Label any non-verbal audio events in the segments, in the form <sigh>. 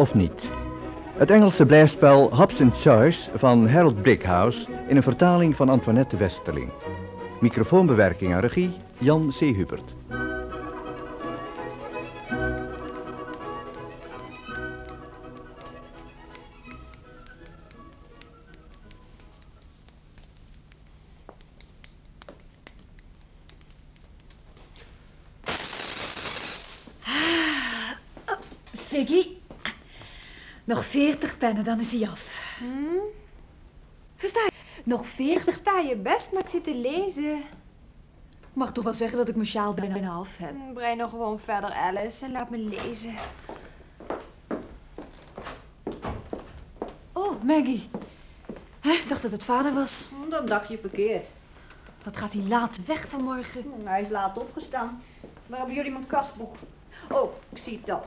Of niet. Het Engelse blijspel Hobbs and van Harold Brickhouse in een vertaling van Antoinette Westerling. Microfoonbewerking en regie Jan C. Hubert. Pennen, dan is hij af. Hm? Versta je? Nog Ik veertig? versta je best, maar ik zit te lezen. Ik mag toch wel zeggen dat ik mijn sjaal bijna af heb. Hm, Brei nog gewoon verder, Alice, en laat me lezen. Oh, Maggie. Hè, Ik dacht dat het vader was. Dan dacht je verkeerd. Wat gaat hij laat weg vanmorgen? Hm, Hij is laat opgestaan. Waar hebben jullie mijn kastboek? Oh, ik zie het al.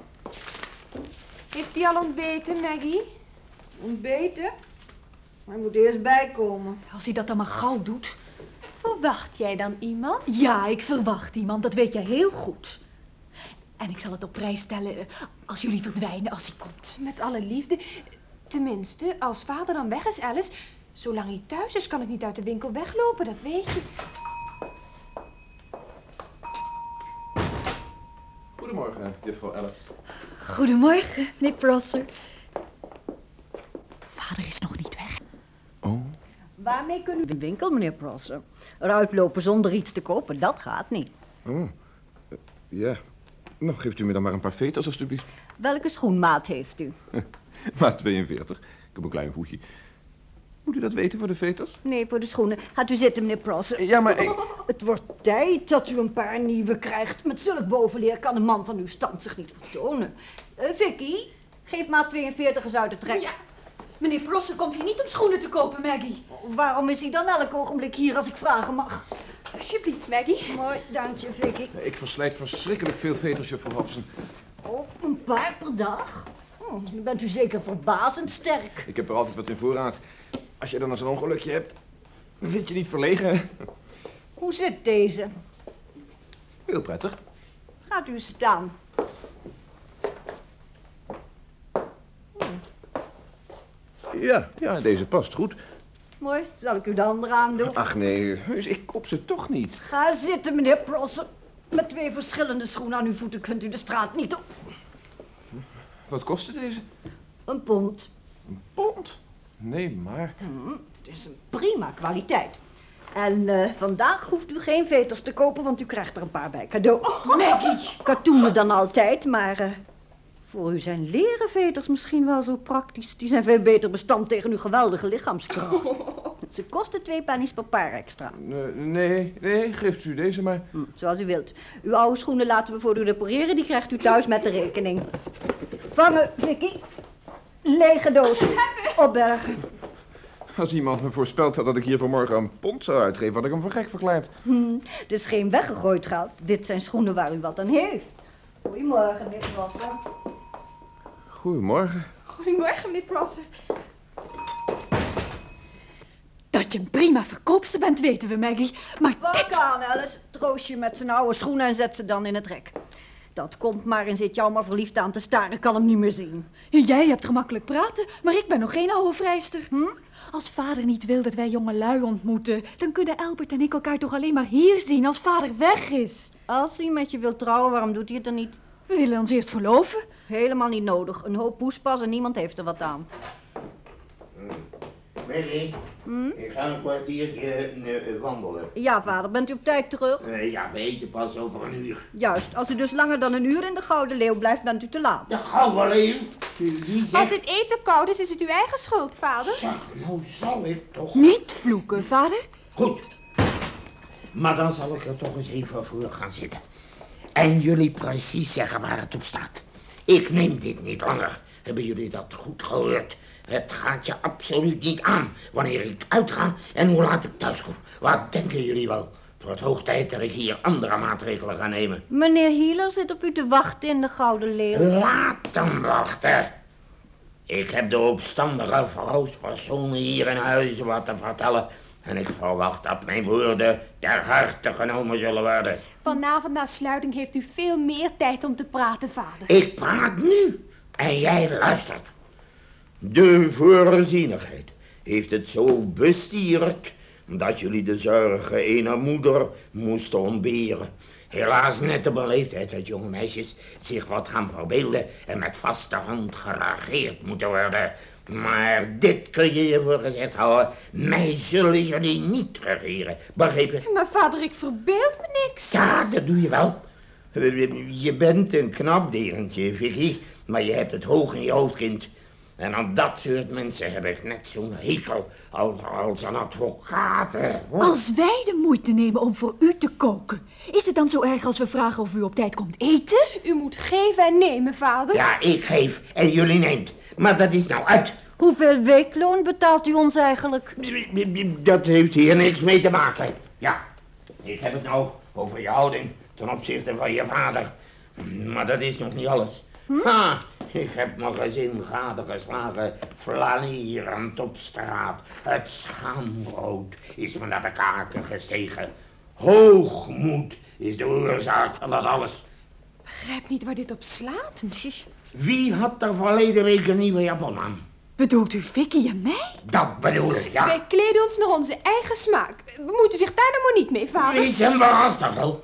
Heeft hij al ontbeten, Maggie? Ontbeten? Hij moet eerst bijkomen. Als hij dat dan maar gauw doet. Verwacht jij dan iemand? Ja, ik verwacht iemand, dat weet jij heel goed. En ik zal het op prijs stellen eh, als jullie verdwijnen als hij komt. Met alle liefde. Tenminste, als vader dan weg is, Alice. Zolang hij thuis is, kan ik niet uit de winkel weglopen, dat weet je. Goedemorgen, juffrouw Alice. Goedemorgen, meneer Prosser. Vader is nog niet weg. Oh, Waarmee kunnen we de winkel, meneer Prosser? Eruit lopen zonder iets te kopen, dat gaat niet. oh. Eh, ja. Nou, geeft u me dan maar een paar veters, alstublieft. Welke schoenmaat heeft u? <laughs> Maar 42. Ik heb een klein voetje. Moet u dat weten voor de veters? Nee, voor de schoenen. Gaat u zitten, meneer Prosser. Ja, maar ik... Het wordt tijd dat u een paar nieuwe krijgt. Met zulk bovenleer kan een man van uw stand zich niet vertonen. Eh, Vicky, geef maat 42 eens uit de trek. Ja. Meneer Prosser komt hier niet om schoenen te kopen, Maggie. Waarom is hij dan elk ogenblik hier als ik vragen mag? Alsjeblieft, Maggie. Mooi, dank je, Vicky. Ik verslijt verschrikkelijk veel veters, juffrouw Hobson. Oh, een paar per dag? Hm, dan bent u zeker verbazend sterk. Ik heb er altijd wat in voorraad. Als je dan eens een ongelukje hebt, dan zit je niet verlegen. hè? Hoe zit deze? Heel prettig. Gaat u staan. Ja, ja, deze past goed. Mooi, zal ik u de andere aandoen? Ach nee, heus, ik kop ze toch niet. Ga zitten, meneer Prosser. Met twee verschillende schoenen aan uw voeten kunt u de straat niet op. Wat kostte deze? Een pond. Een pond? Nee, maar... Hm, het is een prima kwaliteit. En eh, vandaag hoeft u geen veters te kopen, want u krijgt er een paar bij cadeau. Maggie! Katoenen dan altijd, maar eh, voor u zijn leren veters misschien wel zo praktisch. Die zijn veel beter bestand tegen uw geweldige lichaamskracht. Ze kosten twee pennies per paar extra. Nee, nee, geeft u deze maar. Hm, zoals u wilt. Uw oude schoenen laten we voor u repareren, die krijgt u thuis met de rekening. Vangen, Vicky. Lege doos. Opbergen. Als iemand me voorspeld had dat ik hier vanmorgen een pond zou uitgeven, had ik hem voor gek verklaard. Hm, het is geen weggegooid geld. Dit zijn schoenen waar u wat aan heeft. Goedemorgen, meneer Prosser. Goedemorgen. Goedemorgen, meneer Prosser. Dat je een prima verkoopster bent, weten we, Maggie. Maar Pak aan, Alice. Troost je met zijn oude schoenen en zet ze dan in het rek. Dat komt maar en zit jou maar verliefd aan te staren. Ik kan hem niet meer zien. jij hebt gemakkelijk praten, maar ik ben nog geen oude vrijster. Hm? Als vader niet wil dat wij jonge lui ontmoeten, dan kunnen Albert en ik elkaar toch alleen maar hier zien als vader weg is. Als hij met je wil trouwen, waarom doet hij het dan niet? We willen ons eerst verloven. Helemaal niet nodig. Een hoop poespas en niemand heeft er wat aan. Willy, Hm? ik ga een kwartiertje eh, wandelen. Ja, vader, bent u op tijd terug? Eh, ja, we eten pas over een uur. Juist, als u dus langer dan een uur in de Gouden Leeuw blijft, bent u te laat. De Gouden Leeuw? Wie Als zegt... het eten koud is, is het uw eigen schuld, vader. Zeg, nou zal ik toch... Niet vloeken, vader. Goed. Maar dan zal ik er toch eens even voor gaan zitten. En jullie precies zeggen waar het op staat. Ik neem dit niet langer. Hebben jullie dat goed gehoord? Het gaat je absoluut niet aan wanneer ik uitga en hoe laat ik thuis kom. Wat denken jullie wel? Het wordt hoog tijd dat ik hier andere maatregelen ga nemen. Meneer Hieler zit op u te wachten in de Gouden Leeuw. Laat hem wachten. Ik heb de opstandige vrouwspersonen hier in huis wat te vertellen. En ik verwacht dat mijn woorden ter harte genomen zullen worden. Vanavond na sluiting heeft u veel meer tijd om te praten, vader. Ik praat nu. En jij luistert. De voorzienigheid heeft het zo bestierd dat jullie de zorgen eener moeder moesten ontberen. Helaas net een leeftijd dat jonge meisjes zich wat gaan verbeelden en met vaste hand geregeerd moeten worden. Maar dit kun je je voor gezegd houden, mij zullen jullie niet regeren, begrepen? Maar vader, ik verbeeld me niks. Ja, dat doe je wel. Je bent een knap derentje, Vicky, maar je hebt het hoog in je hoofd, kind. En aan dat soort mensen heb ik net zo'n hekel als, als een advocaat. hè. Als wij de moeite nemen om voor u te koken, is het dan zo erg als we vragen of u op tijd komt eten? U moet geven en nemen, vader. Ja, ik geef en jullie neemt. Maar dat is nou uit. Hoeveel weekloon betaalt u ons eigenlijk? Dat heeft hier niks mee te maken. Ja, ik heb het nou over je houding ten opzichte van je vader. Maar dat is nog niet alles. Ha, ik heb mijn gezin gadegeslagen, flanierend op straat. Het schaamrood is me naar de kaken gestegen. Hoogmoed is de oorzaak van dat alles. Begrijp niet waar dit op slaat. Wie had er verleden week een nieuwe japon aan? Bedoelt u Vicky en mij? Dat bedoel ik, ja. Wij kleden ons naar onze eigen smaak. We moeten zich daar nou maar niet mee, vader. Wees hem waarachtig, wel.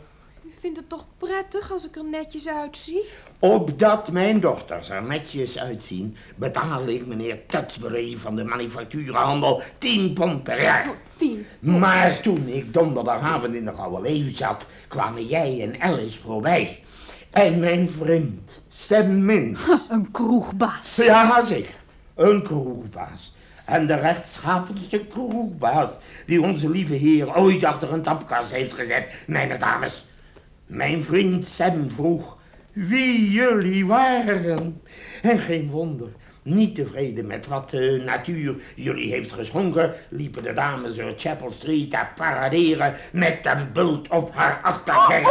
U vindt het toch prettig als ik er netjes uitzie? Opdat mijn dochters er netjes uitzien, betaal ik meneer Tutsbury van de manufacturenhandel 10 pond per jaar. Voor tien. Maar toen ik donderdagavond in de Gouden Leeuw zat, kwamen jij en Alice voorbij. En mijn vriend, Sam Mins. Een kroegbaas. Ja, zeker. Een kroegbaas. En de rechtschapenste kroegbaas die onze lieve heer ooit achter een tapkast heeft gezet, mijn dames. Mijn vriend Sam vroeg wie jullie waren. En geen wonder, niet tevreden met wat de natuur jullie heeft geschonken, liepen de dames door Chapel Street te paraderen met een bult op haar achterkerk.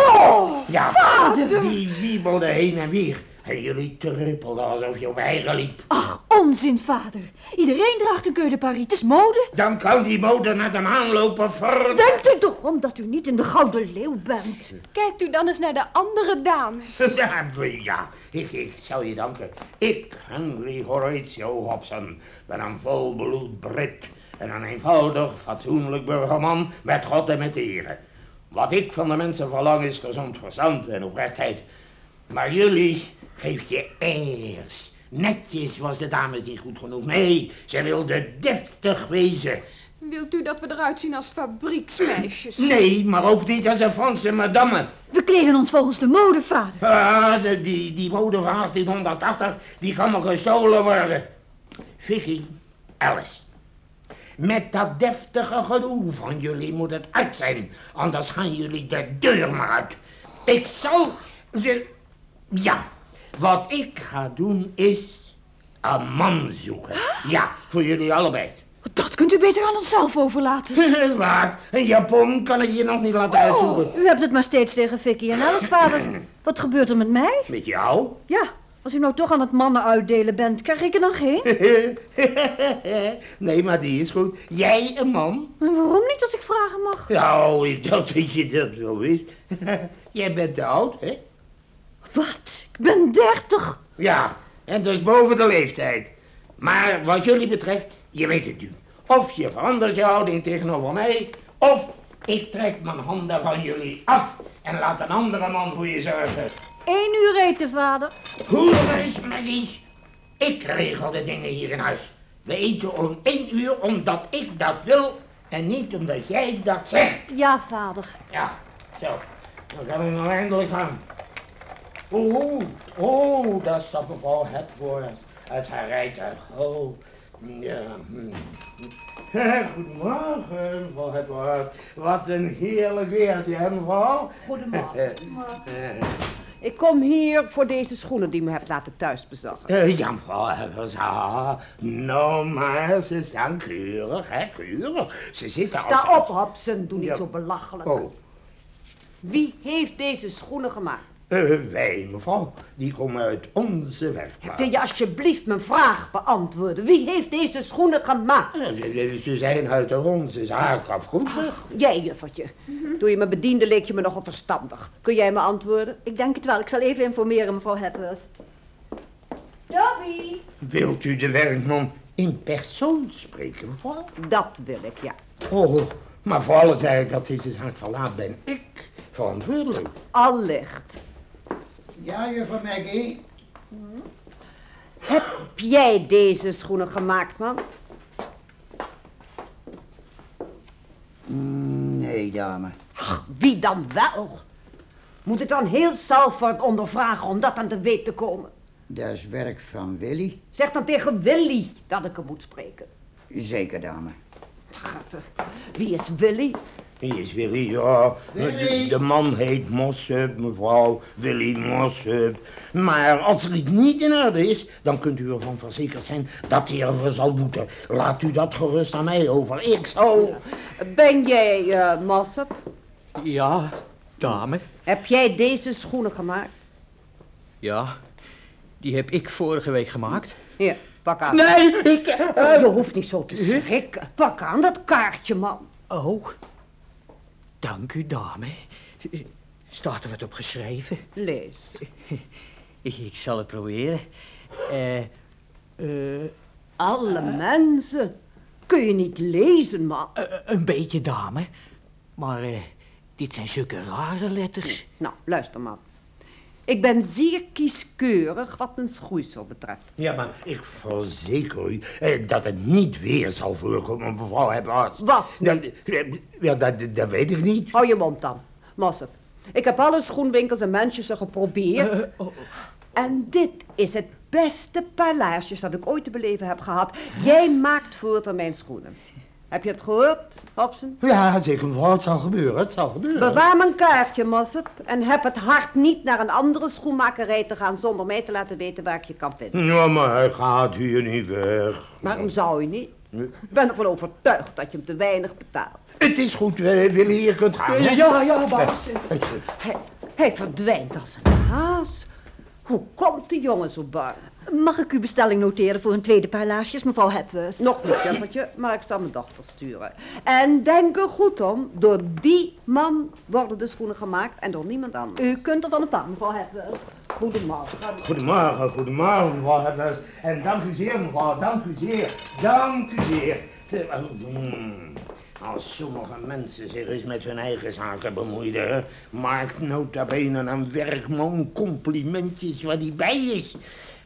ja, die wiebelde heen en weer. En jullie trippelden alsof je op eigen liep. Ach, onzin, vader. Iedereen draagt een de Paris. Het is mode. Dan kan die mode naar de maan lopen voor... Denkt u toch om dat u niet in de Gouden Leeuw bent? Kijkt u dan eens naar de andere dames. <laughs> Ja, ja, ik, ik zou je danken. Ik, Henry Horatio Hobson, ben een volbloed Brit en een eenvoudig, fatsoenlijk burgerman met God en met de. Wat ik van de mensen verlang is gezond verstand en oprechtheid. Maar jullie geef je airs. Netjes was de dames niet goed genoeg. Nee, ze wilde deftig wezen. Wilt u dat we eruit zien als fabrieksmeisjes? <clears throat> Nee, maar ook niet als een Franse madame. We kleden ons volgens de mode, vader. Ah, de, die, die mode van 1880, die kan me gestolen worden. Vicky, Alice. Met dat deftige gedoe van jullie moet het uit zijn. Anders gaan jullie de deur maar uit. Ik zal ze... Ja, wat ik ga doen is een man zoeken. Ja, voor jullie allebei. Dat kunt u beter aan onszelf overlaten. <laughs> Wat? Een japon kan ik je nog niet laten uitzoeken. U hebt het maar steeds tegen Vicky en Alice, vader. <clears throat> Wat gebeurt er met mij? Met jou? Ja, als u nou toch aan het mannen uitdelen bent, krijg ik er dan geen? <laughs> nee, maar die is goed. Jij een man? Maar waarom niet als ik vragen mag? Oh, ik dacht dat je dat zo wist. <laughs> Jij bent te oud, hè? Wat? Ik ben dertig. Ja, en dus boven de leeftijd. Maar wat jullie betreft, je weet het nu. Of je verandert je houding tegenover mij, of ik trek mijn handen van jullie af en laat een andere man voor je zorgen. Eén uur eten, vader. Hoe is Maggie? Ik regel de dingen hier in huis. We eten om één uur omdat ik dat wil en niet omdat jij dat zegt. Ja, vader. Ja, zo. Dan kan ik nou eindelijk gaan. Oh, oh, daar stapt mevrouw Hepworth uit haar rijtuig. Oh, ja. hm. <laughs> Goedemorgen, mevrouw Hepworth. Wat een heerlijk weertje, hè, mevrouw? <laughs> Goedemorgen. Ik kom hier voor deze schoenen die u me hebt laten thuis bezorgen. Eh, ja, mevrouw Hepworth. Ah, nou, maar ze staan keurig, hè, keurig. Ze zitten Sta op, Hobson. Doe niet Ja. zo belachelijk. Oh, Wie heeft deze schoenen gemaakt? Eh, wij, mevrouw. Die komen uit onze werkplaats. Kun je alsjeblieft mijn vraag beantwoorden? Wie heeft deze schoenen gemaakt? Eh, Ze, ze zijn uit onze zaak afkomstig. Jij, juffertje. Toen je me bediende leek je me nogal verstandig. Kun jij me antwoorden? Ik denk het wel. Ik zal even informeren, mevrouw Hepworth. Dobby! Wilt u de werkman in persoon spreken, mevrouw? Dat wil ik, ja. Oh, maar voor alle tijd dat deze zaak verlaat ben ik verantwoordelijk. Allicht. Ja, juffrouw Maggie? Heb jij deze schoenen gemaakt, man? Nee, dame. Ach, wie dan wel? Moet ik dan heel Salford ondervragen om dat aan de weet te komen? Dat is werk van Willy. Zeg dan tegen Willy dat ik hem moet spreken. Zeker, dame. Gatte, wie is Willy? Wie is Willy? Ja, Willy. De, de man heet Mossub, mevrouw. Willy Mossub. Maar als iets niet in orde is, dan kunt u ervan verzekerd zijn dat hij ervoor zal boeten. Laat u dat gerust aan mij over. Ik zal... Ben jij eh Mossop? Ja, dame. Heb jij deze schoenen gemaakt? Ja, die heb ik vorige week gemaakt. Hier, pak aan. Nee, ik... eh, Je hoeft niet zo te schrikken. Pak aan dat kaartje, man. Oh, dank u, dame. Staat er wat op geschreven? Lees. Ik, zal het proberen. Eh, eh, Alle mensen. Kun je niet lezen, man. eh, een beetje, dame. Maar eh, dit zijn zulke rare letters. Nou, luister, man. Ik ben zeer kieskeurig wat mijn schoeisel betreft. Ja, maar ik verzeker u eh, dat het niet weer zal voorkomen, mevrouw Hebbaas. Wat? Dat, ja, dat, dat weet ik niet. Hou je mond dan, Mossop. Ik heb alle schoenwinkels en mensjes geprobeerd. En dit is het beste paar laarsjes dat ik ooit te beleven heb gehad. Jij maakt voort aan mijn schoenen. Heb je het gehoord, Hobson? Ja, zeker mevrouw, het zal gebeuren, het zal gebeuren. Bewaar mijn kaartje, Mossop. En heb het hart niet naar een andere schoenmakerij te gaan zonder mij te laten weten waar ik je kan vinden. Ja, maar hij gaat hier niet weg. Waarom zou je niet? Ik ben ervan overtuigd dat je hem te weinig betaalt. Het is goed, we willen hier kunt gaan. hè? Ja, ja, baas. Hij, hij verdwijnt als een haas. Hoe komt die jongen zo bar? Mag ik uw bestelling noteren voor een tweede paar laarsjes, mevrouw Hepworth? Nog niet, juffertje, maar ik zal mijn dochter sturen. En denk er goed om, door die man worden de schoenen gemaakt en door niemand anders. U kunt er van een paar, mevrouw Hepworth. Goedemorgen. Goedemorgen, goedemorgen, mevrouw Hebbers. En dank u zeer, mevrouw, dank u zeer. Dank u zeer. Hmm, Als sommige mensen zich eens met hun eigen zaken bemoeiden, maakt nota bene een werkman complimentjes waar die bij is.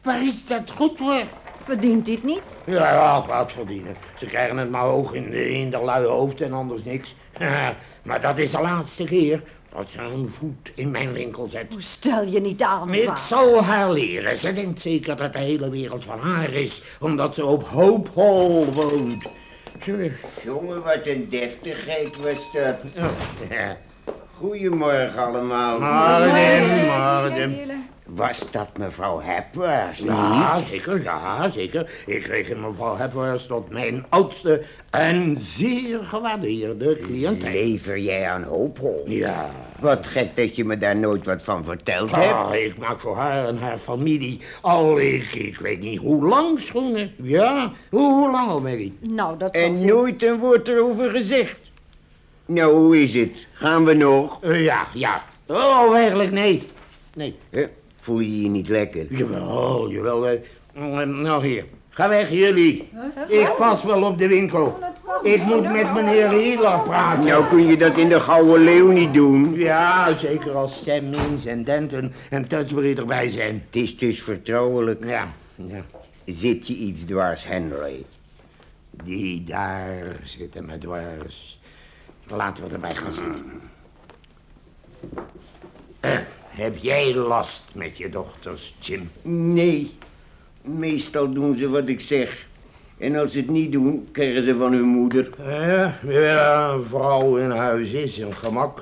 Waar is dat goed voor? Verdient dit niet? Ja, wat verdienen. Ze krijgen het maar hoog in de, in de lui hoofd en anders niks. <laughs> maar dat is de laatste keer dat ze een voet in mijn winkel zet. Oh, Stel je niet aan, Ik zal haar leren. Ze denkt zeker dat de hele wereld van haar is, omdat ze op Hope Hall woont. Jongen, wat een deftigheid was dat. ja. <laughs> Goedemorgen allemaal. Marden, Marden. Was dat mevrouw Hepworth? Ja, zeker, ja, zeker. Ik kreeg mevrouw Hepworth tot mijn oudste en zeer gewaardeerde cliënt. Lever jij aan Hoophol? Ja. Wat gek dat je me daar nooit wat van verteld hebt. Ah, ik maak voor haar en haar familie al, ik, ik weet niet hoe lang schoenen. Ja, hoe lang al, Maggie? Nou, dat zal En nooit een woord erover gezegd. Nou, hoe is het? Gaan we nog? Eh, ja, ja. Oh, eigenlijk nee. Nee. Huh? Voel je je niet lekker? Jawel, jawel. eh, mm, Nou, hier. Ga weg, jullie. Ik pas wel op de winkel. Ik moet met meneer Hieler praten. Nou kun je dat in de Gouden Leeuw niet doen. Ja, zeker als Sam Means en Denton en Tutsbury erbij zijn. Het is dus vertrouwelijk. Ja, ja. Zit je iets dwars, Henry? Die daar zitten me dwars. Laten we erbij gaan zitten. Eh, heb jij last met je dochters, Jim? Nee. Meestal doen ze wat ik zeg. En als ze het niet doen, krijgen ze van hun moeder. Ja, ja, een vrouw in huis is een gemak.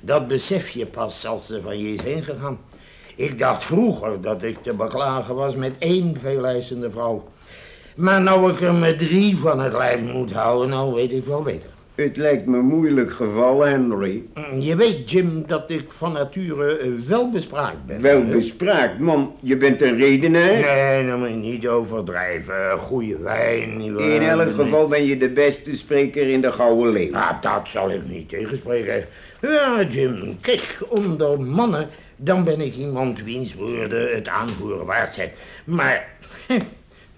Dat besef je pas als ze van je is heen gegaan. Ik dacht vroeger dat ik te beklagen was met één veeleisende vrouw. Maar nou ik er met drie van het lijf moet houden, nou weet ik wel beter. Het lijkt me een moeilijk geval, Henry. Je weet, Jim, dat ik van nature eh, wel bespraakt ben. Wel bespraakt, man. Je bent een redenaar. Nee, nou moet je niet overdrijven. Goeie wijn. In elk geval ben je de beste spreker in de Gouden Leeuw. Nou, dat zal ik niet tegenspreken. Ja, Jim, kijk, onder mannen dan ben ik iemand wiens woorden het aanvoeren waard zijn. Maar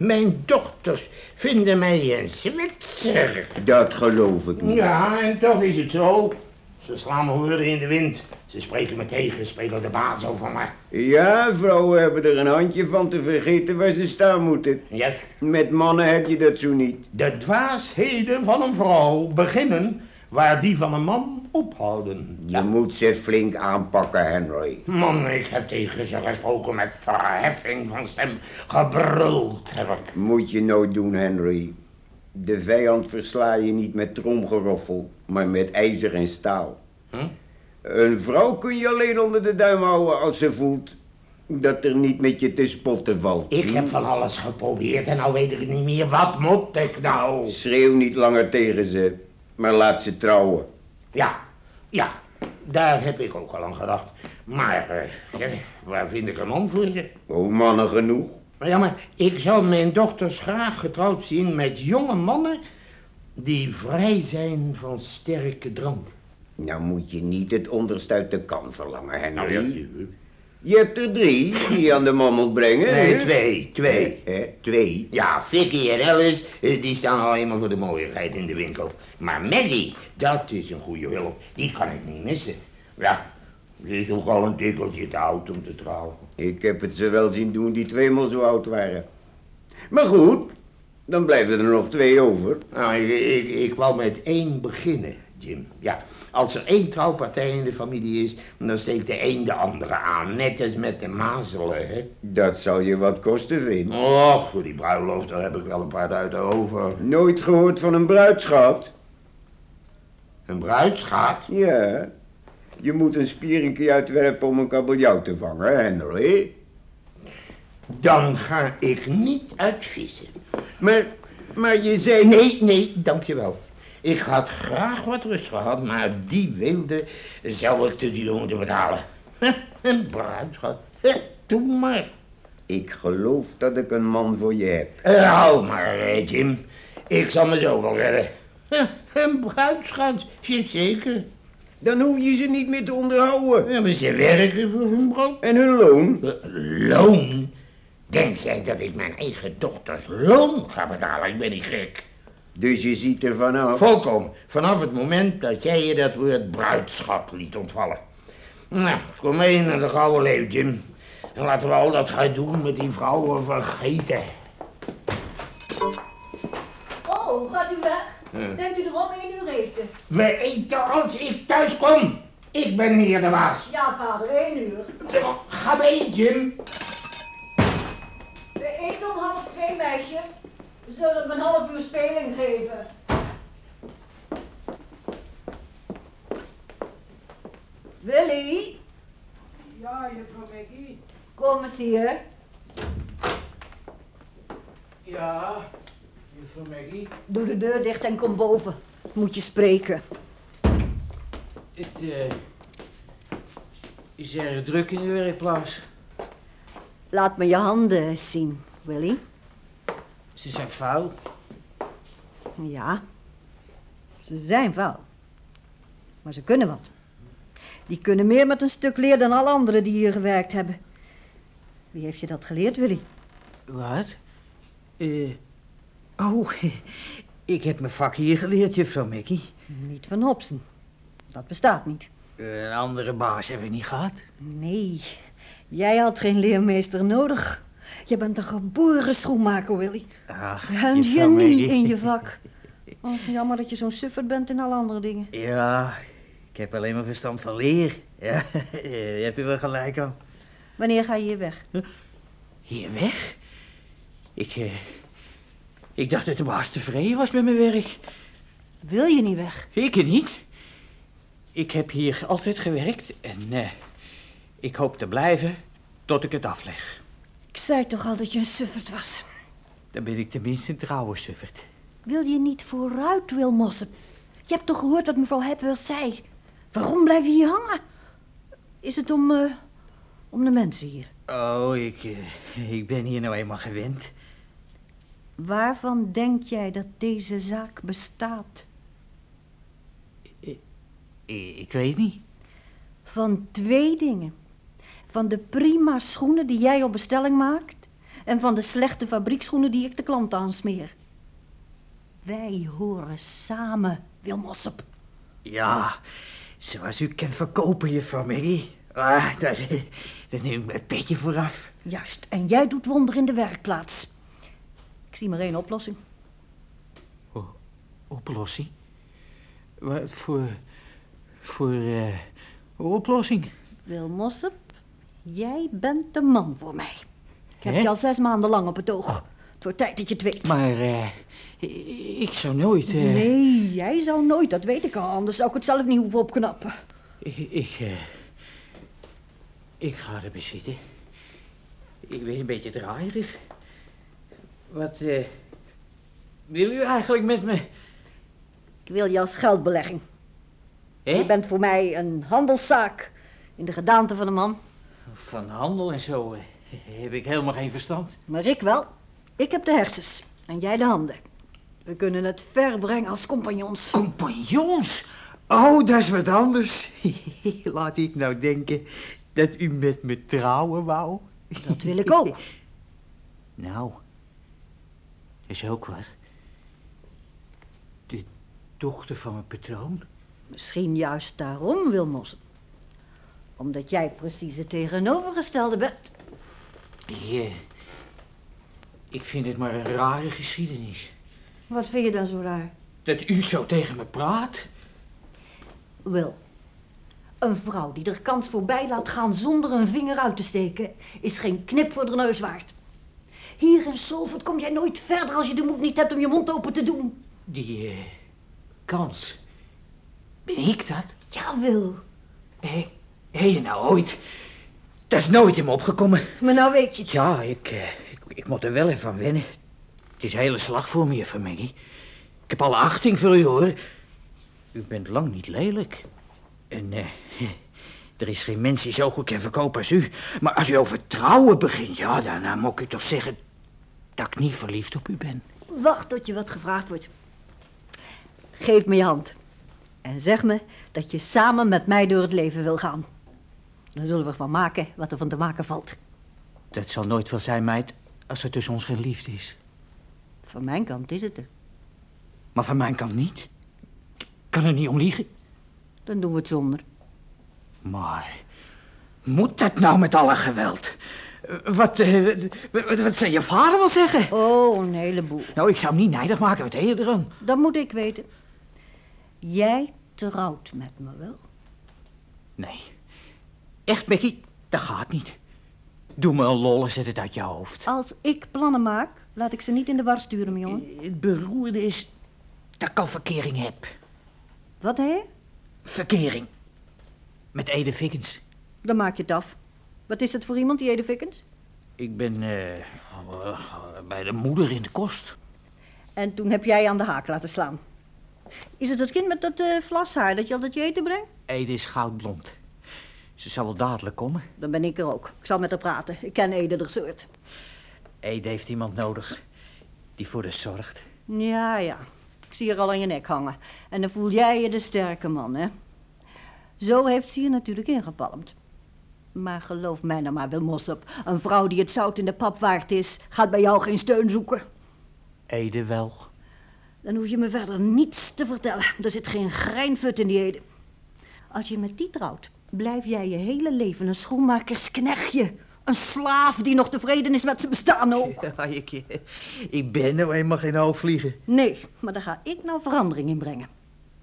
mijn dochters vinden mij een Zwitser. Dat geloof ik niet. Ja, en toch is het zo. Ze slaan mijn woorden in de wind. Ze spreken me tegen, spelen de baas over me. Ja, vrouwen hebben er een handje van te vergeten waar ze staan moeten. Yes. Met mannen heb je dat zo niet. De dwaasheden van een vrouw beginnen waar die van een man ophouden. Je moet ze flink aanpakken, Henry. Man, ik heb tegen ze gesproken met verheffing van stem. Gebruld heb ik. Moet je nooit doen, Henry. De vijand versla je niet met tromgeroffel, maar met ijzer en staal. Hm? Een vrouw kun je alleen onder de duim houden als ze voelt dat er niet met je te spotten valt. Ik heb van alles geprobeerd en nou weet ik niet meer. Wat moet ik nou? Schreeuw niet langer tegen ze, maar laat ze trouwen. Ja, ja, daar heb ik ook al aan gedacht. Maar, eh, waar vind ik een man voor ze? Oh, mannen genoeg. Maar ja, maar ik zou mijn dochters graag getrouwd zien met jonge mannen die vrij zijn van sterke drank. Nou moet je niet het onderste uit de kan verlangen, Henry. Nou ja, Je hebt er drie die je aan de man moet brengen. Nee, hè? twee, twee. Hè, twee. Ja, Vicky en Alice, eh, die staan alleen maar voor de mooiigheid in de winkel. Maar Maggie, dat is een goede hulp. Die kan ik niet missen. Ja, ze is ook al een tikkeltje te oud om te trouwen. Ik heb het ze wel zien doen die tweemaal zo oud waren. Maar goed, dan blijven er nog twee over. Nou, ik, ik, ik wou met één beginnen, Jim. Ja, als er één trouwpartij in de familie is, dan steekt de een de andere aan. Net als met de mazelen, hè. Dat zal je wat kosten, vriend. Och, voor die bruiloft, daar heb ik wel een paar duiten over. Nooit gehoord van een bruidschat? Een bruidsgaat? Ja. Je moet een spieringje uitwerpen om een kabeljauw te vangen, Henry. Dan ga ik niet uitvissen. Maar, maar je zei... Nee, nee, dankjewel. Ik had graag wat rust gehad, maar die wilde zou ik te duur moeten betalen. <laughs> Een bruidschat. Doe maar. Ik geloof dat ik een man voor je heb. Eh, Hou maar, eh, Jim. Ik zal me zo wel redden. Een bruidschat, zeker. Dan hoef je ze niet meer te onderhouden. Ja, maar ze werken voor hun brood. En hun loon? Eh, Loon? Denk jij dat ik mijn eigen dochters loon ga betalen? Ik ben niet gek. Dus je ziet er vanaf. Volkomen. Vanaf het moment dat jij je dat woord bruidschat liet ontvallen. Nou, kom mee naar de gouden leeuw, Jim. En laten we al dat doen met die vrouwen vergeten. Oh, gaat u weg? Ja. Denkt u erom één uur eten? We eten als ik thuis kom. Ik ben hier de baas. Ja, vader, één uur. Ga mee, Jim. We eten om half twee, meisje. We zullen hem een half uur speling geven. Willy, Ja, juffrouw Maggie. kom eens hier. Ja, juffrouw Maggie. Doe de deur dicht en kom boven. Moet je spreken. Het eh, is erg druk in de werkplaats. Laat me je handen zien, Willy. Ze zijn vuil. Ja, ze zijn vuil. Maar ze kunnen wat. Die kunnen meer met een stuk leer dan alle anderen die hier gewerkt hebben. Wie heeft je dat geleerd, Willy? Wat? Eh, oh, <laughs> ik heb mijn vak hier geleerd, juffrouw Maggie. Niet van Hobson. Dat bestaat niet. Een andere baas heb ik niet gehad. Nee, jij had geen leermeester nodig. Je bent een geboren schoenmaker, Willy. Ach, Een genie Maggie. in je vak. <laughs> Oh, jammer dat je zo'n sufferd bent in alle andere dingen. Ja, ik heb alleen maar verstand van leer. <laughs> Ja, <laughs> je hebt er wel gelijk aan. Wanneer ga je hier weg? Hier weg? Ik, eh, ik dacht dat de baas tevreden was met mijn werk. Wil je niet weg? Ik niet. Ik heb hier altijd gewerkt en eh, ik hoop te blijven tot ik het afleg. Zei toch al dat je een sufferd was. Dan ben ik tenminste een trouwe sufferd. Wil je niet vooruit, Wil Mossep? Je hebt toch gehoord wat mevrouw Hepworth zei? Waarom blijf je hier hangen? Is het om, eh, om de mensen hier? Oh, ik, eh, ik ben hier nou eenmaal gewend. Waarvan denk jij dat deze zaak bestaat? Ik, ik weet niet. Van twee dingen. Van de prima schoenen die jij op bestelling maakt en van de slechte fabriekschoenen die ik de klant aansmeer. Wij horen samen, Wilmossop. Ja, zoals u kan verkopen, juffrouw Maggie. Ah, daar, daar neem ik mijn petje vooraf. Juist, en jij doet wonder in de werkplaats. Ik zie maar één oplossing. Oplossing? Wat voor... voor... eh, oplossing? Wilmossop, jij bent de man voor mij. Ik heb Hè? je al zes maanden lang op het oog. Het wordt tijd dat je het weet. Maar, eh, ik zou nooit... eh, Nee, jij zou nooit, dat weet ik al. Anders zou ik het zelf niet hoeven opknappen. Ik, ik, eh, ik ga er bezitten. Ik ben een beetje draaierig. Wat eh, wil u eigenlijk met me? Ik wil je als geldbelegging. Hè? Je bent voor mij een handelszaak in de gedaante van een man. Van handel en zo eh, heb ik helemaal geen verstand. Maar ik wel. Ik heb de hersens en jij de handen. We kunnen het ver brengen als compagnons. Compagnons? Oh, dat is wat anders. <laughs> Laat ik nou denken dat u met me trouwen wou. Dat wil ik ook. <laughs> Nou, is ook wat. De dochter van mijn patroon? Misschien juist daarom, Wilmos. Omdat jij precies het tegenovergestelde bent. Eh, ik vind het maar een rare geschiedenis. Wat vind je dan zo raar? Dat u zo tegen me praat? Wil. Een vrouw die er kans voorbij laat gaan zonder een vinger uit te steken, is geen knip voor de neus waard. Hier in Solford kom jij nooit verder als je de moed niet hebt om je mond open te doen. Die eh, kans. Ben ik dat? Ja, Wil. Hé, hé je nou ooit? Dat is nooit in me opgekomen. Maar nou weet je het. Ja, ik, eh, ik, ik moet er wel even aan wennen. Het is een hele slag voor me, juffrouw Maggie. Ik heb alle achting voor u, hoor. U bent lang niet lelijk. En eh, <laughs> er is geen mens die zo goed kan verkopen als u. Maar als u over trouwen begint, ja, dan dan moet ik u toch zeggen... dat ik niet verliefd op u ben. Wacht tot je wat gevraagd wordt. Geef me je hand. En zeg me dat je samen met mij door het leven wil gaan. Dan zullen we ervan maken wat er van te maken valt. Dat zal nooit wel zijn, meid, als er tussen ons geen liefde is. Van mijn kant is het er. Maar van mijn kant niet. Ik kan er niet om liegen. Dan doen we het zonder. Maar, moet dat nou met alle geweld? Wat, eh, wat, wat, wat zou je vader wel zeggen? Oh, een heleboel. Nou, ik zou hem niet nijdig maken, wat heet je er aan? Dat moet ik weten. Jij trouwt met me wel. Nee. Echt, Becky, dat gaat niet. Doe me een lol en zet het uit je hoofd. Als ik plannen maak, laat ik ze niet in de war sturen, mijn jongen. Het beroerde is dat ik al verkering heb. Wat hè? Verkering. Met Ede Figgins. Dan maak je het af. Wat is het voor iemand, die Ede Fikkens? Ik ben eh, eh, bij de moeder in de kost. En toen heb jij aan de haak laten slaan. Is het het kind met dat eh, vlashaar dat je altijd je eten brengt? Ede is goudblond. Ze zal wel dadelijk komen. Dan ben ik er ook. Ik zal met haar praten. Ik ken Ede er soort. Ede heeft iemand nodig die voor de zorgt. Ja, ja. Ik zie haar al aan je nek hangen. En dan voel jij je de sterke man, hè? Zo heeft ze je natuurlijk ingepalmd. Maar geloof mij nou maar, Wilmossop. Een vrouw die het zout in de pap waard is, gaat bij jou geen steun zoeken. Ede wel. Dan hoef je me verder niets te vertellen. Er zit geen greinfut in die Ede. Als je met die trouwt, blijf jij je hele leven een schoenmakersknechtje. Een slaaf die nog tevreden is met zijn bestaan ook. Ja, ik, ik ben nou helemaal geen hoofdvliegen. Nee, maar daar ga ik nou verandering in brengen.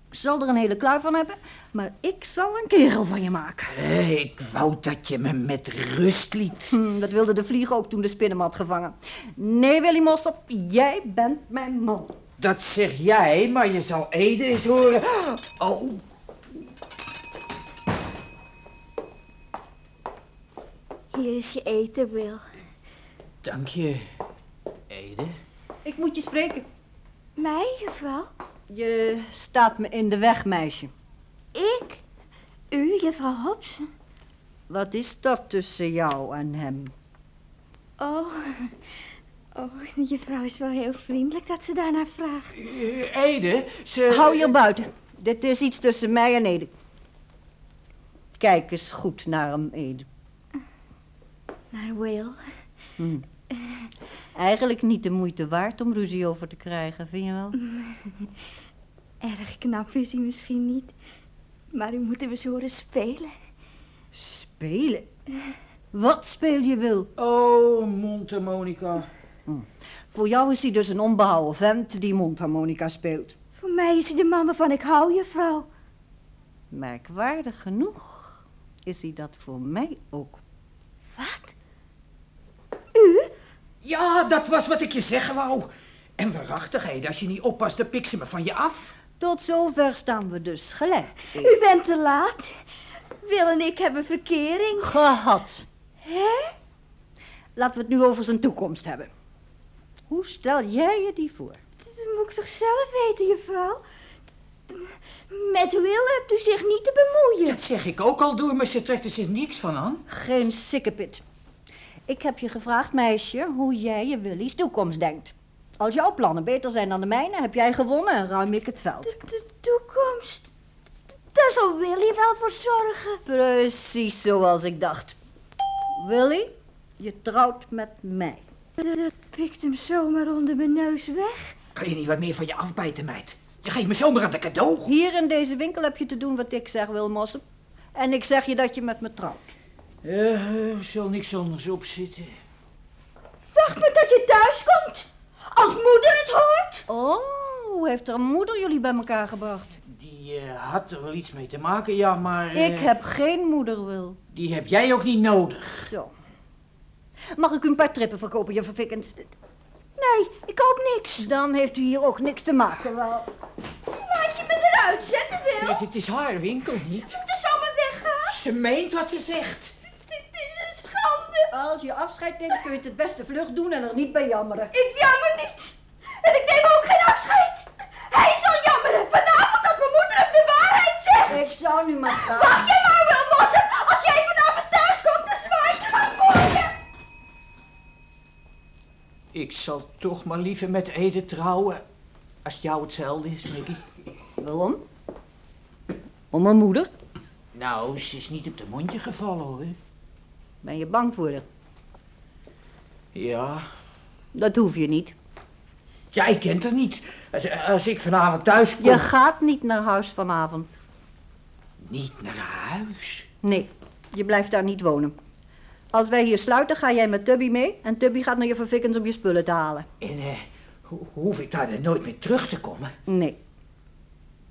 Ik zal er een hele kluif van hebben, maar ik zal een kerel van je maken. Hé, ik wou dat je me met rust liet. Hm, dat wilde de vlieg ook toen de spin hem had gevangen. Nee, Willy Mossop, jij bent mijn man. Dat zeg jij, maar je zal Ede eens horen. Oh, Hier is je eten, Will. dank je, Ede. Ik moet je spreken. Mij, juffrouw? Je staat me in de weg, meisje. Ik? U, juffrouw Hobson? Wat is dat tussen jou en hem? Oh, oh, juffrouw is wel heel vriendelijk dat ze daarnaar vraagt. Eh, Ede, ze... Hou je buiten. Dit is iets tussen mij en Ede. Kijk eens goed naar hem, Ede. Naar Will. Hm. Eigenlijk niet de moeite waard om ruzie over te krijgen, vind je wel? <laughs> Erg knap is hij misschien niet. Maar u moet hem eens horen spelen. Spelen? Wat speel je wil? Oh, mondharmonica. Voor jou is hij dus een onbehouden vent die mondharmonica speelt. Voor mij is hij de man waarvan ik hou, juffrouw. Merkwaardig genoeg is hij dat voor mij ook. Wat? Ja, dat was wat ik je zeggen wou. En waarachtigheid, als je niet oppast, dan pik ze me van je af. Tot zover staan we dus gelijk. U bent te laat. Will en ik hebben verkering. Gehad. Hè? Laten we het nu over zijn toekomst hebben. Hoe stel jij je die voor? Dat moet ik toch zelf weten, juffrouw? Met Will hebt u zich niet te bemoeien. Dat zeg ik ook al door, maar ze trekt er zich niks van aan. Geen sikkepit. Ik heb je gevraagd, meisje, hoe jij je Willy's toekomst denkt. Als jouw plannen beter zijn dan de mijne, heb jij gewonnen en ruim ik het veld. De, de toekomst. Daar zal Willy wel voor zorgen. Precies zoals ik dacht. Willy, je trouwt met mij. Dat pikt hem zomaar onder mijn neus weg. Kan je niet wat meer van je afbijten, meid? Je geeft me zomaar aan de cadeau. Hier in deze winkel heb je te doen wat ik zeg, Wil Mossop. En ik zeg je dat je met me trouwt. Eh, er zal niks anders op zitten. Wacht maar tot je thuis komt. Als moeder het hoort. Oh, hoe heeft er moeder jullie bij elkaar gebracht? Die eh, had er wel iets mee te maken, ja, maar... eh, Ik heb geen moeder, Wil. Die heb jij ook niet nodig. Zo. Mag ik u een paar trippen verkopen, juffrouw Fikkens? Nee, ik koop niks. Dan heeft u hier ook niks te maken, wel. Laat je me eruit zetten, Wil. Het, het is haar winkel niet. Moet ik er zomaar weggaan? Ze meent wat ze zegt. Als je afscheid neemt, kun je het het beste vlug doen en er niet bij jammeren. Ik jammer niet. En ik neem ook geen afscheid. Hij zal jammeren vanavond dat mijn moeder hem de waarheid zegt. Ik zou nu maar gaan. Wacht je maar, Wil Mossen. Als jij vanavond thuis komt, dan zwaai je maar voor je. Ik zal toch maar liever met Ede trouwen. Als het jou hetzelfde is, Mickey. Waarom? Om mijn moeder? Nou, ze is niet op de mondje gevallen, hoor. Ben je bang voor haar? Ja. Dat hoef je niet. Jij kent haar niet. Als, als ik vanavond thuis kom... Je gaat niet naar huis vanavond. Niet naar huis? Nee, je blijft daar niet wonen. Als wij hier sluiten, ga jij met Tubby mee en Tubby gaat naar je Fikkens om je spullen te halen. En eh, ho- hoef ik daar dan nooit meer terug te komen? Nee.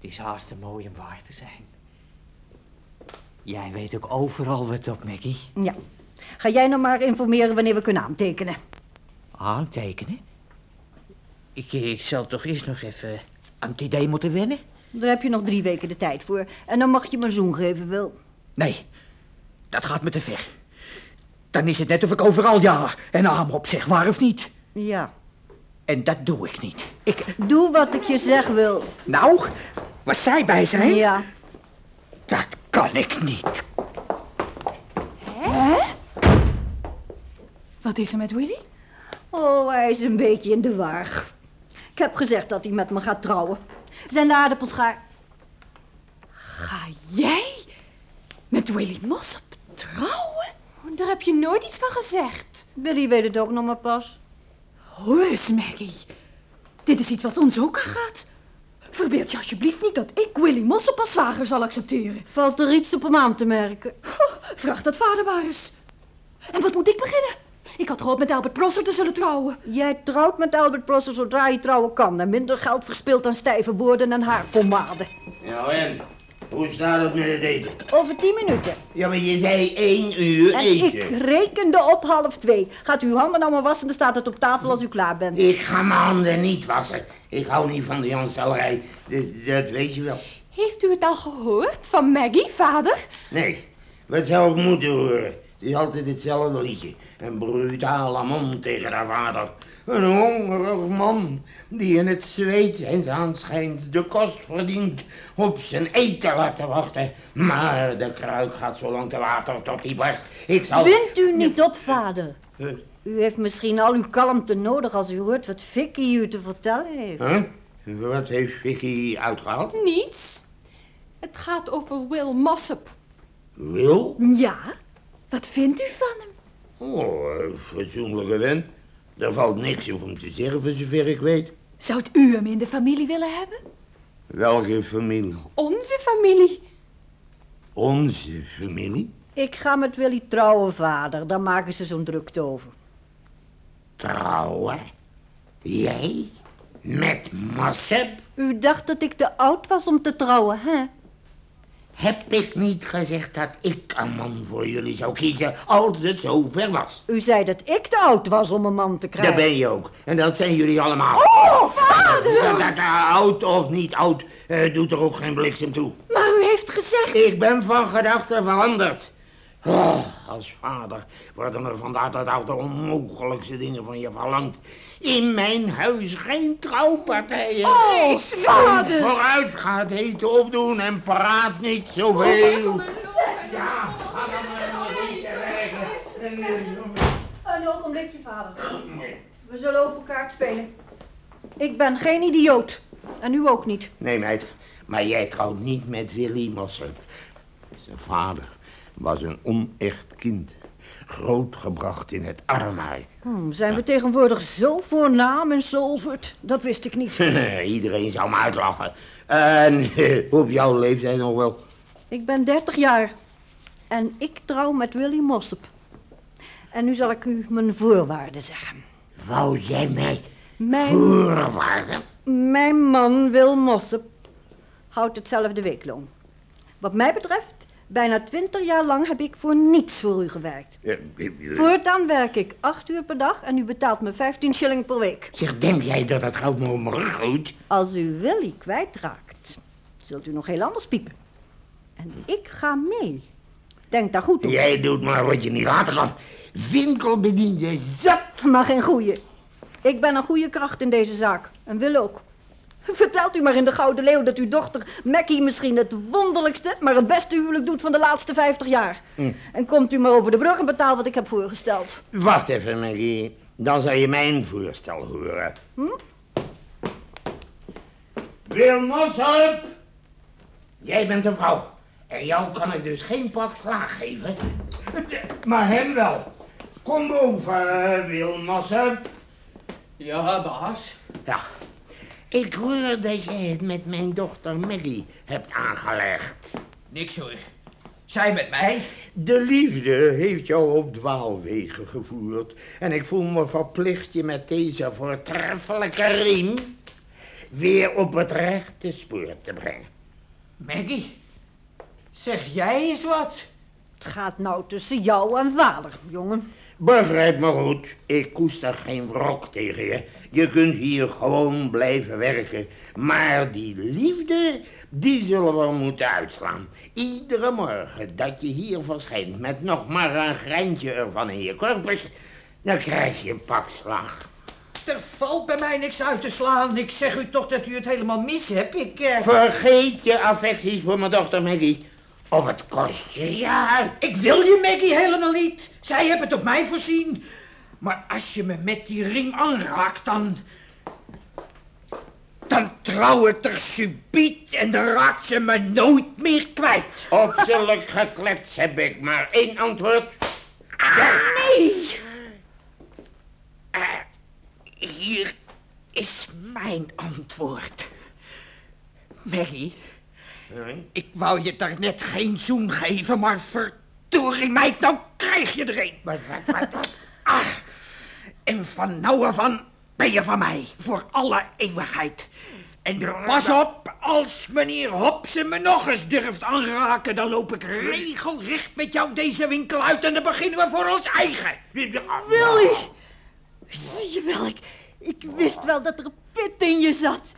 Het is haast te mooi om waar te zijn. Jij weet ook overal wat op, Maggie. Ja. Ga jij nou maar informeren wanneer we kunnen aantekenen. Aantekenen? Ik, ik zal toch eerst nog even aan het idee moeten wennen? Daar heb je nog drie weken de tijd voor. En dan mag je me een zoen geven, Wil. Nee, dat gaat me te ver. Dan is het net of ik overal ja en amen op zeg, waar of niet. Ja. En dat doe ik niet. Ik, Doe wat ik je zeg, Wil. nou, waar zij bij zijn, Ja. dat kan ik niet. Wat is er met Willy? Oh, hij is een beetje in de war. Ik heb gezegd dat hij met me gaat trouwen. Zijn de aardappels gaar? Ga jij met Willy Mossop trouwen? Daar heb je nooit iets van gezegd. Billy weet het ook nog maar pas. Hoor eens, Maggie. Dit is iets wat ons ook aangaat. Verbeeld je alsjeblieft niet dat ik Willy Mossop als zwager zal accepteren. Valt er iets op hem aan te merken? Vraag dat vader maar eens. En wat moet ik beginnen? Ik had gehoopt met Albert Prosser te zullen trouwen. Jij trouwt met Albert Prosser zodra je trouwen kan en minder geld verspilt aan stijve woorden en haarpomade. Nou en, hoe staat het met het eten? Over tien minuten. Ja, maar je zei één uur En eten. ik rekende op half twee. Gaat u uw handen nou maar wassen, dan staat het op tafel als u klaar bent. Ik ga mijn handen niet wassen. Ik hou niet van die Jansellerij. D- Dat weet je wel. Heeft u het al gehoord van Maggie, vader? Nee, wat zou ik moeten horen? Het is altijd hetzelfde liedje. Een brutale man tegen haar vader. Een hongerig man die in het zweet zijn aanschijnt de kost verdient op zijn eten laten wachten. Maar de kruik gaat zo lang te water tot die barst. Ik zal... Wint u niet op, vader. Huh? U heeft misschien al uw kalmte nodig als u hoort wat Vicky u te vertellen heeft. Huh? Wat heeft Vicky uitgehaald? Niets. Het gaat over Will Mossop. Wil? Ja? Wat vindt u van hem? Oh, een fatsoenlijke vent. Daar valt niks op om te zeggen, voor zover ik weet. Zou u hem in de familie willen hebben? Welke familie? Onze familie. Onze familie? Ik ga met Willy trouwen, vader. Daar maken ze zo'n drukte over. Trouwen? Jij? Met Massep? U dacht dat ik te oud was om te trouwen, hè? Heb ik niet gezegd dat ik een man voor jullie zou kiezen als het zover was? U zei dat ik te oud was om een man te krijgen. Dat ben je ook. En dat zijn jullie allemaal. Oh, vader! Dat, dat, dat, oud of niet oud, eh, doet er ook geen bliksem toe. Maar u heeft gezegd... Ik ben van gedachten veranderd. Oh, als vader worden er vandaag dag de onmogelijkste dingen van je verlangd. In mijn huis geen trouwpartijen. Oh, vader! Vooruit, ga het eten opdoen en praat niet zoveel. Ja, ga dan maar. Een ogenblikje, vader. We zullen open kaart spelen. Ik ben geen idioot. En u ook niet. Nee, meid, maar jij trouwt niet met Willy Mossop. Zijn vader was een onecht kind. Grootgebracht in het armhuis. Hm, zijn we tegenwoordig zo voornaam in Solford? Dat wist ik niet. <laughs> Iedereen zou me uitlachen. En op jouw leeftijd nog wel. Ik ben 30 jaar. En ik trouw met Willy Mossop. En nu zal ik u mijn voorwaarden zeggen. Wou jij mij Mijn, voorwaarden? mijn man Wil Mossop houdt hetzelfde weekloon. Wat mij betreft, bijna 20 jaar lang heb ik voor niets voor u gewerkt. Ja, eh, Voortaan werk ik 8 uur per dag en u betaalt me 15 shilling per week. Zeg, denk jij dat het geld me om groeit? Als u Willy kwijtraakt, zult u nog heel anders piepen. En ik ga mee. Denk daar goed over. Jij doet maar wat je niet laten kan. Winkelbediende, zap. Maar geen goeie. Ik ben een goede kracht in deze zaak. En wil ook. Vertelt u maar in de Gouden Leeuw dat uw dochter Mackie misschien het wonderlijkste, maar het beste huwelijk doet van de laatste 50 jaar. Hm. En komt u maar over de brug en betaal wat ik heb voorgesteld. Wacht even, Maggie. Dan zal je mijn voorstel horen. Hm? Wil Mossop! Jij bent een vrouw. En jou kan ik dus geen pak slaag geven. Maar hem wel. Kom boven, Wil Mossop. Ja, baas. Ja. Ik hoor dat jij het met mijn dochter Maggie hebt aangelegd. Niks hoor. Zij met mij? De liefde heeft jou op dwaalwegen gevoerd. En ik voel me verplicht je met deze voortreffelijke riem weer op het rechte spoor te brengen. Maggie, zeg jij eens wat? Het gaat nou tussen jou en vader, jongen. Begrijp me goed, ik koester geen wrok tegen je. Je kunt hier gewoon blijven werken. Maar die liefde, die zullen we moeten uitslaan. Iedere morgen dat je hier verschijnt met nog maar een greintje ervan in je korpus, dan krijg je een pak slag. Er valt bij mij niks uit te slaan. Ik zeg u toch dat u het helemaal mis hebt. Ik, eh... Vergeet je affecties voor mijn dochter Maggie. Of het kost je huid. Ik wil je Maggie helemaal niet. Zij hebben het op mij voorzien. Maar als je me met die ring aanraakt, dan... Dan trouw ik er subiet en dan raakt ze me nooit meer kwijt. Op zulk geklets heb ik maar één antwoord. Nee! Eh, hier is mijn antwoord. Ik wou je daar net geen zoen geven, maar verdorie meid, nou krijg je er een. Wat, wat, wat, wat? <laughs> Ah, en van nou af aan ben je van mij, voor alle eeuwigheid. En pas op, als meneer Hobson me nog eens durft aanraken, dan loop ik regelrecht met jou deze winkel uit en dan beginnen we voor ons eigen. Willy! Zie je wel, ik, ik wist wel dat er pit in je zat.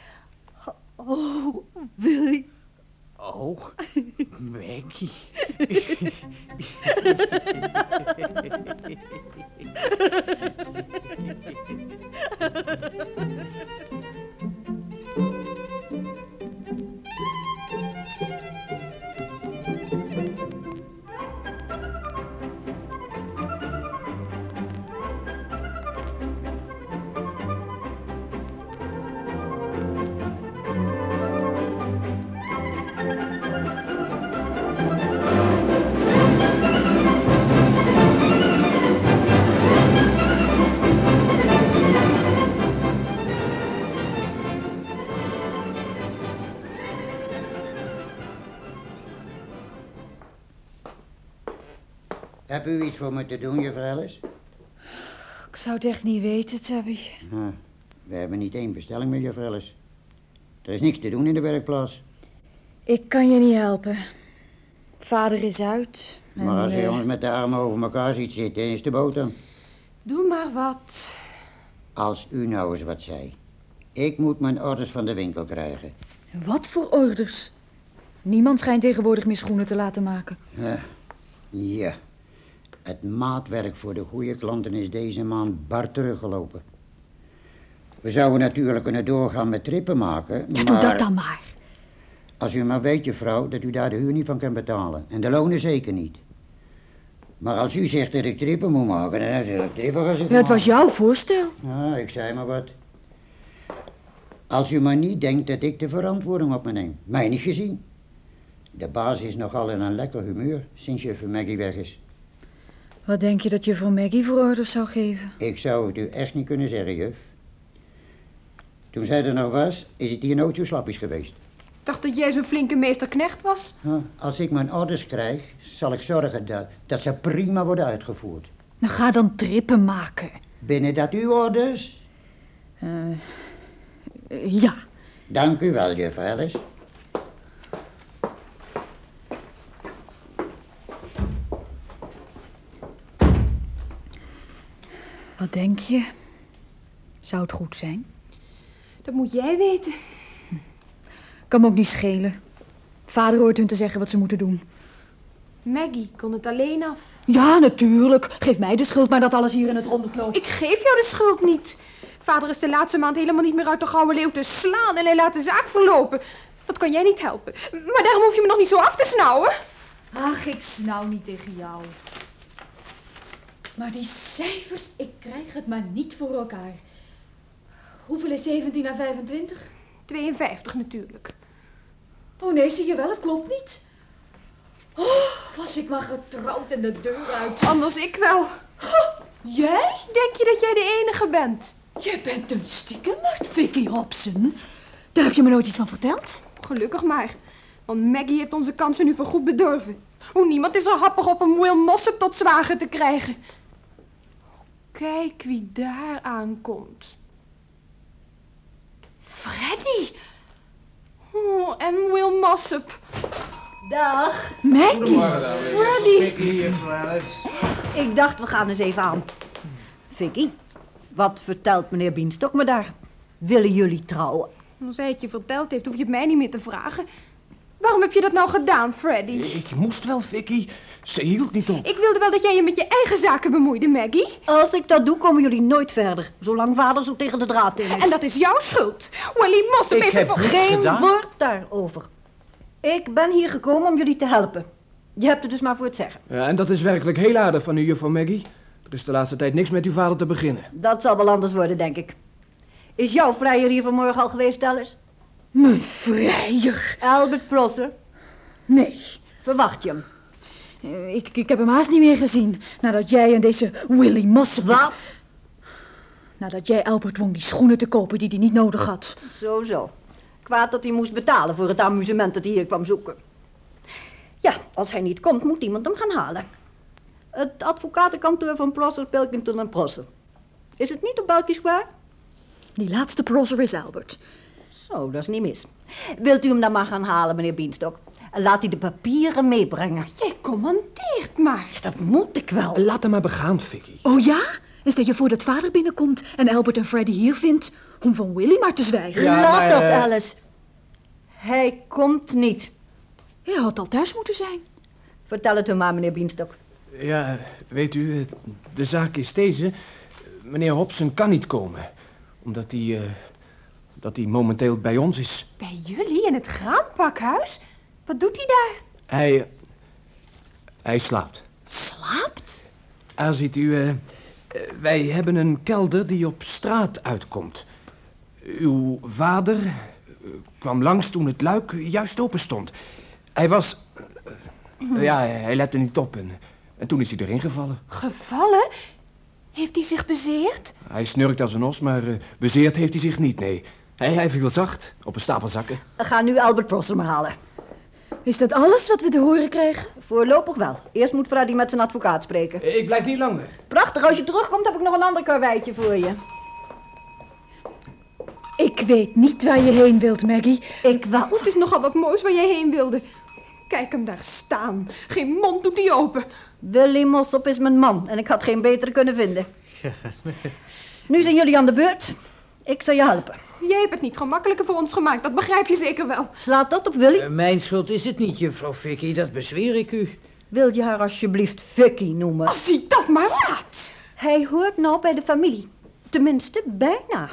Oh, Willy. Oh, Maggie. <laughs> Heb u iets voor me te doen, juffrouw Alice? Ik zou het echt niet weten, Tabby. Nou, we hebben niet één bestelling meer, juffrouw Alice. Er is niks te doen in de werkplaats. Ik kan je niet helpen. Vader is uit. Maar als eh, je ons met de armen over elkaar ziet zitten, is de boot. Doe maar wat. Als u nou eens wat zei. Ik moet mijn orders van de winkel krijgen. Wat voor orders? Niemand schijnt tegenwoordig meer schoenen te laten maken. Eh, ja. Het maatwerk voor de goede klanten is deze maand bar teruggelopen. We zouden natuurlijk kunnen doorgaan met trippen maken, Ja, maar... doe dat dan maar. Als u maar weet, juffrouw, dat u daar de huur niet van kan betalen. En de lonen zeker niet. Maar als u zegt dat ik trippen moet maken, dan zal ik trippen zitten Ja, het was jouw voorstel. Ja, ik zei maar wat. Als u maar niet denkt dat ik de verantwoording op me neem. Mij niet gezien. De baas is nogal in een lekker humeur sinds juffrouw Maggie weg is. Wat denk je dat je voor Maggie voor orders zou geven? Ik zou het u echt niet kunnen zeggen, juf. Toen zij er nog was, is het hier nooit zo slapjes geweest. Ik dacht dat jij zo'n flinke meesterknecht was. Ja, als ik mijn orders krijg, zal ik zorgen dat, dat ze prima worden uitgevoerd. Nou, ga dan trippen maken. Binnen dat uw orders? Eh, ja. Dank u wel, juffrouw Alice. Wat denk je? Zou het goed zijn? Dat moet jij weten. Kan me ook niet schelen. Vader hoort hun te zeggen wat ze moeten doen. Maggie kon het alleen af. Ja, natuurlijk. Geef mij de schuld maar dat alles hier in het ronde loopt. Ik geef jou de schuld niet. Vader is de laatste maand helemaal niet meer uit de gouden leeuw te slaan en hij laat de zaak verlopen. Dat kan jij niet helpen. Maar daarom hoef je me nog niet zo af te snauwen. Ach, ik snauw niet tegen jou. Maar die cijfers, ik krijg het maar niet voor elkaar. Hoeveel is 17 naar 25? 52 natuurlijk. Oh nee, zie je wel, het klopt niet. Oh, was ik maar getrouwd en de deur uit. Anders ik wel. Jij? Denk je dat jij de enige bent? Je bent een stiekemert, Vicky Hobson. Daar heb je me nooit iets van verteld. Gelukkig maar. Want Maggie heeft onze kansen nu voorgoed bedurven. Hoe niemand is er happig op een Will Mossop tot zwager te krijgen. Kijk wie daar aankomt. Freddy. Oh, en Will Mossop. Dag. Maggie. Freddy. Ik dacht, we gaan eens even aan. Vicky, wat vertelt meneer Bienstok me daar? Willen jullie trouwen? Als hij het je verteld heeft, hoef je het mij niet meer te vragen. Waarom heb je dat nou gedaan, Freddy? Ik moest wel, Vicky. Ze hield niet op. Ik wilde wel dat jij je met je eigen zaken bemoeide, Maggie. Als ik dat doe, komen jullie nooit verder. Zolang vader zo tegen de draad in is. En dat is jouw schuld. Willy Mossop Ik heeft heb ervoor- niks Geen gedaan. woord daarover. Ik ben hier gekomen om jullie te helpen. Je hebt er dus maar voor het zeggen. Ja, en dat is werkelijk heel aardig van u, juffrouw Maggie. Er is de laatste tijd niks met uw vader te beginnen. Dat zal wel anders worden, denk ik. Is jouw vrijer hier vanmorgen al geweest, Alice? Mijn vrijer. Albert Prosser? Nee. Verwacht je hem? Ik, ik heb hem haast niet meer gezien. Nadat jij en deze Willy Mossop... Wat? Nadat jij Albert dwong die schoenen te kopen die hij niet nodig had. Zo, zo. Kwaad dat hij moest betalen voor het amusement dat hij hier kwam zoeken. Ja, als hij niet komt, moet iemand hem gaan halen. Het advocatenkantoor van Prosser, Pilkington en Prosser. Is het niet op Belkisch Square? Die laatste prosser is Albert. Zo, dat is niet mis. Wilt u hem dan maar gaan halen, meneer Bienstok? En laat hij de papieren meebrengen. Jij commandeert maar. Dat moet ik wel. Laat hem maar begaan, Vicky. Oh ja? En stel je voor dat vader binnenkomt en Albert en Freddy hier vindt om van Willy maar te zwijgen. Ja, laat maar, dat, eh, Alice. Hij komt niet. Hij had al thuis moeten zijn. Vertel het hem maar, meneer Bienstok. Ja, weet u, eh, de zaak is deze. Meneer Hobson kan niet komen. Omdat hij, eh, dat hij momenteel bij ons is. Bij jullie in het graanpakhuis? Wat doet hij daar? Hij, hij slaapt. Slaapt? Ah, ziet u, eh, eh, wij hebben een kelder die op straat uitkomt. Uw vader eh, kwam langs toen het luik juist open stond. Hij was... ja, hij lette niet op en, en toen is hij erin gevallen. Gevallen? Heeft hij zich bezeerd? Hij snurkt als een os, maar eh, bezeerd heeft hij zich niet, nee. Hij, hij viel zacht op een stapel zakken. Ga nu Albert Prosser maar halen. Is dat alles wat we te horen krijgen? Voorlopig wel. Eerst moet Freddy met zijn advocaat spreken. Ik blijf niet langer. Prachtig, als je terugkomt heb ik nog een ander karweitje voor je. Ik weet niet waar je heen wilt, Maggie. Ik wel. Het is nogal wat moois waar jij heen wilde. Kijk hem daar staan. Geen mond doet hij open. Willy Mossop is mijn man en ik had geen betere kunnen vinden. <laughs> Nu zijn jullie aan de beurt. Ik zal je helpen. Jij hebt het niet gemakkelijker voor ons gemaakt, dat begrijp je zeker wel. Slaat dat op Willy? Eh, mijn schuld is het niet, juffrouw Vicky, dat bezweer ik u. Wil je haar alsjeblieft Vicky noemen? Als hij dat maar laat. Hij hoort nou bij de familie. Tenminste, bijna.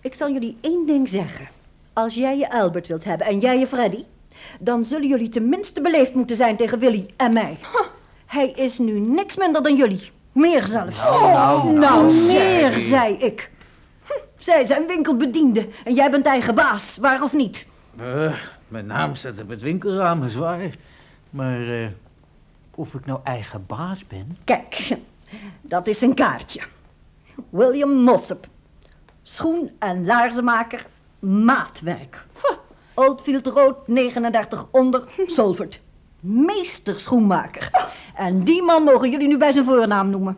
Ik zal jullie één ding zeggen. Als jij je Albert wilt hebben en jij je Freddy... dan zullen jullie tenminste beleefd moeten zijn tegen Willy en mij. Hij is nu niks minder dan jullie. Meer zelfs. Nou, nou, nou, meer, zei- zei ik. Hm, zij zijn winkelbediende en jij bent eigen baas, waar of niet? Eh, mijn naam staat op het winkelraam, is waar. Maar eh, of ik nou eigen baas ben? Kijk, dat is een kaartje. William Mossop. Schoen- en laarzenmaker, maatwerk. Oldfield Road 39 onder, Solford. Meester schoenmaker. En die man mogen jullie nu bij zijn voornaam noemen.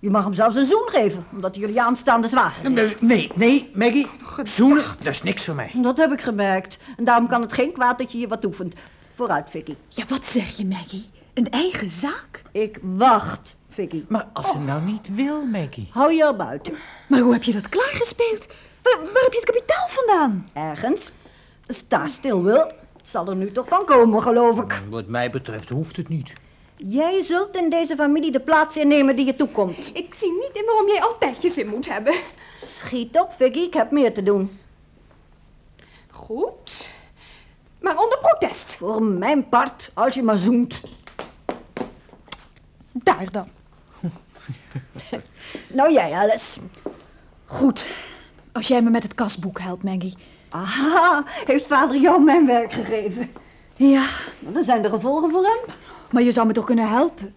Je mag hem zelfs een zoen geven, omdat hij jullie aanstaande zwager is. Nee, nee, nee, Maggie. Zoenen, dat is niks voor mij. Dat heb ik gemerkt. En daarom kan het geen kwaad dat je hier wat oefent. Vooruit, Vicky. Ja, wat zeg je, Maggie? Een eigen zaak? Ik wacht, Vicky. Maar als ze nou niet wil, Maggie. Hou je er buiten. Maar hoe heb je dat klaargespeeld? Waar, waar heb je het kapitaal vandaan? Ergens. Sta stil, Wil. Het zal er nu toch van komen, geloof ik. Wat mij betreft hoeft het niet. Jij zult in deze familie de plaats innemen die je toekomt. Ik zie niet in waarom jij altijd je zin moet hebben. Schiet op, Vicky. Ik heb meer te doen. Goed. Maar onder protest. Voor mijn part, als je maar zoent. Daar dan. <laughs> Nou jij, Alice. Goed. Als jij me met het kasboek helpt, Maggie. Aha, heeft vader jou mijn werk gegeven? Ja, Nou, Dan zijn de gevolgen voor hem. Maar je zou me toch kunnen helpen?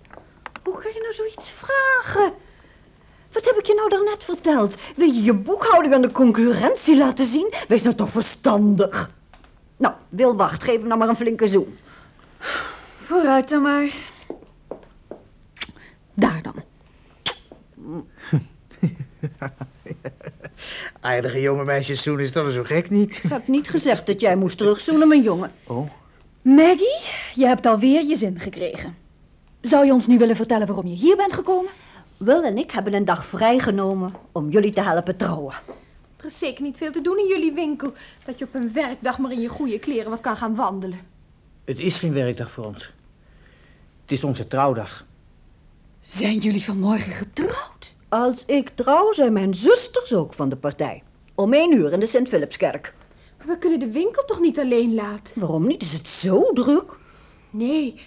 Hoe kan je nou zoiets vragen? Wat heb ik je nou daarnet verteld? Wil je je boekhouding aan de concurrentie laten zien? Wees nou toch verstandig. Nou, Wil wacht, geef hem nou maar een flinke zoen. Vooruit dan maar. Daar dan. <laughs> Aardige jonge meisjes zoen is toch zo gek niet? Ik heb niet gezegd dat jij moest terugzoenen, mijn jongen. Oh. Maggie, je hebt alweer je zin gekregen. Zou je ons nu willen vertellen waarom je hier bent gekomen? Wil en ik hebben een dag vrijgenomen om jullie te helpen trouwen. Er is zeker niet veel te doen in jullie winkel. Dat je op een werkdag maar in je goede kleren wat kan gaan wandelen. Het is geen werkdag voor ons. Het is onze trouwdag. Zijn jullie vanmorgen getrouwd? Als ik trouw, zijn mijn zusters ook van de partij. Om één uur in de Sint-Philipskerk. We kunnen de winkel toch niet alleen laten? Waarom niet? Is het zo druk? Nee.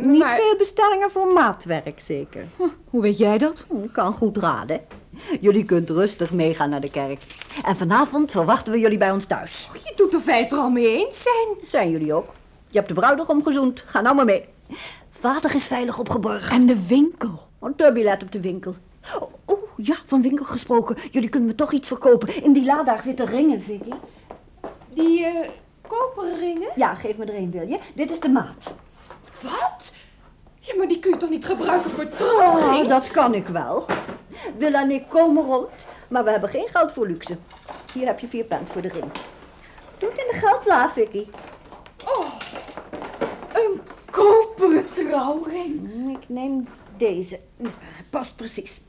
Niet veel bestellingen voor maatwerk, zeker. Hoe weet jij dat? Hm, Ik kan goed raden. Jullie kunt rustig meegaan naar de kerk. En vanavond verwachten we jullie bij ons thuis. Je doet wij het er al mee eens zijn. Zijn jullie ook? Je hebt de bruidegom gezoend. Ga nou maar mee. Vader is veilig opgeborgen. En de winkel. Een turbulent op de winkel. Oh, ja, van winkel gesproken. Jullie kunnen me toch iets verkopen. In die la daar zitten ringen, Vicky. Die eh koperen ringen? Ja, geef me er een, wil je? Dit is de maat. Wat? Ja, maar die kun je toch niet gebruiken voor Oh, trouwring? dat kan ik wel. Wil en ik komen rond, maar we hebben geen geld voor luxe. Hier heb je vier pence voor de ring. Doe het in de geldla, Vicky. Oh, een koperen trouwring. Hm, Ik neem deze. Past precies.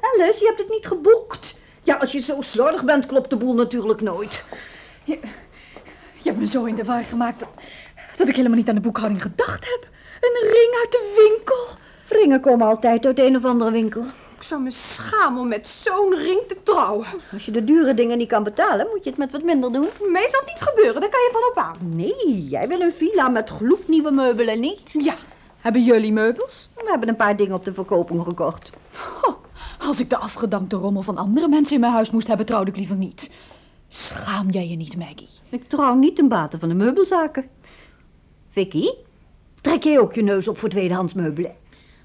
Alice, je hebt het niet geboekt. Ja, als je zo slordig bent, klopt de boel natuurlijk nooit. Je, je hebt me zo in de war gemaakt dat, dat ik helemaal niet aan de boekhouding gedacht heb. Een ring uit de winkel. Ringen komen altijd uit een of andere winkel. Ik zou me schamen om met zo'n ring te trouwen. Als je de dure dingen niet kan betalen, moet je het met wat minder doen. Mij zal het niet gebeuren, daar kan je van op aan. Nee, jij wil een villa met gloednieuwe meubelen, niet? Ja, hebben jullie meubels? We hebben een paar dingen op de verkoping gekocht. Als ik de afgedankte rommel van andere mensen in mijn huis moest hebben, trouwde ik liever niet. Schaam jij je niet, Maggie? Ik trouw niet ten bate van de meubelzaken. Vicky, trek jij ook je neus op voor tweedehands meubelen?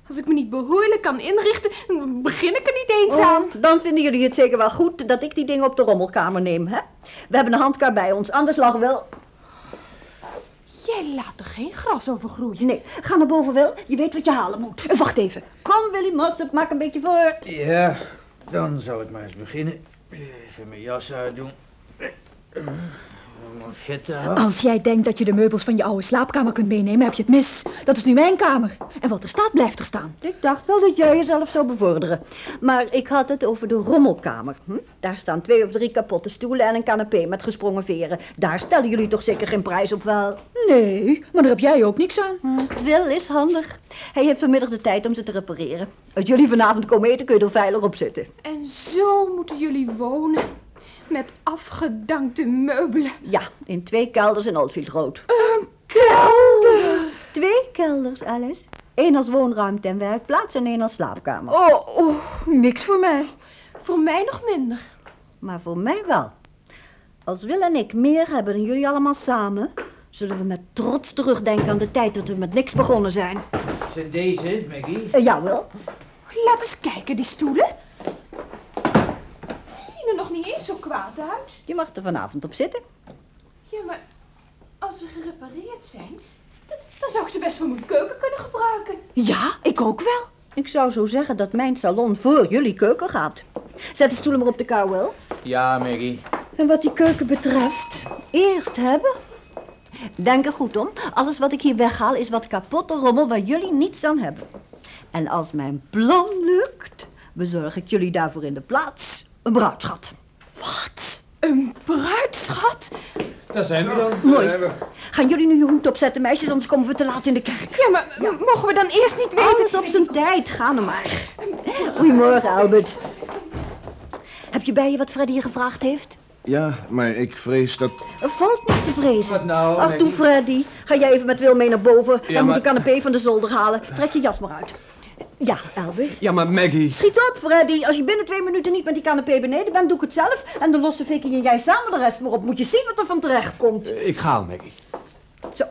Als ik me niet behoorlijk kan inrichten, dan begin ik er niet eens aan. Oh, dan vinden jullie het zeker wel goed dat ik die dingen op de rommelkamer neem, hè? We hebben een handkar bij ons, anders lag wel... Jij laat er geen gras over groeien. Nee, ga naar boven, Wil. Je weet wat je halen moet. Wacht even. Kom, Willy Mossop, maak een beetje voort. Ja, dan zou ik maar eens beginnen. Even mijn jas uitdoen. Als jij denkt dat je de meubels van je oude slaapkamer kunt meenemen, heb je het mis. Dat is nu mijn kamer. En wat er staat, blijft er staan. Ik dacht wel dat jij jezelf zou bevorderen. Maar ik had het over de rommelkamer. Hm? Daar staan twee of drie kapotte stoelen en een canapé met gesprongen veren. Daar stellen jullie toch zeker geen prijs op wel? Nee, maar daar heb jij ook niks aan. Hm. Wil is handig. Hij heeft vanmiddag de tijd om ze te repareren. Als jullie vanavond komen eten, kun je er veilig op zitten. En zo moeten jullie wonen. Met afgedankte meubelen. Ja, in twee kelders in Oldfield Road. Een kelder! Twee kelders, Alice. Eén als woonruimte en werkplaats en één als slaapkamer. Oh, oh, niks voor mij. Voor mij nog minder. Maar voor mij wel. Als Wil en ik meer hebben dan jullie allemaal samen... zullen we met trots terugdenken aan de tijd dat we met niks begonnen zijn. Zijn deze, Maggie? Uh, ja, Wil. Laat eens kijken, die stoelen. Nog niet eens zo kwaad uit. Je mag er vanavond op zitten. Ja, maar als ze gerepareerd zijn, dan zou ik ze best voor mijn keuken kunnen gebruiken. Ja, ik ook wel. Ik zou zo zeggen dat mijn salon voor jullie keuken gaat. Zet de stoelen maar op de kou, Wil. Ja, Maggie. En wat die keuken betreft, eerst hebben. Denk er goed om. Alles wat ik hier weghaal is wat kapotte rommel waar jullie niets aan hebben. En als mijn plan lukt, bezorg ik jullie daarvoor in de plaats een bruidschat. Wat? Een bruidschat? Daar zijn we dan. Mooi. Gaan jullie nu je hoed opzetten, meisjes, anders komen we te laat in de kerk. Ja, maar mogen we dan eerst niet weten... Alles op zijn tijd, ga nou maar. Goedemorgen, Albert. Heb je bij je wat Freddy je gevraagd heeft? Ja, maar ik vrees dat... Er valt niks te vrezen. Wat nou, Ach, toe, Freddy. Ga jij even met Wil mee naar boven Ja, en moet de canapé van de zolder halen. Trek je jas maar uit. Ja, Albert. Ja, maar Maggie. Schiet op, Freddy. Als je binnen twee minuten niet met die canapé beneden bent, doe ik het zelf. En dan lossen Vicky en jij samen de rest maar op. Moet je zien wat er van terecht komt. Ik ga al, Maggie. Zo.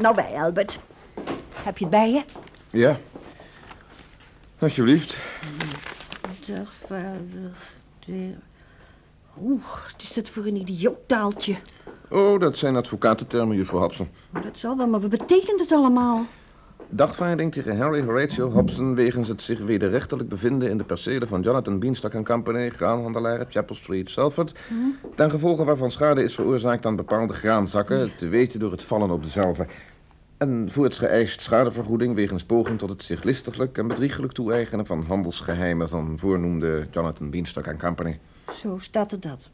Nou bij, Albert. Heb je het bij je? Ja. Alsjeblieft. Dag, vader. De... Oeh, wat is dat voor een idioottaaltje? Oh, dat zijn advocatentermen, juffrouw Hobson. Maar dat zal wel, maar wat betekent het allemaal? Dagvaarding tegen Harry Horatio Hobson wegens het zich wederrechtelijk bevinden in de percelen van Jonathan Beanstalk Company, graanhandelaren, Chapel Street, Salford, ten gevolge waarvan schade is veroorzaakt aan bepaalde graanzakken, te weten door het vallen op dezelfde. En voorts geëist schadevergoeding wegens poging tot het zich listiglijk en bedriegelijk toe-eigenen van handelsgeheimen van voornoemde Jonathan Beanstalk Company. Zo staat er dat.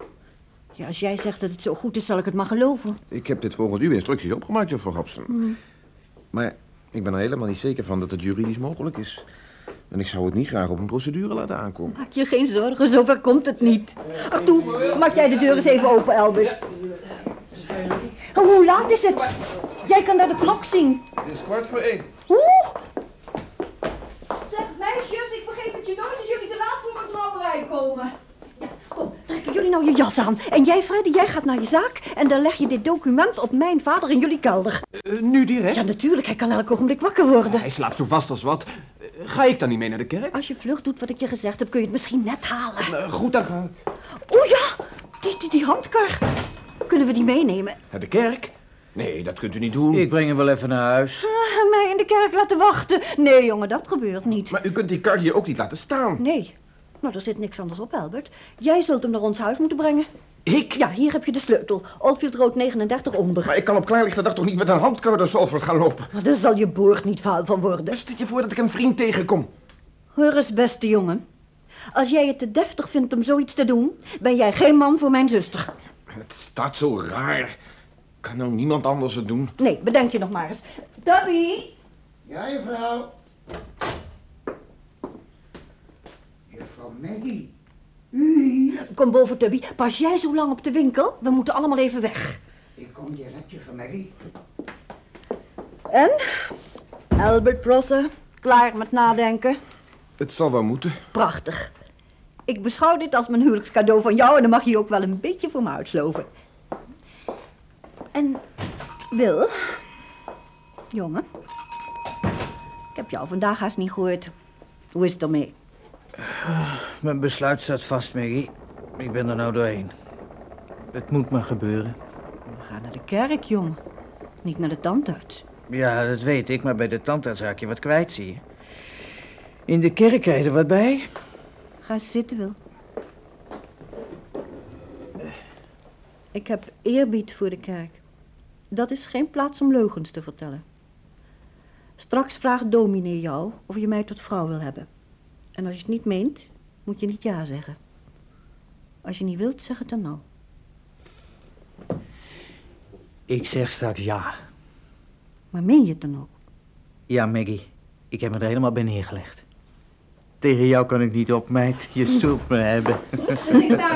Ja, als jij zegt dat het zo goed is, zal ik het maar geloven. Ik heb dit volgens uw instructies opgemaakt, juffrouw Hobson. Maar ik ben er helemaal niet zeker van dat het juridisch mogelijk is. En ik zou het niet graag op een procedure laten aankomen. Maak je geen zorgen, zover komt het niet. Ach, toe, maak jij de deur eens even open, Albert. Oh, hoe laat is het? Jij kan naar de klok zien. Het is kwart voor één. Hoe? Zeg, meisjes, ik vergeet het je nooit als jullie te laat voor mijn trouwerij komen. Ja, kom, trekken jullie nou je jas aan. En jij, Freddy, jij gaat naar je zaak en dan leg je dit document op mijn vader in jullie kelder. Eh, nu direct? Ja, natuurlijk, hij kan elk ogenblik wakker worden. Hij slaapt zo vast als wat. Eh, Ga ik dan niet mee naar de kerk? Als je vlug doet wat ik je gezegd heb, kun je het misschien net halen. Eh, goed, dan ga ik. Oh ja, die, die, die handkar. Kunnen we die meenemen? Naar de kerk? Nee, dat kunt u niet doen. Ik breng hem wel even naar huis. Ah, mij in de kerk laten wachten. Nee, jongen, dat gebeurt niet. Maar u kunt die kar hier ook niet laten staan. Nee. Nou, er zit niks anders op, Albert. Jij zult hem naar ons huis moeten brengen. Ik? Ja, hier heb je de sleutel. Oldfield Road 39 onder. Maar ik kan op klaarlichte dag toch niet met een handkar door Salford gaan lopen? Maar daar zal je boord niet vuil van worden. Stel je voor dat ik een vriend tegenkom. Hoor eens, beste jongen. Als jij het te deftig vindt om zoiets te doen, ben jij geen man voor mijn zuster. Het staat zo raar. Kan nou niemand anders het doen? Nee, bedenk je nog maar eens. Tabby! Ja, juffrouw. Juffrouw Maggie. Ui, Kom boven, Tubby. Pas jij zo lang op de winkel? We moeten allemaal even weg. Ik kom direct, juffrouw Maggie. En? Albert Prosser, klaar met nadenken? Het zal wel moeten. Prachtig. Ik beschouw dit als mijn huwelijkscadeau van jou en dan mag je ook wel een beetje voor me uitsloven. En Wil, jongen, ik heb jou vandaag haast niet gehoord. Hoe is het ermee? Mijn besluit staat vast, Maggie. Ik ben er nou doorheen. Het moet maar gebeuren. We gaan naar de kerk, jongen. niet naar de tandarts. Ja, dat weet ik, maar bij de tandarts raak je wat kwijt, zie je. In de kerk krijg je er wat bij. Ga zitten, Wil. Ik heb eerbied voor de kerk. Dat is geen plaats om leugens te vertellen. Straks vraagt dominee jou of je mij tot vrouw wil hebben. En als je het niet meent, moet je niet ja zeggen. Als je niet wilt, zeg het dan nou. Ik zeg straks ja. Maar meen je het dan ook? Ja, Maggie. Ik heb me er helemaal bij neergelegd. Tegen jou kan ik niet op, meid. Je <laughs> zult me hebben. <laughs>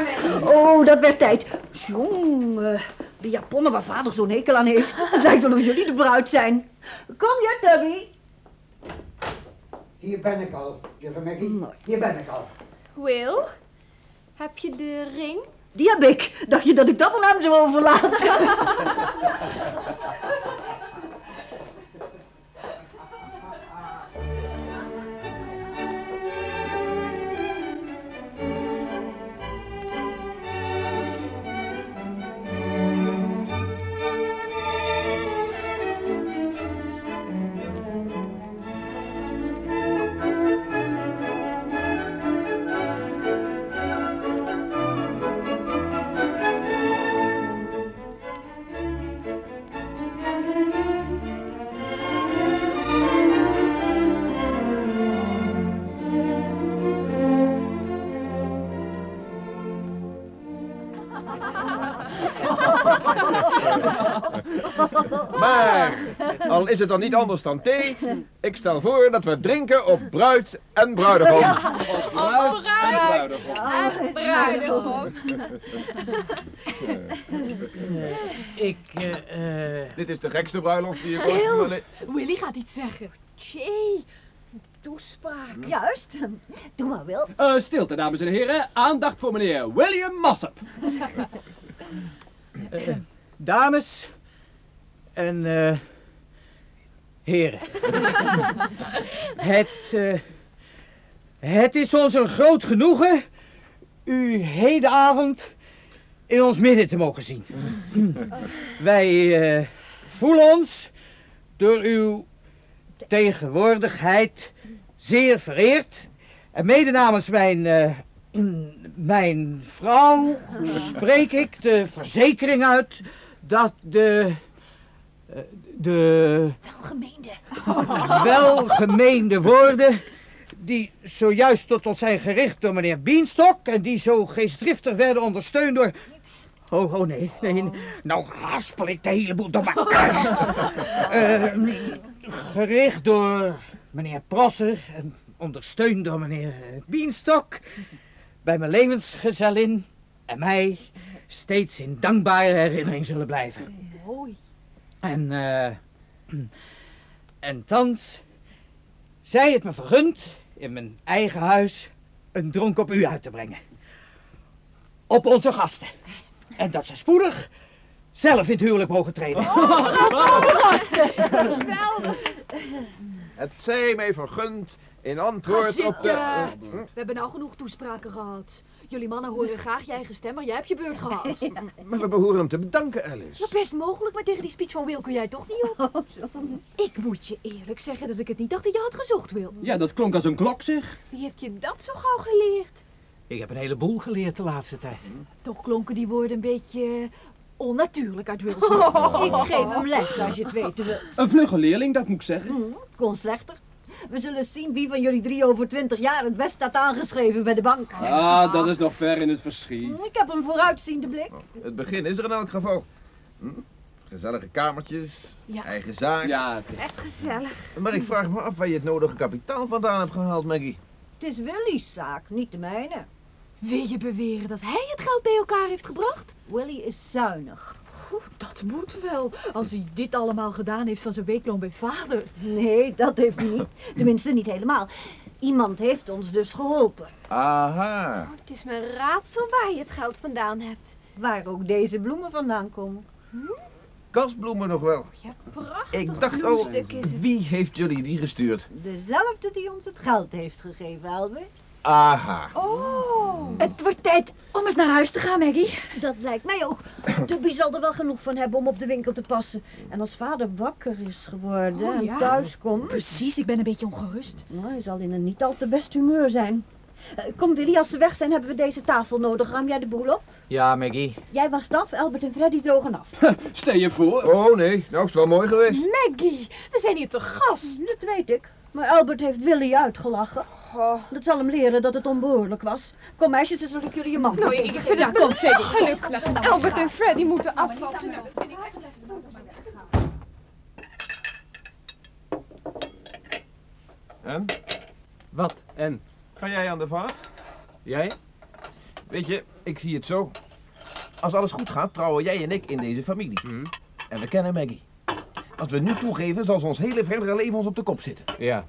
Oh, dat werd tijd. Jongen, de japonnen waar vader zo'n hekel aan heeft. Het <laughs> lijkt wel of jullie de bruid zijn. Kom je, Tubby? Hier ben ik al, juffrouw Maggie. Hier ben ik al. Will, heb je de ring? Die heb ik. Dacht je dat ik dat aan hem zou overlaten? <laughs> is het dan niet anders dan thee, ik stel voor dat we drinken op bruid en bruidegom. Op bruid en bruidegom. <laughs> Ik, eh. Dit is de gekste bruiloft die ik ooit Stil! Willy gaat iets zeggen. Jee, toespraak. Juist. Doe maar, Wil. Eh, stilte, dames en heren. Aandacht voor meneer William Mossop. eh, dames en eh heren. het, eh, het is ons een groot genoegen u hedenavond in ons midden te mogen zien. Wij eh, voelen ons door uw tegenwoordigheid zeer vereerd. En mede namens mijn, eh, mijn vrouw spreek ik de verzekering uit dat de, de Welgemeende. <laughs> welgemeende woorden die zojuist tot ons zijn gericht door meneer Bienstok en die zo geestdriftig werden ondersteund door... Oh, oh nee, nee, nou haspel ik de hele boel door elkaar. <laughs> Eh, gericht door meneer Prosser en ondersteund door meneer eh, Bienstok bij mijn levensgezellin en mij steeds in dankbare herinnering zullen blijven. Mooi. En, eh. en thans zij het me vergund in mijn eigen huis een dronk op u uit te brengen. Op onze gasten. En dat ze spoedig zelf in het huwelijk mogen treden. Het zij mij vergund in Ga antwoord op de... Hm? We hebben nou genoeg toespraken gehad. Jullie mannen horen graag je eigen stem, maar jij hebt je beurt gehad. <laughs> Maar we behoren hem te bedanken, Alice. Ja, best mogelijk, maar tegen die speech van Wil kun jij toch niet op. <laughs> Ik moet je eerlijk zeggen dat ik het niet dacht dat je had gezocht, Wil. Ja, dat klonk als een klok, zeg. Wie heeft je dat zo gauw geleerd? Ik heb een heleboel geleerd de laatste tijd. Toch klonken die woorden een beetje onnatuurlijk uit Will's mond. Ik geef hem les als je het weten wilt. Een vlugge leerling, dat moet ik zeggen. Hm, kon slechter. We zullen zien wie van jullie drie over twintig jaar het best staat aangeschreven bij de bank. Ah, dat is nog ver in het verschiet. Ik heb een vooruitziende blik. Het begin is er in elk geval. Hm? Gezellige kamertjes, Ja. eigen zaak. Ja, het is... Echt gezellig. Maar ik vraag me af waar je het nodige kapitaal vandaan hebt gehaald, Maggie. Het is Willy's zaak, niet de mijne. Wil je beweren dat hij het geld bij elkaar heeft gebracht? Willy is zuinig. Oeh, dat moet wel, als hij dit allemaal gedaan heeft van zijn weekloon bij vader. Nee, dat heeft hij niet. Tenminste, niet helemaal. Iemand heeft ons dus geholpen. Aha. Het is me een raadsel waar je het geld vandaan hebt. Waar ook deze bloemen vandaan komen. Kasbloemen nog wel. Ja, prachtig Ik dacht al, wie heeft jullie die gestuurd? Dezelfde die ons het geld heeft gegeven, Albert. Aha. Oh. Het wordt tijd om eens naar huis te gaan, Maggie. Dat lijkt mij ook. Tubby zal er wel genoeg van hebben om op de winkel te passen. En als vader wakker is geworden Oh, en ja. thuis komt... Precies, ik ben een beetje ongerust. Nou, hij zal in een niet al te best humeur zijn. Eh, kom Willy, als ze weg zijn hebben we deze tafel nodig. Ruim jij de boel op? Ja, Maggie. Jij was af, Albert en Freddy drogen af. <laughs> Stel je voor. Oh nee, nou is het wel mooi geweest. Maggie, we zijn hier te gast. Dat weet ik. Maar Albert heeft Willy uitgelachen. Dat zal hem leren dat het onbehoorlijk was. Kom meisjes, dan zal ik jullie je man Nou, ik vind het kom, Freddy. belachelijk. Albert en Freddy moeten afwassen. Nou, echt- En? Wat? En? Ga jij aan de vaart? Jij? Weet je, ik zie het zo. Als alles goed gaat, trouwen jij en ik in deze familie. Hm? En we kennen Maggie. Als we nu toegeven, zal ze ons hele verdere leven ons op de kop zitten. Ja.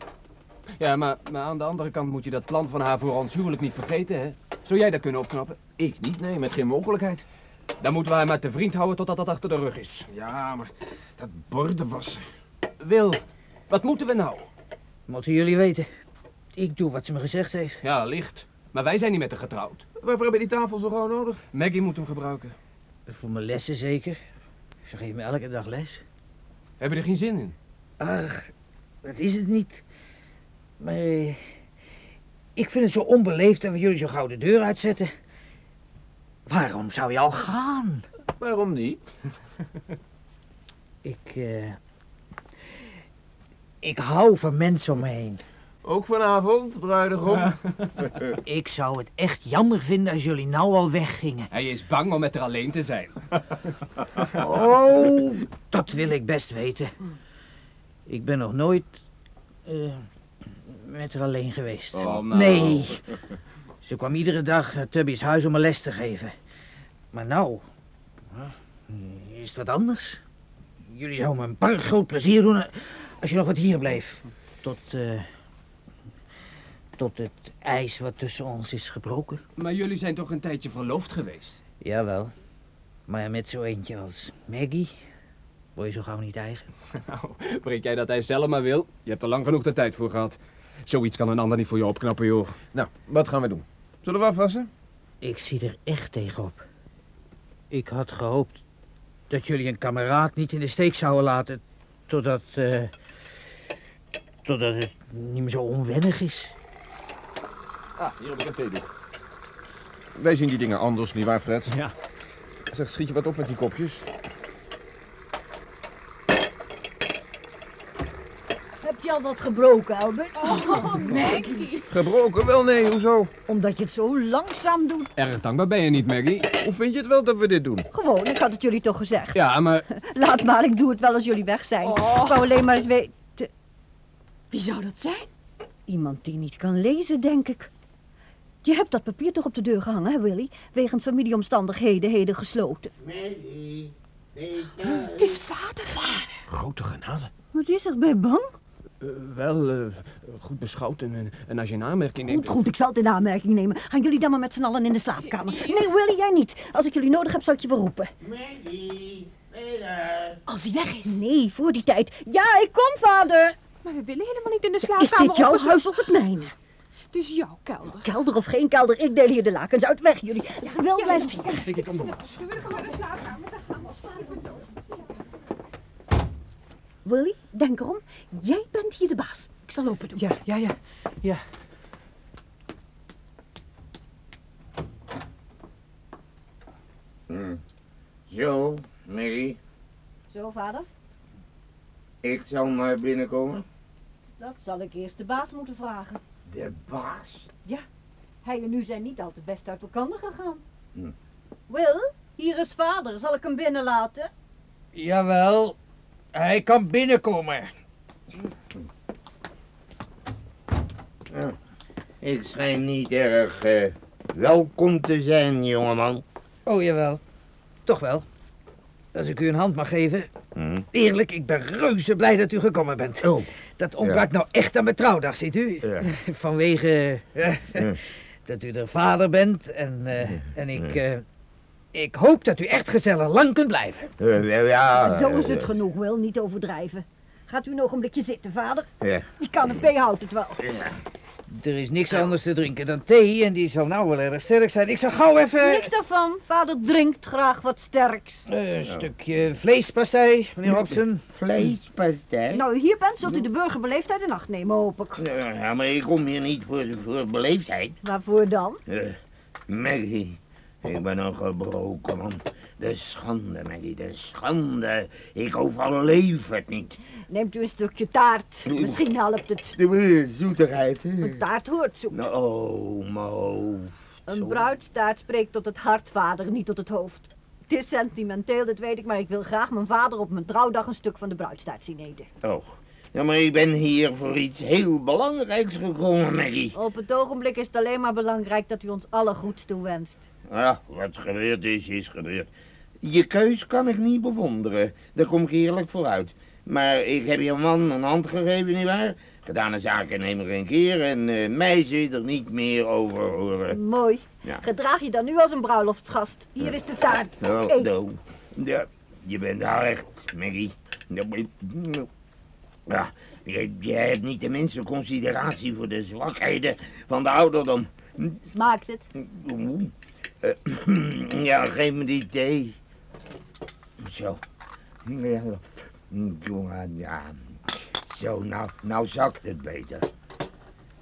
Ja, maar, maar aan de andere kant moet je dat plan van haar voor ons huwelijk niet vergeten, hè? Zou jij dat kunnen opknappen? Ik niet, nee, met geen mogelijkheid. Dan moeten we haar maar te vriend houden totdat dat achter de rug is. Ja, maar dat borden wassen. Wil, wat moeten we nou? Moeten jullie weten. Ik doe wat ze me gezegd heeft. Ja, licht. Maar wij zijn niet met haar getrouwd. Waarvoor hebben die tafel zo gauw nodig? Maggie moet hem gebruiken. Voor mijn lessen zeker. Ze geeft me elke dag les. Heb je er geen zin in? Ach, dat is het niet. Maar eh, ik vind het zo onbeleefd dat we jullie zo gauw de deur uitzetten. Waarom zou je al gaan? Waarom niet? Ik, eh, ik hou van mensen om me heen. Ook vanavond, bruidegom. <laughs> Ik zou het echt jammer vinden als jullie nou al weggingen. Hij is bang om met haar alleen te zijn. <laughs> Oh, dat wil ik best weten. Ik ben nog nooit eh, met haar alleen geweest. Oh, nou. Nee. Ze kwam iedere dag naar Tubby's huis om me les te geven. Maar nou, eh, is het wat anders. Jullie zouden me een bar groot plezier doen eh, als je nog wat hier bleef. Tot, eh, tot het ijs wat tussen ons is gebroken. Maar jullie zijn toch een tijdje verloofd geweest? Jawel. Maar met zo eentje als Maggie word je zo gauw niet eigen. <laughs> Nou, breek jij dat hij zelf maar wil. Je hebt er lang genoeg de tijd voor gehad. Zoiets kan een ander niet voor je opknappen, joh. Nou, wat gaan we doen? Zullen we afwassen? Ik zie er echt tegenop. Ik had gehoopt dat jullie een kameraad niet in de steek zouden laten. Totdat, eh, totdat het niet meer zo onwennig is. Ah, hier heb ik een theedoek. Wij zien die dingen anders, nietwaar Fred? Ja. Zeg, schiet je wat op met die kopjes? Heb je al wat gebroken, Albert? Oh, Maggie. Gebroken? Wel nee, hoezo? Omdat je het zo langzaam doet. Erg dankbaar ben je niet, Maggie. Hoe vind je het wel dat we dit doen? Gewoon, ik had het jullie toch gezegd. Ja, maar <laughs> Laat maar, ik doe het wel als jullie weg zijn. Oh. Ik wou alleen maar eens weten... Wie zou dat zijn? Iemand die niet kan lezen, denk ik. Je hebt dat papier toch op de deur gehangen, hè, Willy? Wegens familieomstandigheden heden gesloten. Je Het is vader. Grote genade. Wat is er bij bang? eh, wel eh, goed beschouwd. En, en- als je een aanmerking neemt... Goed, goed, ik zal het in aanmerking nemen. Gaan jullie dan maar met z'n allen in de slaapkamer. Nee, Willy, jij niet. Als ik jullie nodig heb, zal ik je beroepen. Maggie, ben je daar? Als hij weg is. Nee, voor die tijd. Ja, ik kom, vader. Maar we willen helemaal niet in de Is slaapkamer. dit jouw huis of het mijne? Het is jouw kelder. Kelder of geen kelder, ik deel hier de lakens uit. Weg, jullie. Wil blijft hier. Ik kom nog eens. We willen gewoon naar de slaapkamer. Dan gaan we als vader van zo. Willy, denk erom. Jij bent hier de baas. Ik zal open doen. Ja, ja, ja. Ja. Hm. Zo, Maggie, Zo, vader. ik zal maar binnenkomen. Dat zal ik eerst de baas moeten vragen. De baas? Hij en nu zijn niet al te best uit elkaar gegaan. Hm. Will, hier is vader. Zal ik hem binnenlaten? Jawel, hij kan binnenkomen. Ja. Ik schijn niet erg eh, welkom te zijn, jongeman. Oh, jawel. Toch wel. Als ik u een hand mag geven. Hm. Eerlijk, ik ben reuze blij dat u gekomen bent. Oh, Dat ontbrak nou echt aan mijn trouwdag, ziet u? Ja. <laughs> Vanwege eh, Ja. <laughs> dat u de vader bent en, eh, en ik, eh, ik hoop dat u echt gezellig lang kunt blijven. eh, ja. Zo is het genoeg, Will. Niet overdrijven. Gaat u nog een blikje zitten, vader? Ja. Die canapé houdt het wel. ja. Er is niks anders te drinken dan thee en die zal nou wel erg sterk zijn. Ik zal gauw even... Niks daarvan. Vader drinkt graag wat sterks. Een stukje vleespastei, meneer Hobson. Vleespastei? Nou, u hier bent, zult u de burgerbeleefdheid in acht nemen, hoop ik. Ja, maar ik kom hier niet voor, voor beleefdheid. Waarvoor dan? Eh, Maggie, ik ben een gebroken man. De schande, Maggie, de schande. Ik overleef het niet. Neemt u een stukje taart. Misschien helpt het. De zoetigheid, hè? Een taart hoort zoet. Nou, oh, mijn hoofd. Een bruidstaart spreekt tot het hart, vader, niet tot het hoofd. Het is sentimenteel, dat weet ik, maar ik wil graag mijn vader op mijn trouwdag een stuk van de bruidstaart zien eten. Oh, ja, maar ik ben hier voor iets heel belangrijks gekomen, Maggie. Op het ogenblik is het alleen maar belangrijk dat u ons alle goeds toewenst. Ja, wat gebeurd is, is gebeurd. Je keus kan ik niet bewonderen, daar kom ik eerlijk vooruit. Maar ik heb je man een hand gegeven, nietwaar? Gedane zaken nemen geen keer en eh, mij zul je er niet meer over horen. Mooi. Ja. Gedraag je dan nu als een bruiloftsgast. Hier is de taart. Nou, nou. Ja, je bent daar echt, Maggie. Ja, Ja, jij, jij hebt niet de minste consideratie voor de zwakheden van de ouderdom. Smaakt het? Eh, ja, geef me die thee. Zo. Ja. Zo, nou, nou zakt het beter.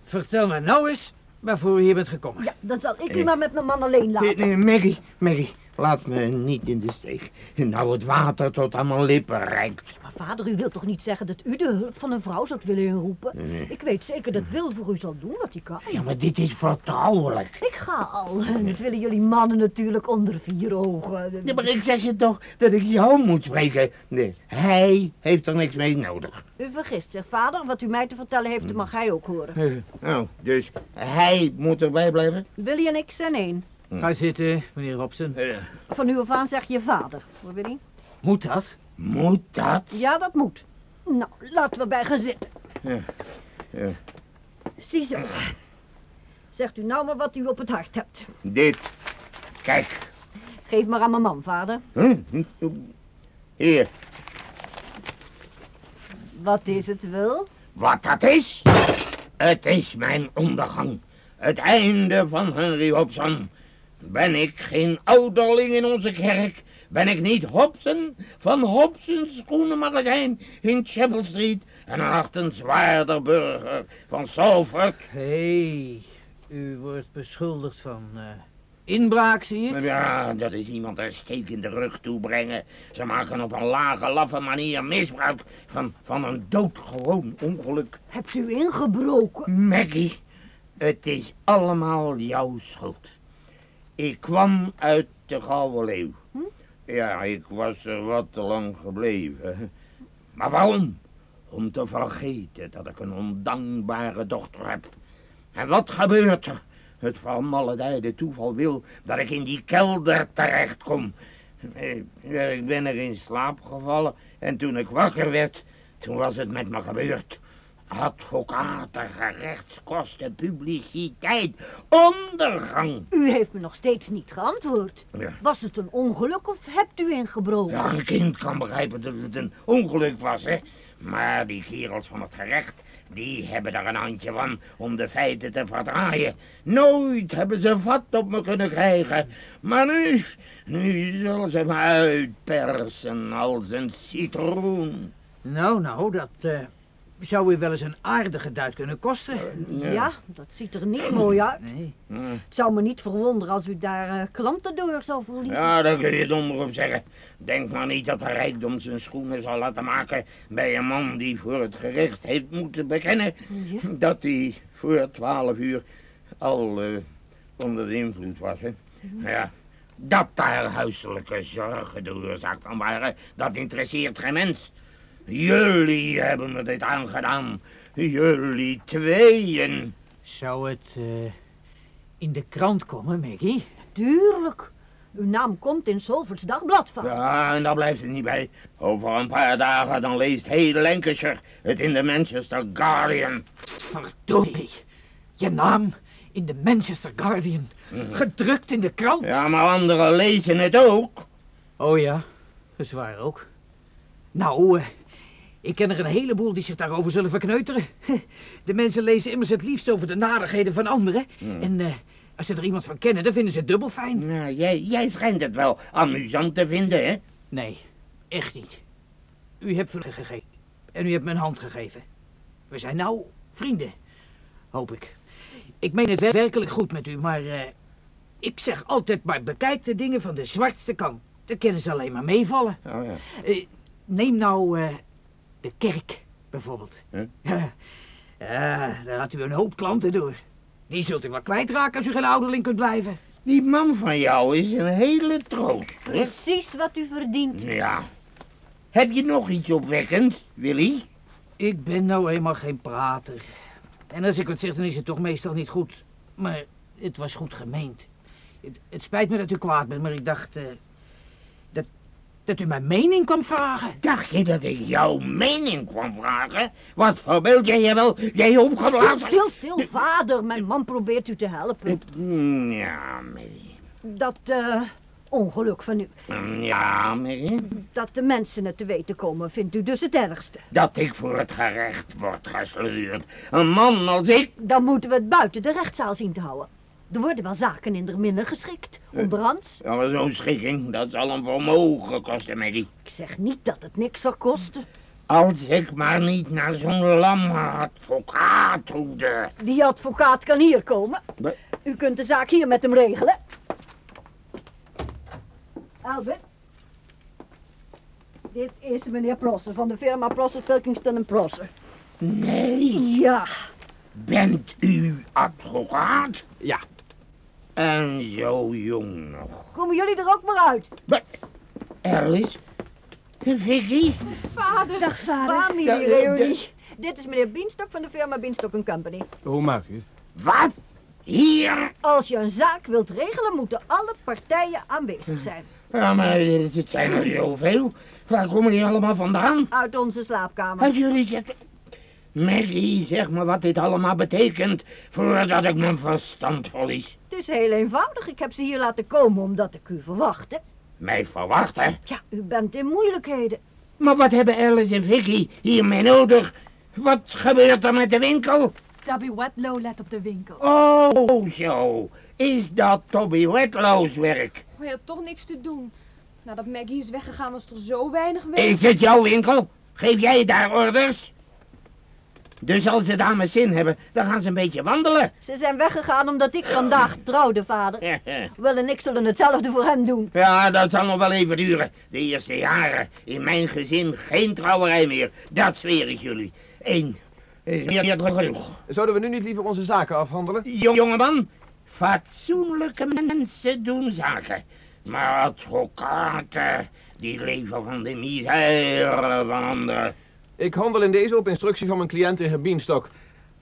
Vertel me nou eens waarvoor u hier bent gekomen. Ja, dan zal ik u maar met mijn man alleen Nee, laten. nee, Maggie, Maggie, laat me niet in de steek. Nou het water tot aan mijn lippen reikt. Maar vader, u wilt toch niet zeggen dat u de hulp van een vrouw zoudt willen inroepen? Nee. Ik weet zeker dat Wil voor u zal doen wat hij kan. Ja, maar dit is vertrouwelijk. Ik ga al. Dat willen jullie mannen natuurlijk onder vier ogen. Ja, maar ik zeg je toch dat ik jou moet spreken. Nee, hij heeft er niks mee nodig. U vergist zich, vader. Wat u mij te vertellen heeft, dat mag hij ook horen. <laughs> Nou, dus hij moet erbij blijven? Willy en ik zijn één. Ga zitten, meneer Hobson. Van nu af aan zeg je vader. Hoor, Willy? Moet dat? Moet dat? Ja, dat moet. Nou, laten we bij gaan zitten. Ja. ja. Ziezo. Zegt u nou maar wat u op het hart hebt. Dit. Kijk. Geef maar aan mijn man, vader. Huh? Hier. Wat is het wel? Wat dat is? Het is mijn ondergang. Het einde van Henry Hobson. Ben ik geen ouderling in onze kerk? Ben ik niet Hobson van Hobson's schoenenmagazijn in Chapel Street en een achtenswaarder burger van Salford? Hé, hey, u wordt beschuldigd van eh, inbraak, zie ik. Ja, dat is iemand een steek in de rug toebrengen. Ze maken op een lage, laffe manier misbruik van, van een doodgewoon ongeluk. Hebt u ingebroken? Maggie, het is allemaal jouw schuld. Ik kwam uit de Gouden Leeuw. Ja, ik was er wat te lang gebleven. Maar waarom? Om te vergeten dat ik een ondankbare dochter heb. En wat gebeurt er? Het vermaledijde toeval wil dat ik in die kelder terechtkom. Eh, ja, Ik ben er in slaap gevallen en toen ik wakker werd, toen was het met me gebeurd. Advocaten, gerechtskosten, publiciteit, ondergang. U heeft me nog steeds niet geantwoord. Ja. Was het een ongeluk of hebt u ingebroken? Ja, een kind kan begrijpen dat het een ongeluk was, hè. Maar die kerels van het gerecht, die hebben daar een handje van om de feiten te verdraaien. Nooit hebben ze vat op me kunnen krijgen. Maar nu, nu zullen ze me uitpersen als een citroen. Nou, nou, dat eh, zou u wel eens een aardige duit kunnen kosten. Ja, dat ziet er niet mooi uit. Nee. Het zou me niet verwonderen als u daar eh, klanten door zou verliezen. Ja, daar kun je donder op zeggen. Denk maar niet dat de rijkdom zijn schoenen zal laten maken bij een man die voor het gerecht heeft moeten bekennen Ja. dat hij voor twaalf uur al eh, onder de invloed was. Hè? Ja, dat daar huiselijke zorgen de oorzaak van waren, dat interesseert geen mens. Jullie hebben me dit aangedaan. Jullie tweeën. Zou het eh, in de krant komen, Maggie? Tuurlijk. Uw naam komt in Solverts dagblad van. Ja, en daar blijft het niet bij. Over een paar dagen dan leest heel Lancashire het in de Manchester Guardian. Verdorie. Je naam in de Manchester Guardian. Gedrukt in de krant. Ja, maar anderen lezen het ook. Oh ja, dat is waar ook. Nou, eh, Ik ken er een heleboel die zich daarover zullen verkneuteren. <laughs> De mensen lezen immers het liefst over de nadigheden van anderen. Hmm. En eh, als ze er iemand van kennen, dan vinden ze het dubbel fijn. Nou, jij, jij schijnt het wel amusant te vinden, hè? Nee, echt niet. U hebt gegeven. En u hebt me een hand gegeven. We zijn nou vrienden. Hoop ik. Ik meen het wer- werkelijk goed met u, maar eh, ik zeg altijd maar bekijk de dingen van de zwartste kant. Dan kunnen ze alleen maar meevallen. Oh ja. Eh, neem nou de kerk, bijvoorbeeld. Huh? Ja, ja, daar had u een hoop klanten door. Die zult u wel kwijtraken als u geen ouderling kunt blijven. Die man van jou is een hele troost, hè? Precies wat u verdient. Ja. Heb je nog iets opwekkends, Willy? Ik ben nou eenmaal geen prater. En als ik wat zeg, dan is het toch meestal niet goed. Maar het was goed gemeend. Het, het spijt me dat u kwaad bent, maar ik dacht... eh, dat u mijn mening kwam vragen. Dacht je dat ik jouw mening kwam vragen? Wat verbeeld jij je wel? Jij opgeblazen? Stil, stil, stil, vader. Mijn man probeert u te helpen. Mm, Ja, Mary. Dat eh, ongeluk van u. Mm, Ja, Mary. Dat de mensen het te weten komen, vindt u dus het ergste. Dat ik voor het gerecht word gesleurd. Een man als ik... Dan moeten we het buiten de rechtszaal zien te houden. Er worden wel zaken in der minne geschikt. Onderhands. Ja, maar zo'n schikking, dat zal een vermogen kosten, Maggie. Ik zeg niet dat het niks zal kosten. Als ik maar niet naar zo'n lamme advocaat hoefde. Die advocaat kan hier komen. U kunt de zaak hier met hem regelen. Albert. Dit is meneer Prosser van de firma Prosser, Pilkingston en Prosser. Nee, Ja, bent u advocaat? Ja. En zo jong nog. komen jullie er ook maar uit? Wat? Alice? Vicky? Vader. Dag, vader. Familie eh, reunie. Dit is meneer Bienstok van de firma Bienstok Company. Hoe maakt u het? Wat? Hier? Als je een zaak wilt regelen, moeten alle partijen aanwezig zijn. Ja, maar het zijn er zoveel. Waar komen die allemaal vandaan? Uit onze slaapkamer. Als jullie zitten... Maggie, zeg me wat dit allemaal betekent, voordat ik mijn verstand verlies. Het is heel eenvoudig. Ik heb ze hier laten komen omdat ik u verwachtte. Mij verwachten? Ja, u bent in moeilijkheden. Maar wat hebben Alice en Vicky hiermee nodig? Wat gebeurt er met de winkel? Tabby Wetlow let op de winkel. Oh, zo. Is dat Toby Wetlow's werk? Je had toch niks te doen. Nadat Maggie is weggegaan was er zo weinig werk. Is het jouw winkel? Geef jij daar orders? Dus als de dames zin hebben, dan gaan ze een beetje wandelen. Ze zijn weggegaan omdat ik vandaag <laughs> trouwde, vader. <laughs> Wil en ik zullen hetzelfde voor hen doen. Ja, dat zal nog wel even duren. De eerste jaren in mijn gezin geen trouwerij meer. Dat zweer ik jullie. Eén is meer dan genoeg. Zouden we nu niet liever onze zaken afhandelen? Jong, jongeman, fatsoenlijke mensen doen zaken. Maar advocaten, die leven van de misère van anderen. Ik handel in deze op instructie van mijn cliënt de heer Bienstok.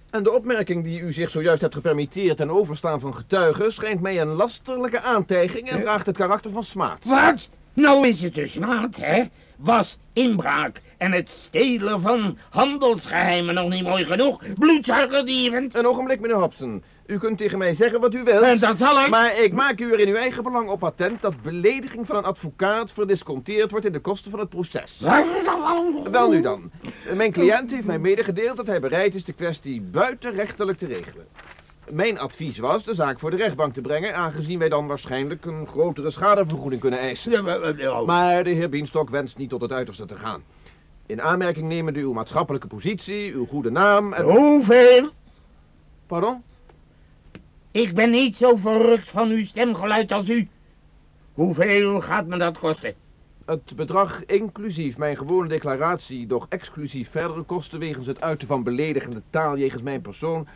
En de opmerking die u zich zojuist hebt gepermitteerd ten overstaan van getuigen... schijnt mij een lasterlijke aantijging en draagt het karakter van smaad. Wat? Nou is het dus maat, hè? Was inbraak en het stelen van handelsgeheimen nog niet mooi genoeg? Bloedzuigerdieven. Een ogenblik, meneer Hobson. U kunt tegen mij zeggen wat u wilt. En dat zal ik. Maar ik maak u er in uw eigen belang op attent dat belediging van een advocaat verdisconteerd wordt in de kosten van het proces. Wel nu dan. Mijn cliënt heeft mij medegedeeld dat hij bereid is de kwestie buitenrechtelijk te regelen. Mijn advies was de zaak voor de rechtbank te brengen, aangezien wij dan waarschijnlijk een grotere schadevergoeding kunnen eisen. Maar de heer Bienstok wenst niet tot het uiterste te gaan. In aanmerking nemende uw maatschappelijke positie, uw goede naam en... Hoeveel? Pardon? Ik ben niet zo verrukt van uw stemgeluid als u. Hoeveel gaat me dat kosten? Het bedrag inclusief mijn gewone declaratie, doch exclusief verdere kosten wegens het uiten van beledigende taal jegens mijn persoon,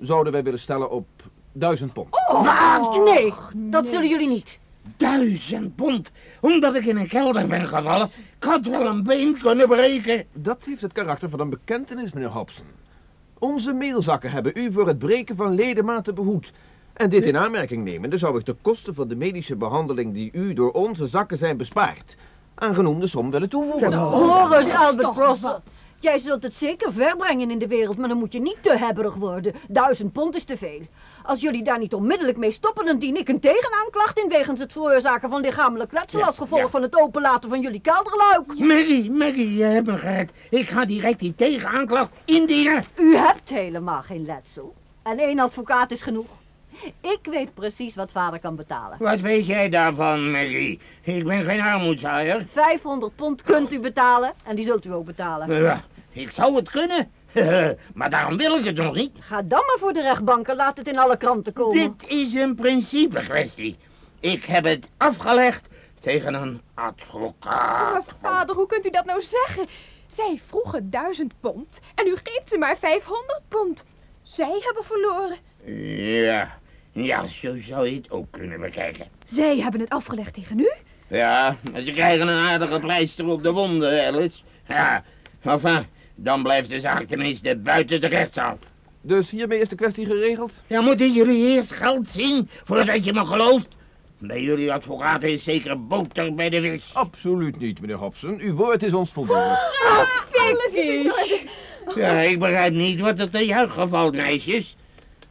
zouden wij willen stellen op duizend pond. Wat? Nee, dat zullen jullie niet. Duizend pond, omdat ik in een kelder ben gevallen. Ik had wel een been kunnen breken. Dat heeft het karakter van een bekentenis, meneer Hobson. Onze meelzakken hebben u voor het breken van ledematen behoed. En dit in aanmerking nemende zou ik de kosten van de medische behandeling die u door onze zakken zijn bespaard, aan genoemde som willen toevoegen. Hoor eens, Albert wat. Jij zult het zeker verbrengen in de wereld, maar dan moet je niet te hebberig worden. Duizend pond is te veel. Als jullie daar niet onmiddellijk mee stoppen, dan dien ik een tegenaanklacht in wegens het veroorzaken van lichamelijk letsel Ja, als gevolg ja. van het openlaten van jullie kelderluik. Maggie, Maggie, je hebt me gered. Ik ga direct die tegenaanklacht indienen. U hebt helemaal geen letsel. En één advocaat is genoeg. Ik weet precies wat vader kan betalen. Wat weet jij daarvan, Maggie? Ik ben geen armoedzaaier. 500 pond kunt u betalen en die zult u ook betalen. Ja, ik zou het kunnen. <laughs> maar daarom wil ik het nog niet. Ga dan maar voor de rechtbank en laat het in alle kranten komen. Dit is een principe kwestie. Ik heb het afgelegd tegen een advocaat. Maar vader, hoe kunt u dat nou zeggen? Zij vroegen duizend pond en u geeft ze maar 500 pond. Zij hebben verloren. Ja, ja, zo zou je het ook kunnen bekijken. Zij hebben het afgelegd tegen u? Ja, maar ze krijgen een aardige pleister op de wonden, Alice. Ja, enfin, dan blijft de zaak tenminste buiten de rechtszaal. Dus hiermee is de kwestie geregeld? Ja, moeten jullie eerst geld zien voordat je me gelooft? Bij jullie advocaten is zeker boter bij de vis. Absoluut niet, meneer Hobson. Uw woord is ons voldoende. Ja, ik begrijp niet wat er te juichen valt, meisjes.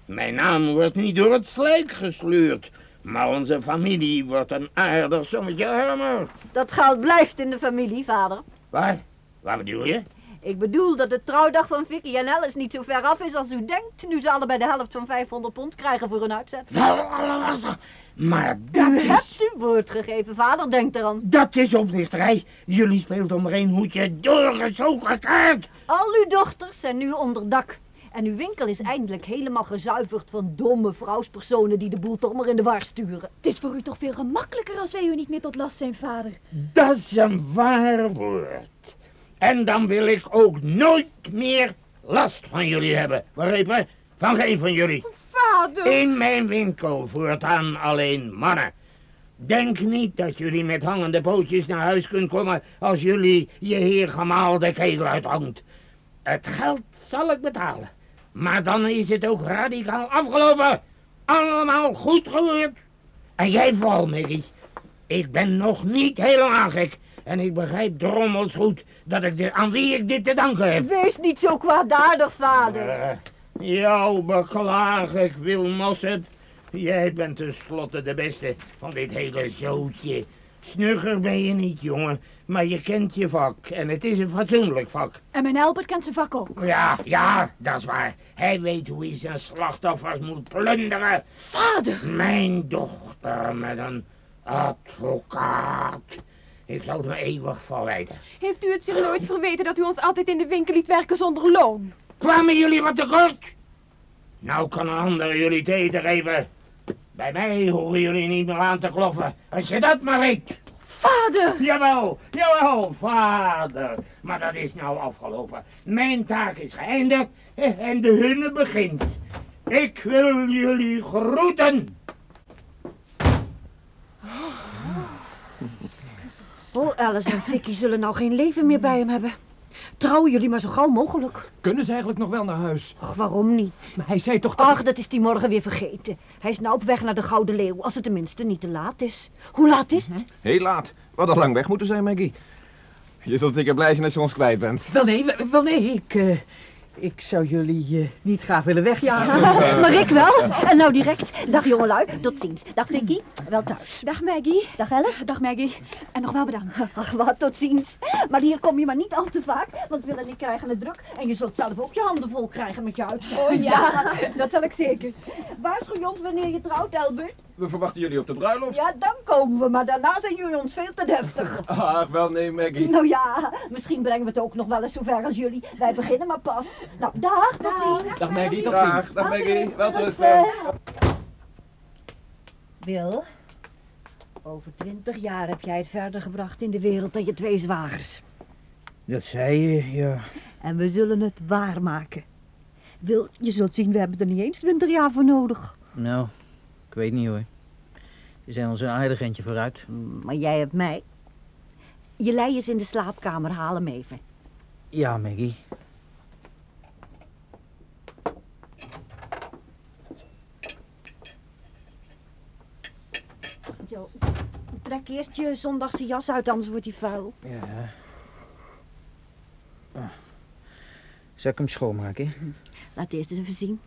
Mijn naam wordt niet door het slijk gesleurd. Maar onze familie wordt een aardig sommetje armer. Dat geld blijft in de familie, vader. Waar? Waar bedoel je? Ik bedoel dat de trouwdag van Vicky en Alice niet zo ver af is als u denkt... nu ze allebei de helft van 500 pond krijgen voor hun uitzet. Maar dat U is... hebt uw woord gegeven, vader, denk eraan. Dat is oplichterij. Jullie speelt om er een hoedje doorgezogen kaart. Al uw dochters zijn nu onder dak. En uw winkel is eindelijk helemaal gezuiverd van domme vrouwspersonen die de boel toch maar in de war sturen. Het is voor u toch veel gemakkelijker als wij u niet meer tot last zijn, vader. Dat is een waar woord. En dan wil ik ook nooit meer last van jullie hebben. Begrepen? Van geen van jullie. Vader! In mijn winkel voortaan alleen mannen. Denk niet dat jullie met hangende pootjes naar huis kunt komen als jullie je heer gemaal de kegel uithangt. Het geld zal ik betalen. Maar dan is het ook radicaal afgelopen. Allemaal goed gehoord. En jij vooral, Maggie. Ik ben nog niet helemaal gek. En ik begrijp drommels goed dat ik de, aan wie ik dit te danken heb. Wees niet zo kwaadaardig, vader. Eh, jou beklaag ik, Wil Mossop. Jij bent tenslotte de beste van dit hele zootje. Snugger ben je niet, jongen, maar je kent je vak en het is een fatsoenlijk vak. En mijn Albert kent zijn vak ook. Ja, ja, dat is waar. Hij weet hoe hij zijn slachtoffers moet plunderen. Vader! Mijn dochter met een advocaat. Ik zou me eeuwig verwijten. Heeft u het zich nooit verweten dat u ons altijd in de winkel liet werken zonder loon? Kwamen jullie wat tekort? Nou kan een ander jullie te eten geven. Bij mij hoeven jullie niet meer aan te kloffen, als je dat maar weet. Vader! Jawel, jawel, vader. Maar dat is nou afgelopen. Mijn taak is geëindigd en de hunne begint. Ik wil jullie groeten. Oh, Alice en Vicky zullen nou geen leven meer bij hem hebben. Trouwen jullie maar zo gauw mogelijk. Kunnen ze eigenlijk nog wel naar huis? Och, waarom niet? Maar hij zei toch dat... Ach, dat is die morgen weer vergeten. Hij is nou op weg naar de Gouden Leeuw, als het tenminste niet te laat is. Hoe laat is het? Heel laat. Wat al lang weg moeten zijn, Maggie. Je zult zeker blij zijn als je ons kwijt bent. Wel nee, wel- wel nee, ik, eh, ik zou jullie eh, niet graag willen wegjagen. <laughs> <laughs> maar ik wel. En nou direct. Dag jongelui, tot ziens. Dag Vicky, wel thuis. Dag Maggie. Dag Alice. Dag Maggie. En nog wel bedankt. Ach wat, tot ziens. Maar hier kom je maar niet al te vaak, want Wil en ik krijgen het druk. En je zult zelf ook je handen vol krijgen met je uitzet. Oh ja, dat zal ik zeker. Waarschuw je ons wanneer je trouwt, Albert? We verwachten jullie op de bruiloft. Ja, dan komen we, maar daarna zijn jullie ons veel te deftig. Ach, wel nee, Maggie. Nou ja, misschien brengen we het ook nog wel eens zover als jullie. Wij beginnen maar pas. Nou, dag, tot ziens. Dag Maggie, tot ziens. Dag, dag Maggie. Wel Rustig. rusten. Wil, over twintig jaar heb jij het verder gebracht in de wereld dan je twee zwagers. Dat zei je, ja. En we zullen het waarmaken. Wil, je zult zien, we hebben er niet eens twintig jaar voor nodig. Nou, ik weet niet hoor. We zijn ons een aardig eentje vooruit. Maar jij hebt mij. Je lei is in de slaapkamer, haal hem even. Ja, Maggie. Jo, trek eerst je zondagse jas uit, anders wordt hij vuil. Ja. Ah. Zal ik hem schoonmaken? Laat eerst eens even zien.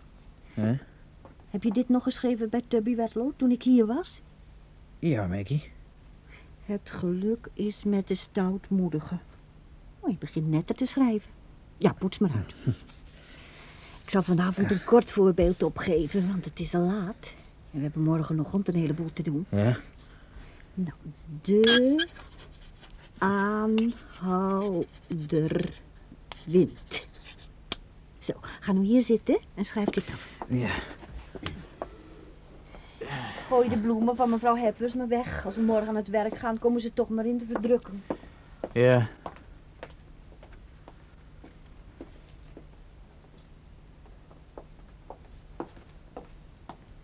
Heb je dit nog geschreven bij Tubby Wedlow toen ik hier was? Ja, Maggie. Het geluk is met de stoutmoedige. Oh, je begint netter te schrijven. Ja, poets maar uit. <laughs> Ik zal vanavond een kort voorbeeld opgeven, want het is al laat. En we hebben morgen nog een heleboel te doen. Ja? Nou, de aanhouder wint. Zo, ga nu hier zitten en schrijf dit af. Ja. Gooi de bloemen van mevrouw Hepworth maar weg. Als we morgen aan het werk gaan, komen ze toch maar in te verdrukken. Ja.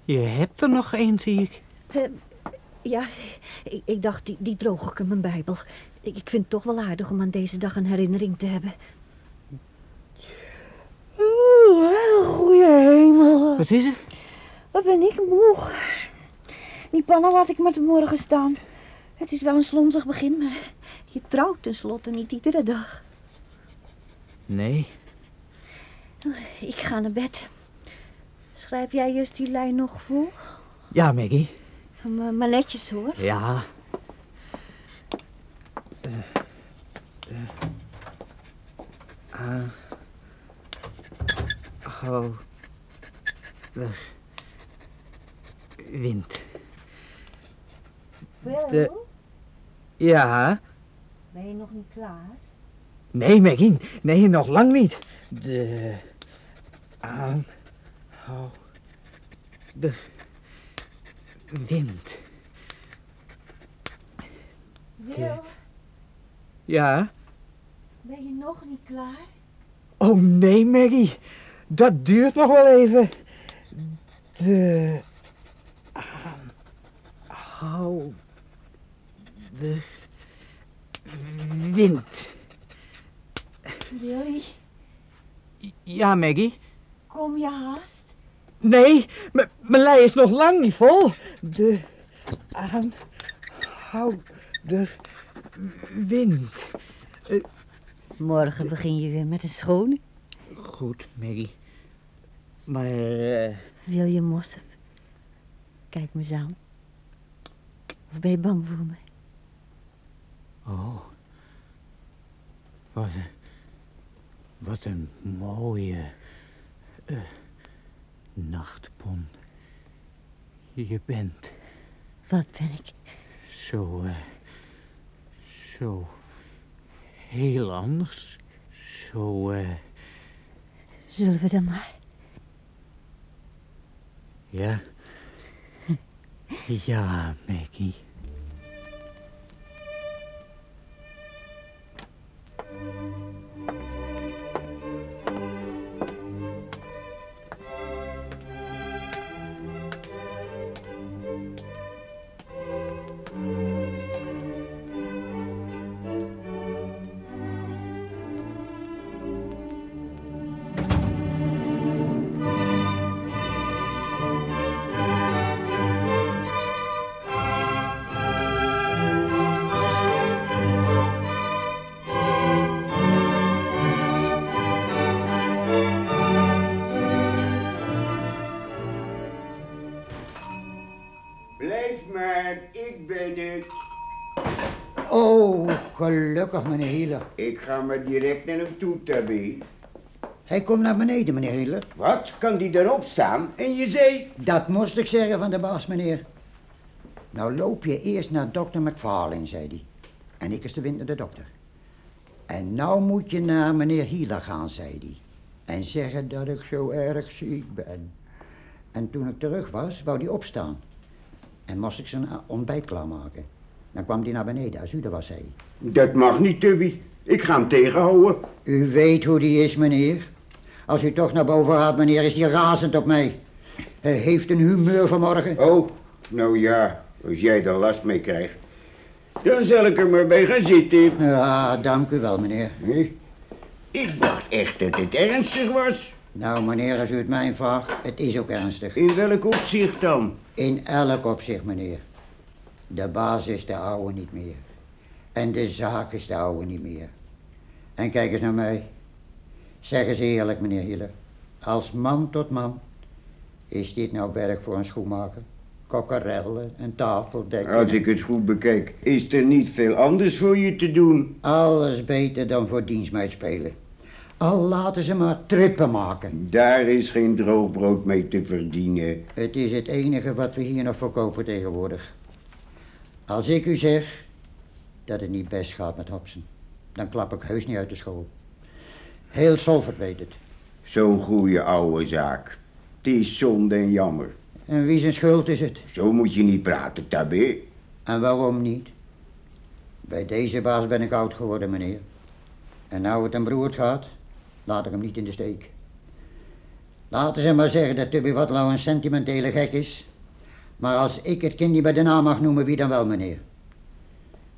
Je hebt er nog één, zie ik. Eh, ja, ik, ik dacht, die, die droog ik in mijn bijbel. Ik, ik vind het toch wel aardig om aan deze dag een herinnering te hebben. Oeh, goeie hemel. Wat is er? Wat ben ik moe. Die pannen laat ik maar te morgen staan. Het is wel een slonzig begin, maar je trouwt tenslotte niet iedere dag. Nee. Ik ga naar bed. Schrijf jij eerst die lijn nog vol? Ja, Maggie. Maar, maar netjes hoor. Ja. Uh, uh, uh, weg. Wind. De... Ja? Ben je nog niet klaar? Nee, Maggie. Nee, nog lang niet. De... Aan... Hou... De... Wind. Wil, Ja? ben je nog niet klaar? Oh nee, Maggie. Dat duurt nog wel even. De... Hou... De... Wind. Willy, Ja, Maggie? kom je haast? Nee, mijn lei is nog lang niet vol. De... Aanhouder... Wind. Morgen begin je weer met een schone. Goed, Maggie. Maar... eh, Wil je mossen? Kijk me eens aan. Of ben je bang voor me? Oh. Wat een... Wat een mooie... eh, nachtpon. Je bent Wat ben ik? zo... eh, zo... Heel anders. Zo... eh, Zullen we dan maar? ja... Ja, Maggie. Blijf Ga maar direct naar hem toe, Tabby. Hij komt naar beneden, meneer Hieler. Wat? Kan die daarop staan? En je zei... Dat moest ik zeggen van de baas, meneer. Nou loop je eerst naar dokter McFarlane, zei hij. En ik is de winter de dokter. En nou moet je naar meneer Hieler gaan, zei hij. En zeggen dat ik zo erg ziek ben. En toen ik terug was, wou hij opstaan. En moest ik zijn ontbijt klaarmaken. Dan kwam hij naar beneden, als u er was, zei hij. Dat mag niet, Tubby. Ik ga hem tegenhouden. U weet hoe die is, meneer. Als u toch naar boven gaat, meneer, is hij razend op mij. Hij heeft een humeur vanmorgen. Oh, nou ja, als jij er last mee krijgt. Dan zal ik er maar bij gaan zitten. Ja, dank u wel, meneer. Ik dacht echt dat het ernstig was. Nou, meneer, als u het mij vraagt, het is ook ernstig. In welk opzicht dan? In elk opzicht, meneer. De baas is de oude niet meer. En de zaak is de oude niet meer. En kijk eens naar mij. Zeg eens eerlijk, meneer Hiller. Als man tot man. Is dit nou werk voor een schoenmaker? Kokkerellen en tafeldekken. Als ik het goed bekijk, is er niet veel anders voor je te doen. Alles beter dan voor dienstmeid spelen. Al laten ze maar trippen maken. Daar is geen droogbrood mee te verdienen. Het is het enige wat we hier nog verkopen tegenwoordig. Als ik u zeg dat het niet best gaat met Hobson, dan klap ik heus niet uit de school. Heel Salford weet het. Zo'n goede oude zaak. Het is zonde en jammer. En wie zijn schuld is het? Zo moet je niet praten, Tabé. En waarom niet? Bij deze baas ben ik oud geworden, meneer. En nou het een broert gaat, laat ik hem niet in de steek. Laten ze maar zeggen dat Tubby Watlow een sentimentele gek is. Maar als ik het kind niet bij de naam mag noemen, wie dan wel, meneer?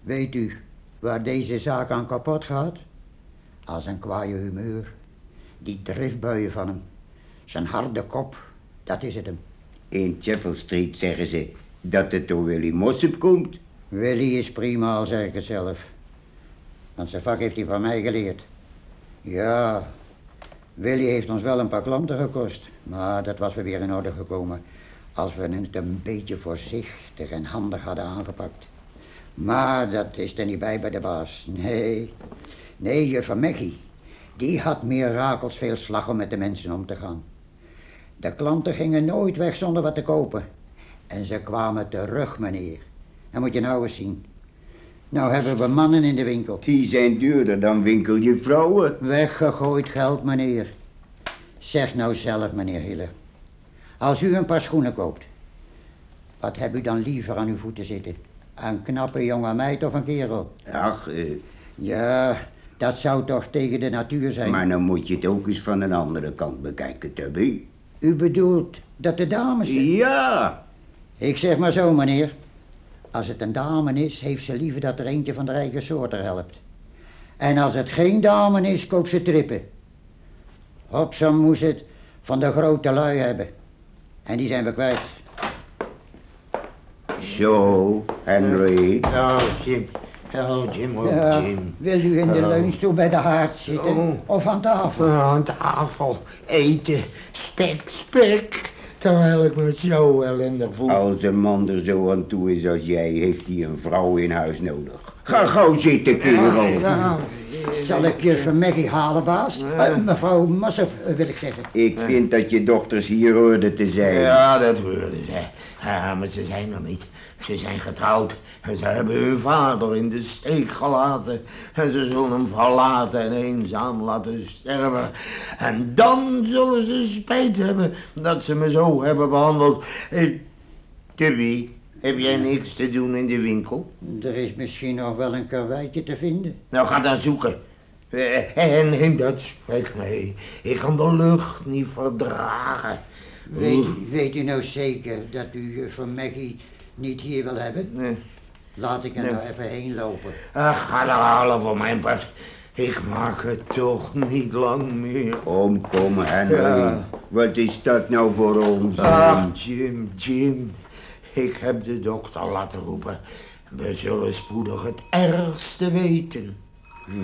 Weet u waar deze zaak aan kapot gaat? Als een kwaaie humeur. Die driftbuien van hem. Zijn harde kop, dat is het hem. In Chapel Street zeggen ze dat het door Willy Mossop komt. Willy is prima, al zeg ik het zelf. Want zijn vak heeft hij van mij geleerd. Ja, Willy heeft ons wel een paar klanten gekost. Maar dat was weer in orde gekomen. Als we het een beetje voorzichtig en handig hadden aangepakt. Maar dat is er niet bij bij de baas. Nee, nee, juffrouw Maggie. Die had meer rakels veel slag om met de mensen om te gaan. De klanten gingen nooit weg zonder wat te kopen. En ze kwamen terug, meneer. En moet je nou eens zien. Nou hebben we mannen in de winkel. Die zijn duurder dan winkeljuffrouwen. Weggegooid geld, meneer. Zeg nou zelf, meneer Hille. Als u een paar schoenen koopt, wat hebt u dan liever aan uw voeten zitten? Een knappe jonge meid of een kerel? Ach, eh, Ja, dat zou toch tegen de natuur zijn. maar dan moet je het ook eens van een andere kant bekijken, Tubby. U bedoelt dat de dames... Ja, Ik zeg maar zo, meneer. Als het een dame is, heeft ze liever dat er eentje van de eigen soort er helpt. En als het geen dame is, koopt ze trippen. Hobson moest het van de grote lui hebben. En die zijn we kwijt. Zo, Henry. Oh, Jim. Oh, Jim, oh, Ja, Jim. wil u in de Oh. leunstoel bij de haard zitten? Oh. Of aan tafel? Oh, aan tafel. Eten. Spek, spek. Terwijl ik me zo ellendig voel. Als een man er zo aan toe is als jij, heeft hij een vrouw in huis nodig. Ga gauw zitten, kerel. Ja, zal ik juffrouw Maggie halen, baas? Eh, mevrouw Massop, eh, wil ik zeggen. Ik vind dat je dochters hier hoorden te zijn. Ja, dat hoorden ze. Ja, maar ze zijn er niet. Ze zijn getrouwd en ze hebben hun vader in de steek gelaten. En ze zullen hem verlaten en eenzaam laten sterven. En dan zullen ze spijt hebben dat ze me zo hebben behandeld. Eh, Tubby, heb jij niks te doen in de winkel? Er is misschien nog wel een karweitje te vinden. Nou, ga dan zoeken. Eh, En neem dat spek mee. Ik kan de lucht niet verdragen. Weet, weet u nou zeker dat u juffrouw Maggie niet hier wil hebben? Nee. Laat ik er Nee. nou even heen lopen. Ach, ga er halen voor mijn part. Ik maak het toch niet lang meer. Kom, kom, Henry. Ja. Wat is dat nou voor ons? Ach, Jim, Jim. Ik heb de dokter laten roepen. We zullen spoedig het ergste weten.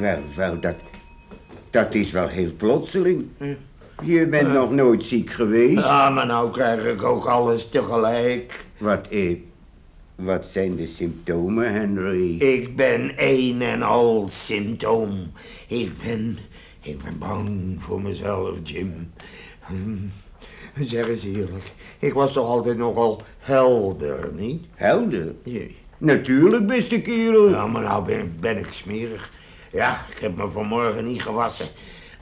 Wel, wel, dat, dat is wel heel plotseling. Je bent nog nooit ziek geweest. Ja, maar nou krijg ik ook alles tegelijk. Wat, eh, wat zijn de symptomen, Henry? Ik ben een en al symptoom. Ik ben, ik ben bang voor mezelf, Jim. Hm. Zeg eens eerlijk, ik was toch altijd nogal helder, niet? Helder? Ja. Natuurlijk, beste kerel. Ja, maar nou ben, ben ik smerig. Ja, ik heb me vanmorgen niet gewassen.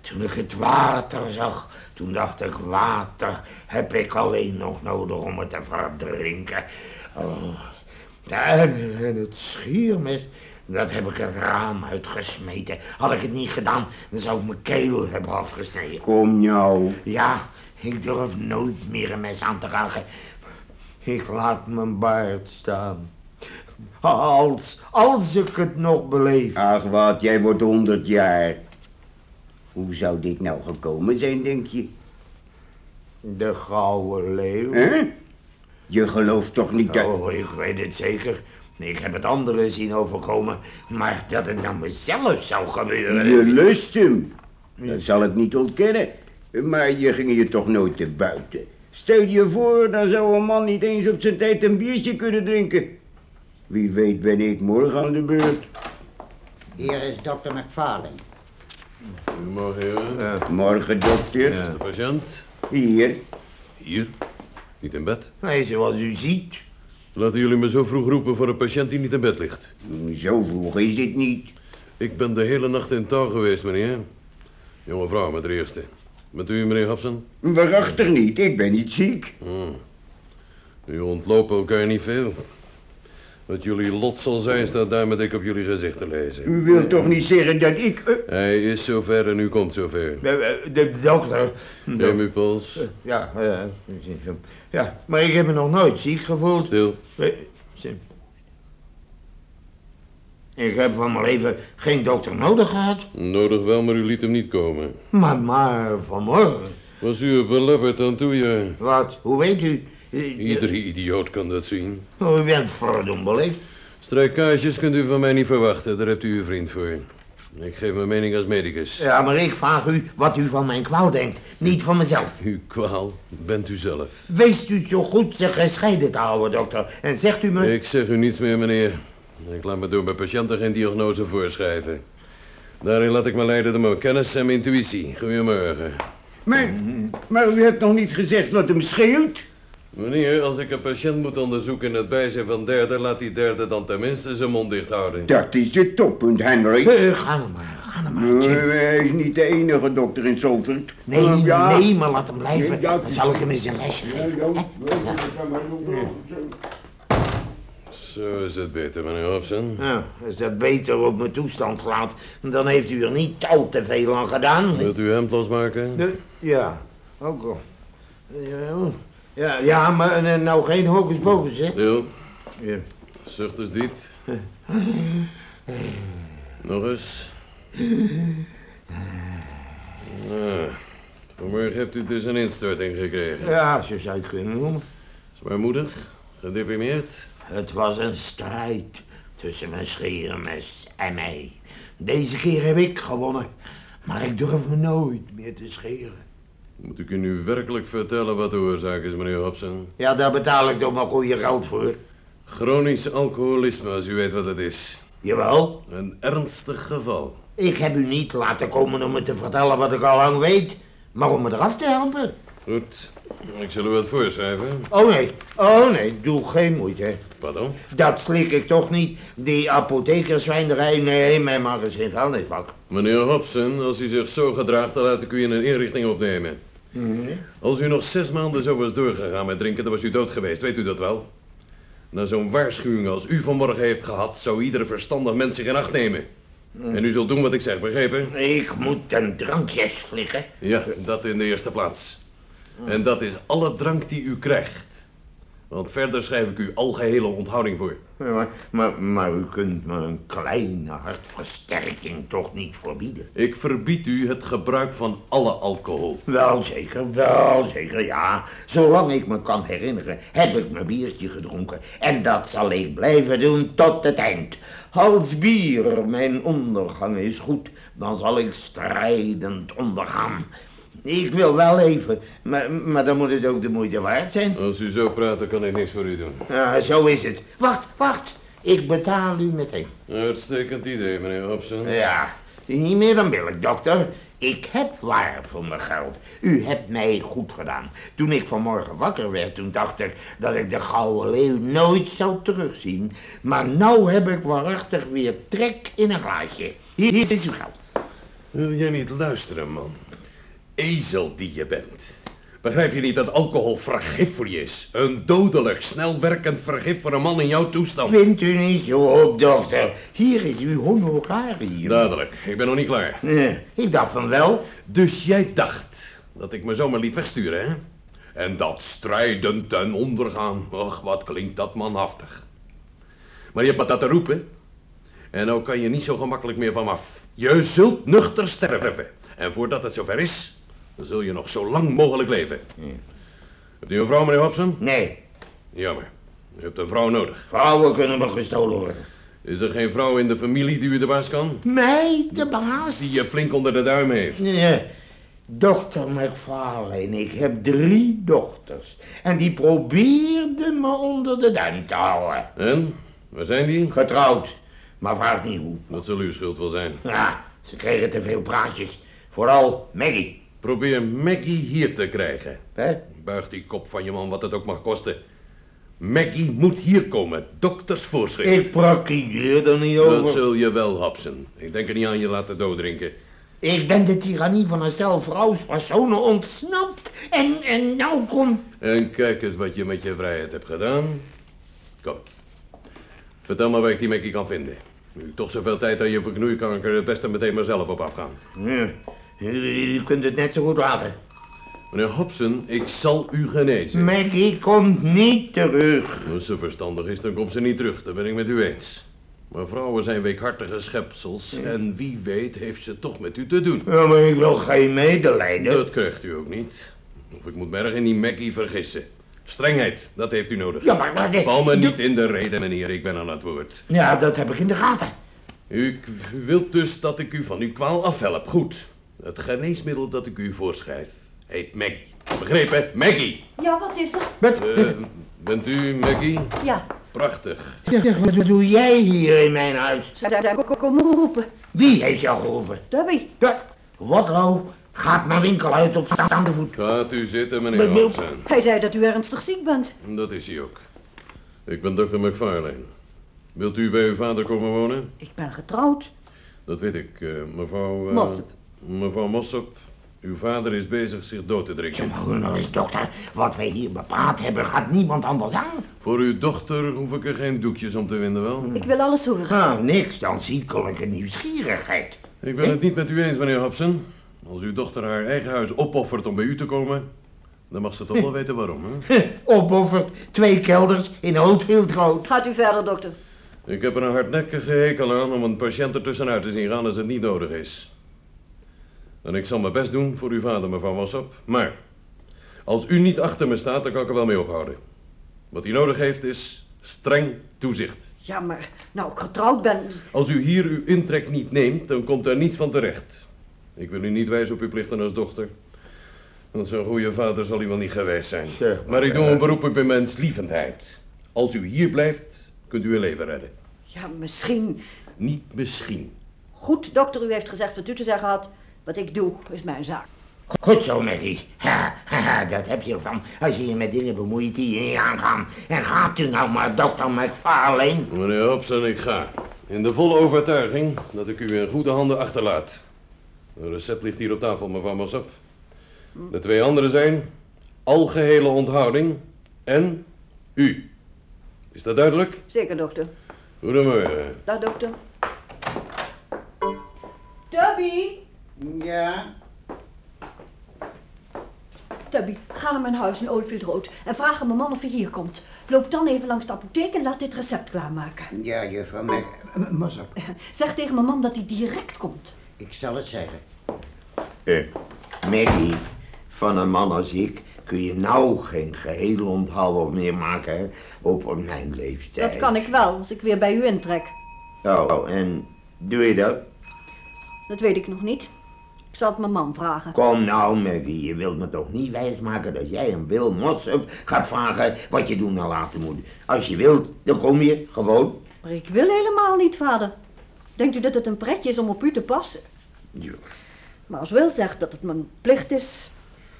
Toen ik het water zag, toen dacht ik, water heb ik alleen nog nodig om het te verdrinken. Oh. En, en het schiermes, dat heb ik het raam uitgesmeten. Had ik het niet gedaan, dan zou ik mijn keel hebben afgesneden. Kom nou. Ja, ik durf nooit meer een mes aan te raken. Ik laat mijn baard staan. Als, als ik het nog beleef. Ach wat, jij wordt honderd jaar. Hoe zou dit nou gekomen zijn, denk je? De gouden leeuw. Je gelooft toch niet dat... Oh, ik weet het zeker. Ik heb het anderen zien overkomen. Maar dat het nou mezelf zou gebeuren. Je lust hem. Dat zal ik niet ontkennen. Maar je ging je toch nooit te buiten. Stel je voor, dan zou een man niet eens op zijn tijd een biertje kunnen drinken. Wie weet ben ik morgen aan de beurt. Hier is dokter McFarlane. Goedemorgen, heren. Morgen, dokter. Is de patiënt? Hier. Hier? Niet in bed? Nee, zoals u ziet. Laten jullie me zo vroeg roepen voor een patiënt die niet in bed ligt. Zo vroeg is het niet. Ik ben de hele nacht in touw geweest, meneer. Jonge vrouw met de eerste. Bent u meneer Hobson? Waarachtig niet, ik ben niet ziek. Hmm. U ontlopen elkaar niet veel. Wat jullie lot zal zijn, staat daar met ik op jullie gezicht te lezen. U wilt toch niet zeggen dat ik... eh, Hij is zover en u komt zover. De, de, de dokter. Neem uw pols. Ja, ja, ja, maar ik heb me nog nooit ziek gevoeld. Stil. Eh. Ik heb van mijn leven geen dokter nodig gehad. Nodig wel, maar u liet hem niet komen. Maar, maar vanmorgen. Was u er belebberd aan toe, ja? Wat? Hoe weet u? Eh, Iedere idioot kan dat zien. Oh, u bent verdomd beleefd. Strijkages kunt u van mij niet verwachten, daar hebt u uw vriend voor. Ik geef mijn mening als medicus. Ja, maar ik vraag u wat u van mijn kwaal denkt. Niet van mezelf. Uw kwaal bent u zelf. Wees u zo goed zich gescheiden te houden, dokter. En zegt u me... Ik zeg u niets meer, meneer. Ik laat me door mijn patiënten geen diagnose voorschrijven. Daarin laat ik me leiden door mijn kennis en mijn intuïtie. Goedemorgen. Maar, maar u hebt nog niet gezegd wat hem scheelt? Meneer, als ik een patiënt moet onderzoeken in het bijzijn van derde, laat die derde dan tenminste zijn mond dicht houden. Dat is het toppunt, Henry. Ga nou maar, ga nou maar. Jim. Hij is niet de enige dokter in Zoltert. Nee, ja. nee, maar laat hem blijven. Ja, Dan zal ik hem eens een lesje Ja, geven. ja, Zo is het beter, meneer Hobson. Ja, als dat beter op mijn toestand slaat, dan heeft u er niet al te veel aan gedaan. Wilt u hem losmaken? Ja, ook al. Ja, Ja, ja, maar eh, nou geen hocus pocus, hè? Stil. Ja. Zucht eens diep. Nog eens. Ah, vanmorgen hebt u dus een instorting gekregen. Ja, als je zou het kunnen noemen. Zwaarmoedig? Gedeprimeerd? Het was een strijd tussen mijn scheermes en mij. Deze keer heb ik gewonnen, maar ik durf me nooit meer te scheren. Moet ik u nu werkelijk vertellen wat de oorzaak is, meneer Hobson? Ja, daar betaal ik toch maar goede geld voor. Chronisch alcoholisme, als u weet wat het is. Jawel, Een ernstig geval. ik heb u niet laten komen om me te vertellen wat ik al lang weet, maar om me eraf te helpen. Goed, ik zal u wat voorschrijven. Oh nee, oh nee, doe geen moeite. Pardon? Dat slik ik toch niet. Die apothekerswijnderij, nee, mij mag eens geen vuilnisbak. Meneer Hobson, als u zich zo gedraagt, dan laat ik u in een inrichting opnemen. Als u nog zes maanden zo was doorgegaan met drinken, dan was u dood geweest, weet u dat wel? Na zo'n waarschuwing als u vanmorgen heeft gehad, zou iedere verstandig mens zich in acht nemen. En u zult doen wat ik zeg, begrepen? Ik moet een drankje slikken. Ja, dat in de eerste plaats. En dat is alle drank die u krijgt. Want verder schrijf ik u algehele onthouding voor. Maar, maar, maar u kunt me een kleine hartversterking toch niet verbieden? Ik verbied u het gebruik van alle alcohol. Wel zeker, wel zeker, ja. Zolang ik me kan herinneren, heb ik mijn biertje gedronken. En dat zal ik blijven doen tot het eind. Als bier mijn ondergang is goed, dan zal ik strijdend ondergaan. Ik wil wel leven, maar, maar dan moet het ook de moeite waard zijn. Als u zo praat, dan kan ik niks voor u doen. Ja, zo is het. Wacht, wacht. Ik betaal u meteen. Uitstekend idee, meneer Hobson. Ja, niet meer dan billig, dokter. Ik heb waar voor mijn geld. U hebt mij goed gedaan. Toen ik vanmorgen wakker werd, toen dacht ik dat ik de gouden leeuw nooit zou terugzien. Maar nou heb ik waarachtig weer trek in een glaasje. Hier, hier is uw geld. Wil jij niet luisteren, man? Ezel die je bent. Begrijp je niet dat alcohol vergif voor je is? Een dodelijk, snel werkend vergif voor een man in jouw toestand. Vindt u niet zo op, dokter? Hier is uw honorarium. Dadelijk, ik ben nog niet klaar. Nee, ik dacht van wel. Dus jij dacht dat ik me zomaar liet wegsturen, hè? En dat strijdend ten ondergaan. Och, wat klinkt dat manhaftig. Maar je hebt me dat te roepen. En nou kan je niet zo gemakkelijk meer van af. Je zult nuchter sterven. En voordat het zover is, dan zul je nog zo lang mogelijk leven. Hebt u een vrouw, meneer Hobson? Nee, Jammer. U hebt een vrouw nodig. vrouwen kunnen me gestolen worden. Is er geen vrouw in de familie die u de baas kan? Mij, de baas? Die je flink onder de duim heeft. Nee, dokter McFarlane, ik heb drie dochters. En die probeerden me onder de duim te houden. En? Waar zijn die? Getrouwd, maar vraag niet hoe. Dat zal uw schuld wel zijn. Ja, ze kregen te veel praatjes. Vooral Maggie. Probeer Maggie hier te krijgen. Hè? Buig die kop van je man, wat het ook mag kosten. Maggie moet hier komen, doktersvoorschrift. Ik praktieer er niet Dat over. zul je wel, Hapsen. Ik denk er niet aan je laten dooddrinken. Ik ben de tirannie van een stel vrouwspersonen ontsnapt. En, en nou komt... En kijk eens wat je met je vrijheid hebt gedaan. Kom. Vertel maar waar ik die Maggie kan vinden. Nu toch zoveel tijd aan je verknoeien kan ik er het beste meteen maar zelf op afgaan. Ja, u, kunt het net zo goed laten. Meneer Hobson, ik zal u genezen. Maggie komt niet terug. Als ze verstandig is, dan komt ze niet terug. Dat ben ik met u eens. Maar vrouwen zijn weekhartige schepsels. En wie weet heeft ze toch met u te doen. Ja, maar ik wil geen medelijden. Dat krijgt u ook niet. Of ik moet me erg in die Maggie vergissen. Strengheid, dat heeft u nodig. Ja, maar... maar de- Val me niet in de reden, meneer. Ik ben aan het woord. Ja, dat heb ik in de gaten. U wilt dus dat ik u van uw kwaal afhelp. Goed. Het geneesmiddel dat ik u voorschrijf heet Maggie. Begrepen? Maggie. Ja, wat is er? Eh, bent u Maggie? Ja, Prachtig. Zeg, wat doe jij hier in mijn huis? ze zijn ko- komen roepen. Wie heeft jou geroepen? Debbie. Ja, Watlo gaat mijn winkel uit op staande voet. Gaat u zitten, meneer. Hobson. Hij zei dat u ernstig ziek bent. Dat is hij ook. Ik ben dokter McFarlane. Wilt u bij uw vader komen wonen? Ik ben getrouwd. Dat weet ik, eh, mevrouw... eh, Mossop. Mevrouw Mossop, uw vader is bezig zich dood te drinken. Maar hoor nou eens, dokter. Wat wij hier bepaald hebben, gaat niemand anders aan. Voor uw dochter hoef ik er geen doekjes om te winden, wel? Ik wil alles horen. Ah, niks dan ziekelijke nieuwsgierigheid. Ik ben het niet met u eens, meneer Hobson. Als uw dochter haar eigen huis opoffert om bij u te komen, dan mag ze toch wel <laughs> weten waarom, hè? <laughs> Opofferd, twee kelders in Oldfield Road. Gaat u verder, dokter. Ik heb er een hardnekkige hekel aan om een patiënt er tussenuit te zien gaan als het niet nodig is. En ik zal mijn best doen voor uw vader, mevrouw Mossop. Maar, als u niet achter me staat, dan kan ik er wel mee ophouden. Wat hij nodig heeft is streng toezicht. Ja, maar nou ik getrouwd ben... Als u hier uw intrek niet neemt, dan komt er niets van terecht. Ik wil u niet wijzen op uw plichten als dochter. Want zo'n goede vader zal u wel niet geweest zijn. Maar ik doe een beroep op uw menslievendheid. Als u hier blijft, kunt u uw leven redden. Ja, misschien... Niet misschien. Goed, dokter, u heeft gezegd wat u te zeggen had. Wat ik doe, is mijn zaak. Goed zo, Maggie. Ha, ha, ha, dat heb je ervan. Als je je met dingen bemoeit die je niet aangaan. En gaat u nou maar, dokter McFarlane. Meneer Hobson, ik ga. In de volle overtuiging dat ik u in goede handen achterlaat. Een recept ligt hier op tafel, mevrouw Mossop. De twee andere zijn algehele onthouding en u. Is dat duidelijk? Zeker, dokter. Goedemorgen. Dag, dokter. Tubby! Ja? Tubby, ga naar mijn huis in Oldfield Road en vraag aan mijn man of hij hier komt. Loop dan even langs de apotheek en laat dit recept klaarmaken. Ja, juffrouw Meg... eh, Mossop, <laughs> Zeg tegen mijn man dat hij direct komt. ik zal het zeggen. Eh, Maggie, van een man als ik kun je nou geen geheel onthouden meer maken hè, op mijn leeftijd. Dat kan ik wel, als ik weer bij u intrek. Oh, en doe je dat? Dat weet ik nog niet. Ik zal het mijn man vragen. Kom nou, Maggie, je wilt me toch niet wijsmaken dat jij een Wil Mossop gaat vragen wat je doen en laten moet. Als je wilt, dan kom je gewoon. Maar ik wil helemaal niet, vader. Denkt u dat het een pretje is om op u te passen? Ja. Maar als Wil zegt dat het mijn plicht is...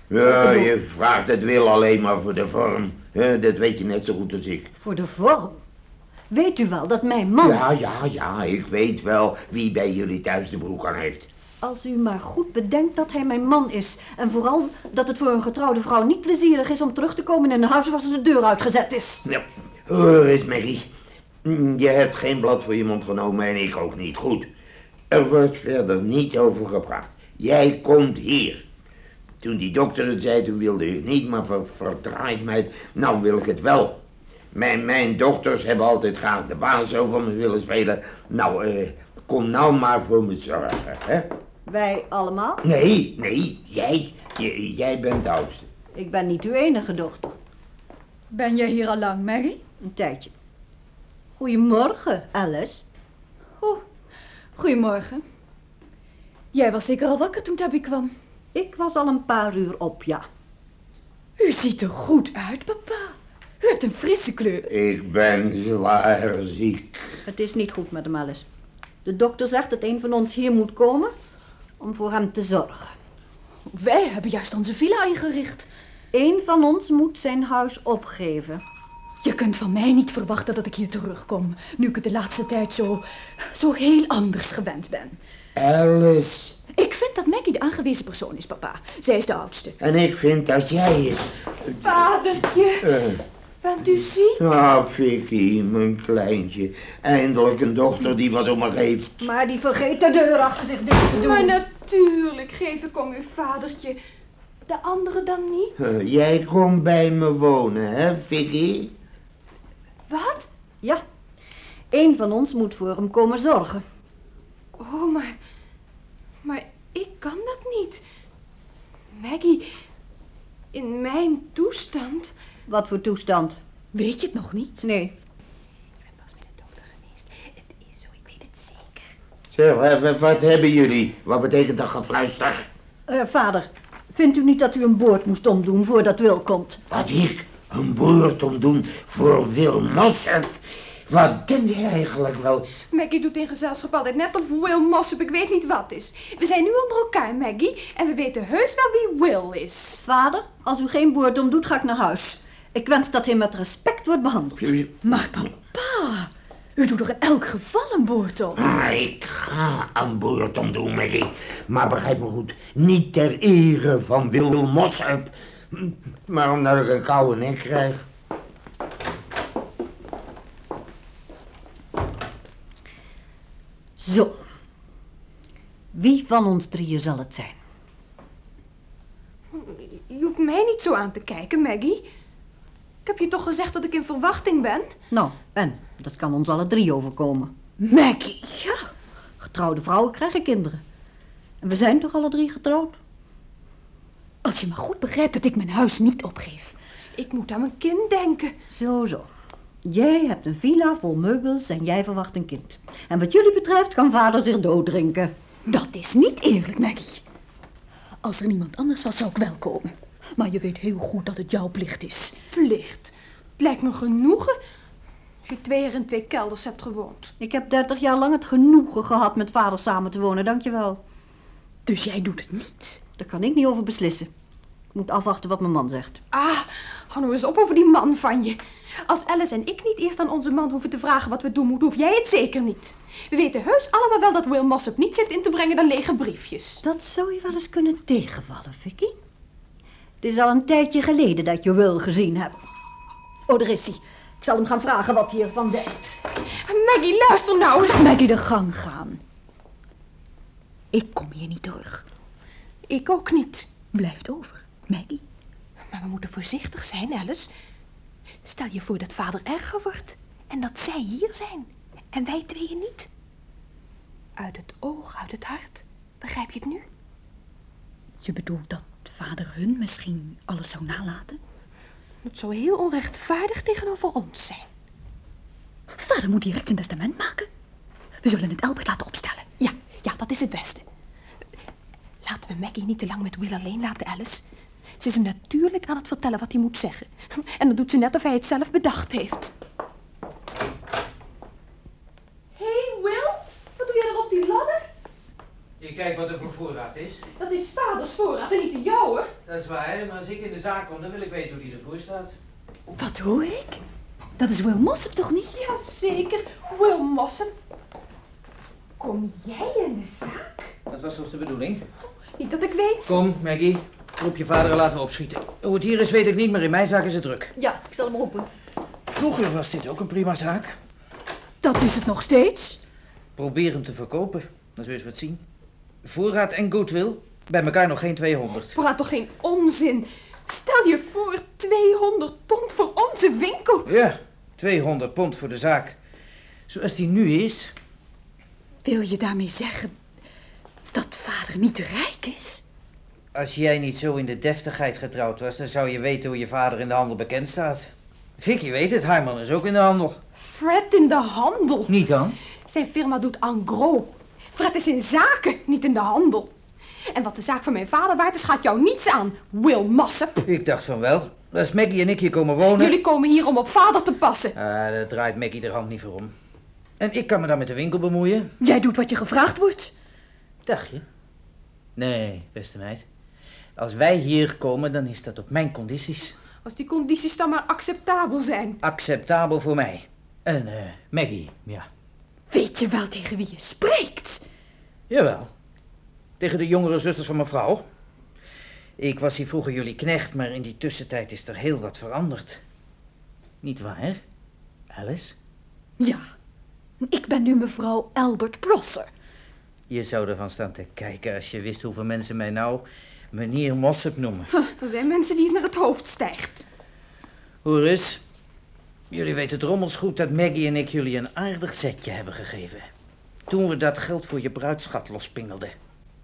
Ja, je vraagt het Wil alleen maar voor de vorm. dat weet je net zo goed als ik. Voor de vorm. Weet u wel dat mijn man... Ja, ja, ja, ik weet wel wie bij jullie thuis de broek aan heeft. Als u maar goed bedenkt dat hij mijn man is. En vooral dat het voor een getrouwde vrouw niet plezierig is om terug te komen in een huis waar ze de deur uitgezet is. Nou, hoor eens, Maggie. Je hebt geen blad voor je mond genomen en ik ook niet. Goed. Er wordt verder niet over gepraat. Jij komt hier. Toen die dokter het zei, toen wilde ik niet, maar ver, verdraait mij. Nou wil ik het wel. Mijn, mijn dochters hebben altijd graag de baas over me willen spelen. Nou, eh, kom nou maar voor me zorgen, hè? Wij allemaal? Nee, nee, jij. J- jij bent de oudste. Ik ben niet uw enige dochter. Ben jij hier al lang, Maggie? Een tijdje. Goedemorgen, Alice. Goedemorgen. Jij was zeker al wakker toen Tabby kwam. Ik was al een paar uur op, ja. U ziet er goed uit, papa. U hebt een frisse kleur. Ik ben zwaar ziek. Het is niet goed met hem, Alice. De dokter zegt dat een van ons hier moet komen om voor hem te zorgen. Wij hebben juist onze villa ingericht. Eén van ons moet zijn huis opgeven. Je kunt van mij niet verwachten dat ik hier terugkom, nu ik het de laatste tijd zo, zo heel anders gewend ben. Alice. Ik vind dat Maggie de aangewezen persoon is, papa. Zij is de oudste. En ik vind dat jij is. Vadertje, Eh, bent u ziek? Ah, Vicky, mijn kleintje. Eindelijk een dochter die wat om me geeft. Maar die vergeet de deur achter zich dicht te doen. Maar natuurlijk geef ik om uw vadertje. De andere dan niet? Eh, jij komt bij me wonen, hè, Vicky? Wat? Ja, één van ons moet voor hem komen zorgen. Oh, maar... Maar ik kan dat niet. Maggie, in mijn toestand... Wat voor toestand? Weet je het nog niet? Nee. Zeg, wa- wa- wat hebben jullie? Wat betekent dat gefluister? Eh, vader, vindt u niet dat u een boord moest omdoen voordat Wil komt? Wat ik een boord om doen voor Wil Mossert? Wat denk je eigenlijk wel? Maggie doet in gezelschap altijd net of Will Mossop ik weet niet wat is. We zijn nu onder elkaar, Maggie, en we weten heus wel wie Will is. Vader, als u geen boord omdoet, ga ik naar huis. Ik wens dat hij met respect wordt behandeld. Maar papa, u doet er in elk geval een boord op. Ah, ik ga een boord om doen, Maggie. Maar begrijp me goed, niet ter ere van Wil Mossert, maar omdat ik een koude nek krijg. Zo. Wie van ons drieën zal het zijn? Je hoeft mij niet zo aan te kijken, Maggie. Ik heb je toch gezegd dat ik in verwachting ben? Nou, en? Dat kan ons alle drie overkomen. Maggie, Ja, getrouwde vrouwen krijgen kinderen. En we zijn toch alle drie getrouwd? als je maar goed begrijpt dat ik mijn huis niet opgeef. Ik moet aan mijn kind denken. Zo, zo. Jij hebt een villa vol meubels en jij verwacht een kind. En wat jullie betreft kan vader zich dooddrinken. Dat is niet eerlijk, Maggie. Als er niemand anders was, zou ik wel komen. Maar je weet heel goed dat het jouw plicht is. Plicht. Het lijkt me genoegen als je twee jaar in twee kelders hebt gewoond. Ik heb dertig jaar lang het genoegen gehad met vader samen te wonen, dankjewel. Dus jij doet het niet. Daar kan ik niet over beslissen. Ik moet afwachten wat mijn man zegt. Ah, hou nou eens op over die man van je. Als Alice en ik niet eerst aan onze man hoeven te vragen wat we doen moeten, hoef jij het zeker niet. We weten heus allemaal wel dat Will Mossop niets heeft in te brengen dan lege briefjes. Dat zou je wel eens kunnen tegenvallen, Vicky. Het is al een tijdje geleden dat je Will gezien hebt. Oh, daar is hij. Ik zal hem gaan vragen wat hij ervan denkt. Maggie, luister nou. Laat Maggie de gang gaan. Ik kom hier niet terug. Ik ook niet. Blijft over, Maggie. Maar we moeten voorzichtig zijn, Alice. Stel je voor dat vader erger wordt en dat zij hier zijn en wij tweeën niet. Uit het oog, uit het hart. Begrijp je het nu? Je bedoelt dat vader hun misschien alles zou nalaten? Het zou heel onrechtvaardig tegenover ons zijn. Vader moet direct een testament maken. We zullen het Albert laten opstellen. Ja, ja, dat is het beste. Laten we Maggie niet te lang met Will alleen laten, Alice. Ze is hem natuurlijk aan het vertellen wat hij moet zeggen. En dan doet ze net of hij het zelf bedacht heeft. hey Will, wat doe jij er op die ladder? Ik kijk wat er voor voorraad is. Dat is vaders voorraad en niet de jouwe. Dat is waar, maar als ik in de zaak kom, dan wil ik weten hoe die ervoor staat. Wat hoor ik? Dat is Will Mossop toch niet? Jazeker, Will Mossen. Kom jij in de zaak? Dat was toch de bedoeling? Niet dat ik weet. Kom, Maggie. Roep je vader en laten opschieten. Hoe het hier is, weet ik niet, maar in mijn zaak is het druk. Ja, ik zal hem roepen. Vroeger was dit ook een prima zaak. Dat is het nog steeds. Probeer hem te verkopen. Dan zul je eens wat zien. Voorraad en goodwill. Bij elkaar nog geen 200. Praat toch geen onzin. Stel je voor 200 pond voor onze winkel. Ja, 200 pond voor de zaak. Zoals die nu is. Wil je daarmee zeggen dat vader niet rijk is? Als jij niet zo in de deftigheid getrouwd was, dan zou je weten hoe je vader in de handel bekend staat. Vicky weet het, haar man is ook in de handel. Fred in de handel. Niet dan? Zijn firma doet en gros. Fred is in zaken, niet in de handel. En wat de zaak van mijn vader waard is, gaat jou niets aan, Will Mossop. Ik dacht van wel. Als Maggie en ik hier komen wonen... Jullie komen hier om op vader te passen. Ah, daar draait Maggie de hand niet voor om. En ik kan me dan met de winkel bemoeien. Jij doet wat je gevraagd wordt. Dacht je? Nee, beste meid. Als wij hier komen, dan is dat op mijn condities. Als die condities dan maar acceptabel zijn. Acceptabel voor mij. En eh, Maggie, ja. Weet je wel tegen wie je spreekt? Jawel. Tegen de jongere zusters van mevrouw. Ik was hier vroeger jullie knecht, maar in die tussentijd is er heel wat veranderd. Niet waar, Alice? Ja, ik ben nu mevrouw Albert Prosser. Je zou ervan staan te kijken als je wist hoeveel mensen mij nou meneer Mossop noemen. Er zijn mensen die het naar het hoofd stijgt. Hoor eens, jullie weten drommels goed dat Maggie en ik jullie een aardig zetje hebben gegeven. Toen we dat geld voor je bruidschat lospingelden.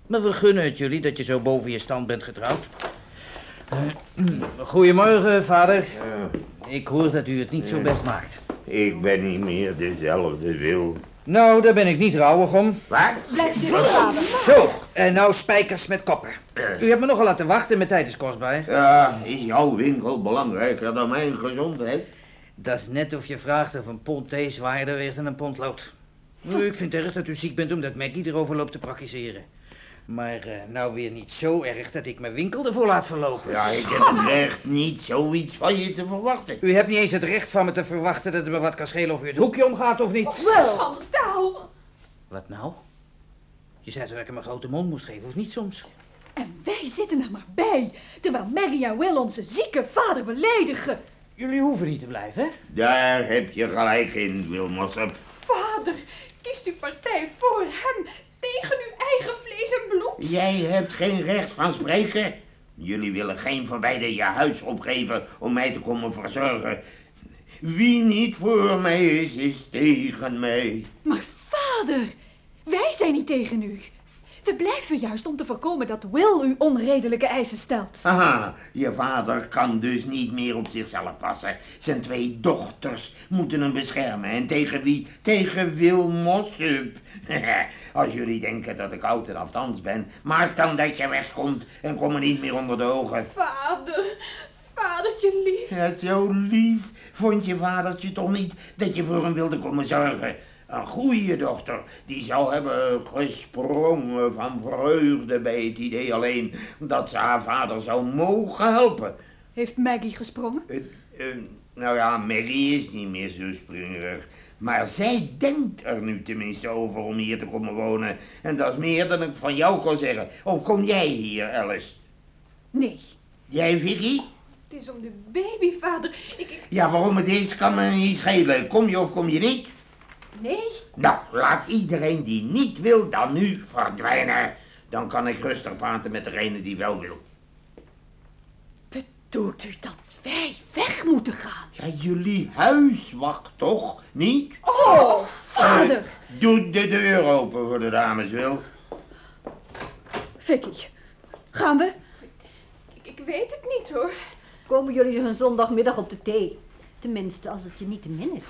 Maar we gunnen het jullie dat je zo boven je stand bent getrouwd. Eh, goedemorgen, vader. Ik hoor dat u het niet zo best maakt. Ik ben niet meer dezelfde Wil. Nou, daar ben ik niet rouwig om. Wat? Blijf zitten, vader. Zo, en nou spijkers met koppen. U hebt me nogal laten wachten, mijn tijd is kostbaar. Ja, is jouw winkel belangrijker dan mijn gezondheid? Dat is net of je vraagt of een pond thee zwaarder weegt dan een pond lood. Nu, ik vind het erg dat u ziek bent omdat Maggie erover loopt te praktiseren. Maar eh, nou weer niet zo erg dat ik mijn winkel ervoor laat verlopen. Ja, ik heb <laughs> het recht niet zoiets van je te verwachten. U hebt niet eens het recht van me te verwachten dat het me wat kan schelen of u het hoekje omgaat of niet. Schandaal. Wat nou? Je zei toch dat ik hem een grote mond moest geven, of niet soms? En wij zitten er maar bij, terwijl Maggie en Will onze zieke vader beledigen. Jullie hoeven niet te blijven, hè? Daar heb je gelijk in, Wilmossop. Vader, kiest u partij voor hem tegen uw eigen vlees en bloed? Jij hebt geen recht van spreken. Jullie willen geen van beiden je huis opgeven om mij te komen verzorgen. Wie niet voor mij is, is tegen mij. Maar vader, wij zijn niet tegen u. We blijven juist om te voorkomen dat Will u onredelijke eisen stelt. Aha, je vader kan dus niet meer op zichzelf passen. Zijn twee dochters moeten hem beschermen. En tegen wie? Tegen Wil Mossop. <laughs> Als jullie denken dat ik oud en aftans ben, maak dan dat je wegkomt en kom me niet meer onder de ogen. Vader, vadertje lief. Ja, zo lief. Vond je vadertje toch niet dat je voor hem wilde komen zorgen? Een goede dochter, die zou hebben gesprongen van vreugde bij het idee alleen dat ze haar vader zou mogen helpen. Heeft Maggie gesprongen? Eh, eh, nou ja, Maggie is niet meer zo springerig. Maar zij denkt er nu tenminste over om hier te komen wonen. En dat is meer dan ik van jou kon zeggen. Of kom jij hier, Alice? Nee. Jij, Vicky? Het is om de baby, vader. Ik, ik... Ja, waarom het is, kan me niet schelen. Kom je of kom je niet? Nee. Nou, laat iedereen die niet wil dan nu verdwijnen. Dan kan ik rustig praten met degene die wel wil. Bedoelt u dat wij weg moeten gaan? Ja, jullie huis wacht toch, niet? Oh, vader! Eh, doe de deur open voor de dames, Wil. Vicky, gaan we? Ik, ik weet het niet, hoor. Komen jullie een zondagmiddag op de thee? Tenminste, als het je niet te min is.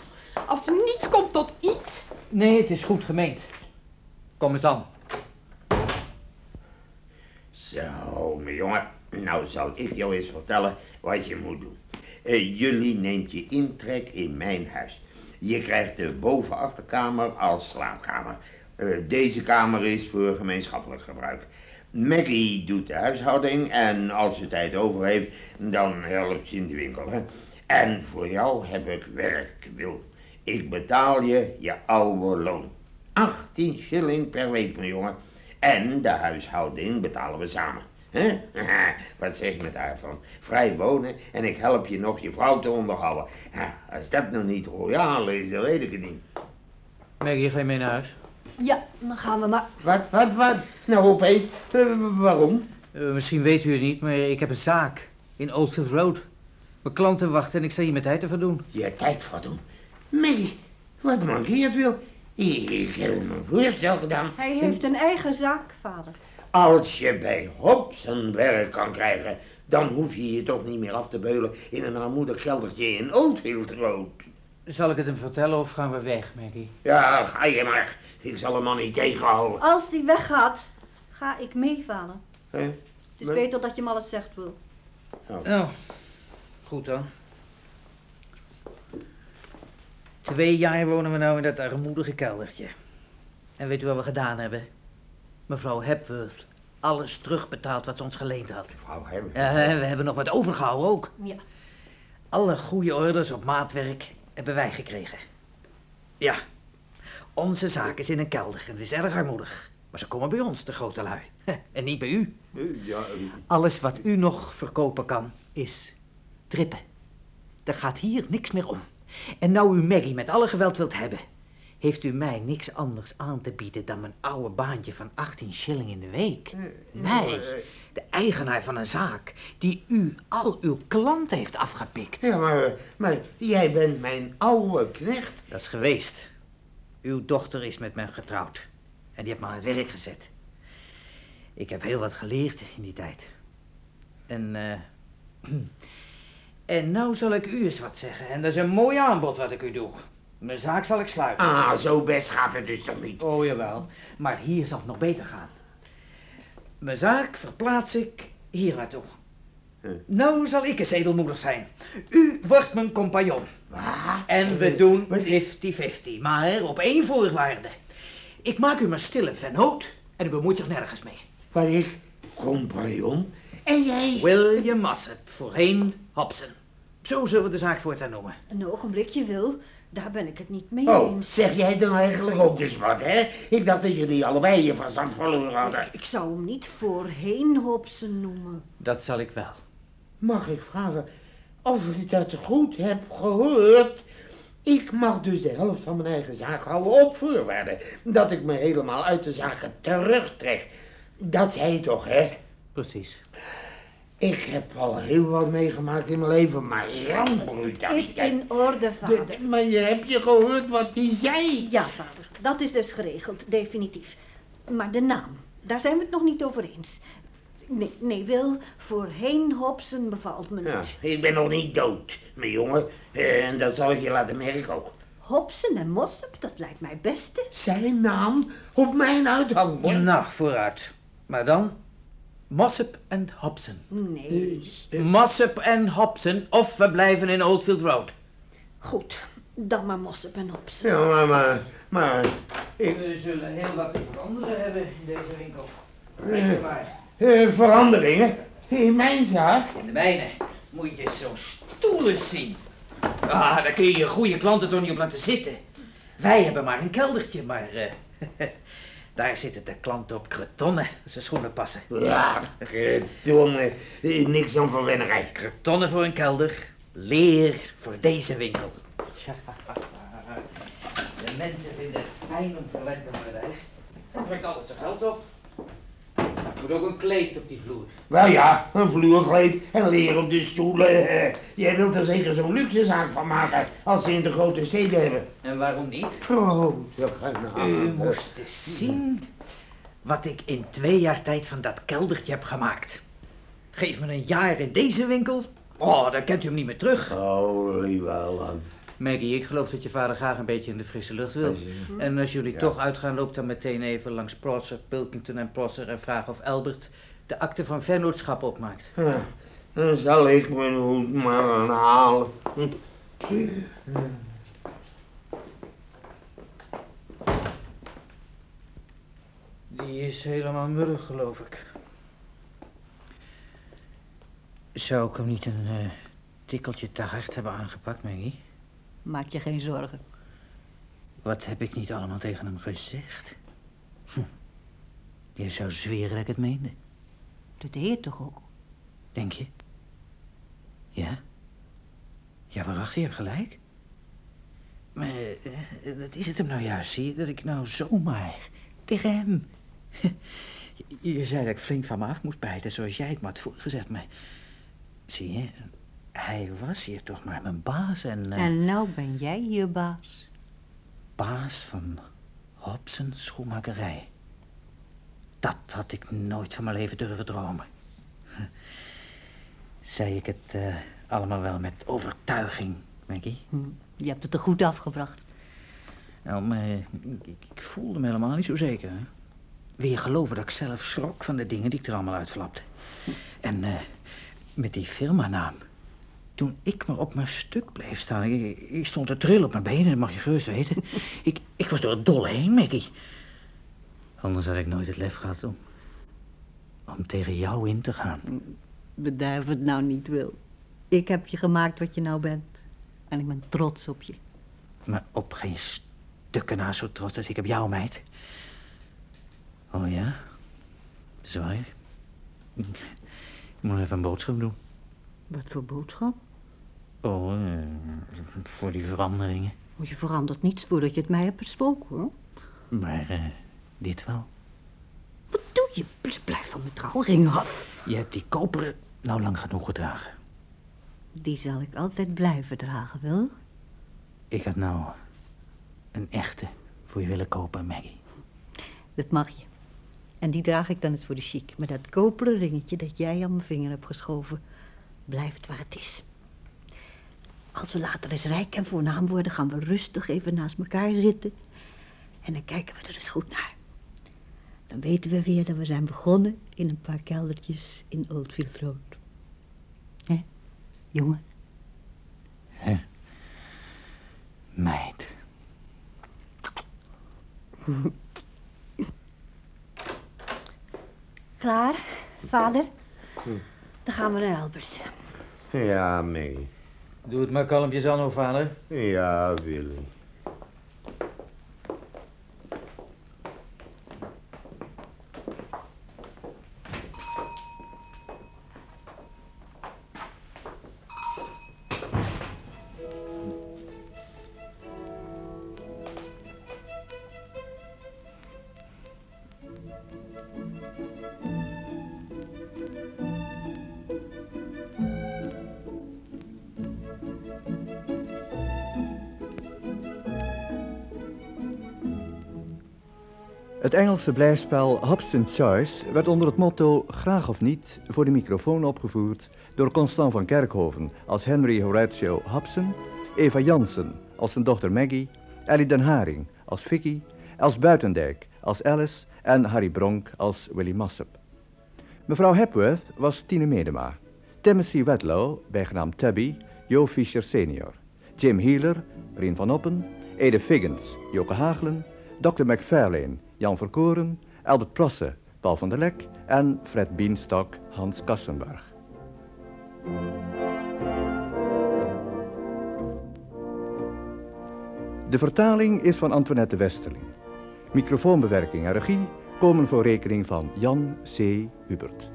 Als er niets komt tot iets. Nee, het is goed gemeend. Kom eens aan. Zo, mijn jongen. Nou zal ik jou eens vertellen wat je moet doen. Eh, jullie neemt je intrek in mijn huis. Je krijgt de bovenachterkamer als slaapkamer. Eh, deze kamer is voor gemeenschappelijk gebruik. Maggie doet de huishouding en als ze tijd over heeft, dan helpt ze in de winkel. Hè? En voor jou heb ik werk, Wil. Ik betaal je je oude loon. 18 shilling per week, mijn jongen. En de huishouding betalen we samen. hè? <laughs> Wat zeg je me daarvan? Vrij wonen en ik help je nog je vrouw te onderhouden. Ja, als dat nou niet royaal is, dan weet ik het niet. Maggie, ga je mee naar huis? Ja, dan gaan we maar. Wat, wat, wat? Nou opeens, Eh, waarom? Eh, misschien weet u het niet, maar ik heb een zaak in Oldfield Road. Mijn klanten wachten en ik sta hier mijn tijd te verdoen. Je tijd verdoen? Nee, wat mankeert wil? Ik, heb hem een voorstel gedaan. Hij heeft een eigen zaak, vader. Als je bij Hobson werk kan krijgen, dan hoef je je toch niet meer af te beulen in een armoedig keldertje in Oldfield Road. Zal ik het hem vertellen of gaan we weg, Maggie? Ja, ga je maar. Ik zal hem al niet tegenhouden. Als die weggaat, ga ik meevallen. Hè? Het is Maar- beter dat je me alles zegt, Wil. Nou, goed dan. Twee jaar wonen we nou in dat armoedige keldertje. En weet u wat we gedaan hebben? Mevrouw Hepworth, alles terugbetaald wat ze ons geleend had. Mevrouw Hepworth? Ja, we hebben nog wat overgehouden ook. Ja. Alle goede orders op maatwerk hebben wij gekregen. Ja, onze zaak is in een kelder en het is erg armoedig. Maar ze komen bij ons, de grote lui. En niet bij u. Ja, eh, Alles wat u nog verkopen kan, is trippen. Er gaat hier niks meer om. En nou u Maggie met alle geweld wilt hebben, heeft u mij niks anders aan te bieden dan mijn oude baantje van 18 shilling in de week. Mij, de eigenaar van een zaak die u al uw klanten heeft afgepikt. Ja, maar, maar jij bent mijn oude knecht. Dat is geweest. Uw dochter is met me getrouwd. En die heeft me aan het werk gezet. Ik heb heel wat geleerd in die tijd. En, eh. <clears throat> en nou zal ik u eens wat zeggen. En dat is een mooi aanbod wat ik u doe. Mijn zaak zal ik sluiten. Ah, zo best gaat het dus toch niet. Oh, jawel. Maar hier zal het nog beter gaan. Mijn zaak verplaats ik hier naartoe. Nou zal ik eens edelmoedig zijn. U wordt mijn compagnon. En we doen 50-50, maar op één voorwaarde. Ik maak u mijn stille vennoot en u bemoeit zich nergens mee. Wat ik? Compagnon? En jij? William Mossop, voorheen Hobson. Zo zullen we de zaak voortaan noemen. Een ogenblikje, Wil. Daar ben ik het niet mee Oh, eens. zeg jij dan eigenlijk ook eens wat, hè? Ik dacht dat jullie allebei je verstand verloren hadden. Ik zou hem niet voorheen Hobson noemen. Dat zal ik wel. Mag ik vragen of ik dat goed heb gehoord? Ik mag dus de helft van mijn eigen zaak houden op voorwaarde dat ik me helemaal uit de zaken terugtrek. Dat zei je toch, hè? Precies. Ik heb al heel wat meegemaakt in mijn leven, maar zo'n Is brutaliteit. in orde, vader. De- Maar je hebt je gehoord wat hij zei. Ja, vader. Dat is dus geregeld, definitief. Maar de naam, daar zijn we het nog niet over eens. Nee, nee, Wil, voorheen Hobson bevalt me Ja, niet. ik ben nog niet dood, mijn jongen. Eh, En dat zal ik je laten merken ook. Hobson en Mossop, dat lijkt mij beste. Zijn naam op mijn uithangbord. Nou, vooruit. Maar dan Mossop en Hobson. Nee. Mossop en Hobson, of we blijven in Oldfield Road. Goed, dan maar Mossop en Hobson. Ja, maar, maar, maar ik, We zullen heel wat te veranderen hebben in deze winkel. Eh. Weet je maar. eh, veranderingen in mijn zaak. In de mijne moet je zo'n stoel eens zien. Ah, daar kun je je goede klanten toch niet op laten zitten. Wij hebben maar een keldertje, maar eh, <laughs> daar zitten de klanten op kretonnen als ze schoenen passen. Ja, domme, eh, niks dan verwennigheid. Kretonnen voor een kelder, leer voor deze winkel. Tja, De mensen vinden het fijn om verwend te worden, hè. Dat brengt altijd zijn geld op. Er moet ook een kleed op die vloer. Wel ja, een vloerkleed en leer op de stoelen. <laughs> Jij wilt er zeker zo'n luxe zaak van maken als ze in de grote steden hebben. En waarom niet? Oh, de genade. U moest eens zien wat ik in twee jaar tijd van dat keldertje heb gemaakt. Geef me een jaar in deze winkel. Oh, dan kent u hem niet meer terug. Holy wel. Maggie, ik geloof dat je vader graag een beetje in de frisse lucht wil. En als jullie toch uitgaan, loop dan meteen even langs Prosser, Pilkington en Prosser en vraag of Albert de akte van vennootschap opmaakt. Ja, dan zal ik mijn hoed maar aanhalen. Hm. Die is helemaal murrig, geloof ik. Zou ik hem niet een eh, tikkeltje te hard hebben aangepakt, Maggie? Maak je geen zorgen. Wat heb ik niet allemaal tegen hem gezegd? Hm. Je zou zweren dat ik het meende. Dat deed je toch ook? Denk je? Ja? Ja, waarachtig, je hebt gelijk. Maar eh, dat is het hem nou juist, zie je? Dat ik nou zomaar tegen hem... <laughs> Je, je zei dat ik flink van me af moest bijten, zoals jij het me had voorgezet. Maar zie je, hij was hier toch maar mijn baas en... eh, En nou ben jij hier baas. baas van Hobson Schoenmakerij. Dat had ik nooit van mijn leven durven dromen. <laughs> Zei ik het eh, allemaal wel met overtuiging, Maggie. Hm, Je hebt het er goed afgebracht. Nou, maar ik, ik- ik voelde me helemaal niet zo zeker. Hè? Je geloven dat ik zelf schrok van de dingen die ik er allemaal uitflapte? En eh, met die firmanaam. Toen ik maar op mijn stuk bleef staan, ik, ik stond te trillen op mijn benen, dat mag je gerust weten. <laughs> ik, ik was door het dolle heen, Maggie. Anders had ik nooit het lef gehad om, om tegen jou in te gaan. Bederf het nou niet, Wil. Ik heb je gemaakt wat je nou bent. En ik ben trots op je. Maar op geen stukken na zo trots als ik op jou, meid. Oh ja? Zwaar. Ik moet even een boodschap doen. Wat voor boodschap? Oh, eh, voor die veranderingen. Want je verandert niets voordat je het mij hebt besproken, hoor. Maar eh, dit wel. Wat doe je? Bl- Blijf van mijn trouwring af. Je hebt die koperen nou lang genoeg gedragen. Die zal ik altijd blijven dragen, Wil. Ik had nou een echte voor je willen kopen, Maggie. Dat mag je. En die draag ik dan eens voor de chic. Maar dat koperen ringetje dat jij aan mijn vinger hebt geschoven, blijft waar het is. Als we later eens rijk en voornaam worden, gaan we rustig even naast elkaar zitten. En dan kijken we er eens goed naar. Dan weten we weer dat we zijn begonnen in een paar keldertjes in Oldfield Road. Hè, jongen? Hè? Meid. Klaar, vader? Hm. Dan gaan we naar Elbers. Ja, Maggie. Doe het maar kalmpjes aan, hoor, vader. Ja, Willy. Engelse blijspel Hobson's Choice werd onder het motto Graag of niet voor de microfoon opgevoerd door Constant van Kerkhoven als Henry Horatio Hobson, Eva Jansen als zijn dochter Maggie, Ellie den Haring als Vicky, Els Buitendijk als Alice en Harry Bronk als Willy Mossop. Mevrouw Hepworth was Tine Medema, Timothy Wedlow, bijgenaamd Tabby, Jo Fischer senior, Jim Healer, Rien van Oppen, Ede Figgins, Joke Hagelen, Dr. McFarlane, Jan Verkoren, Albert Prosse, Paul van der Lek en Fred Bienstok, Hans Kassenberg. De vertaling is van Antoinette Westerling. Microfoonbewerking en regie komen voor rekening van Jan C. Hubert.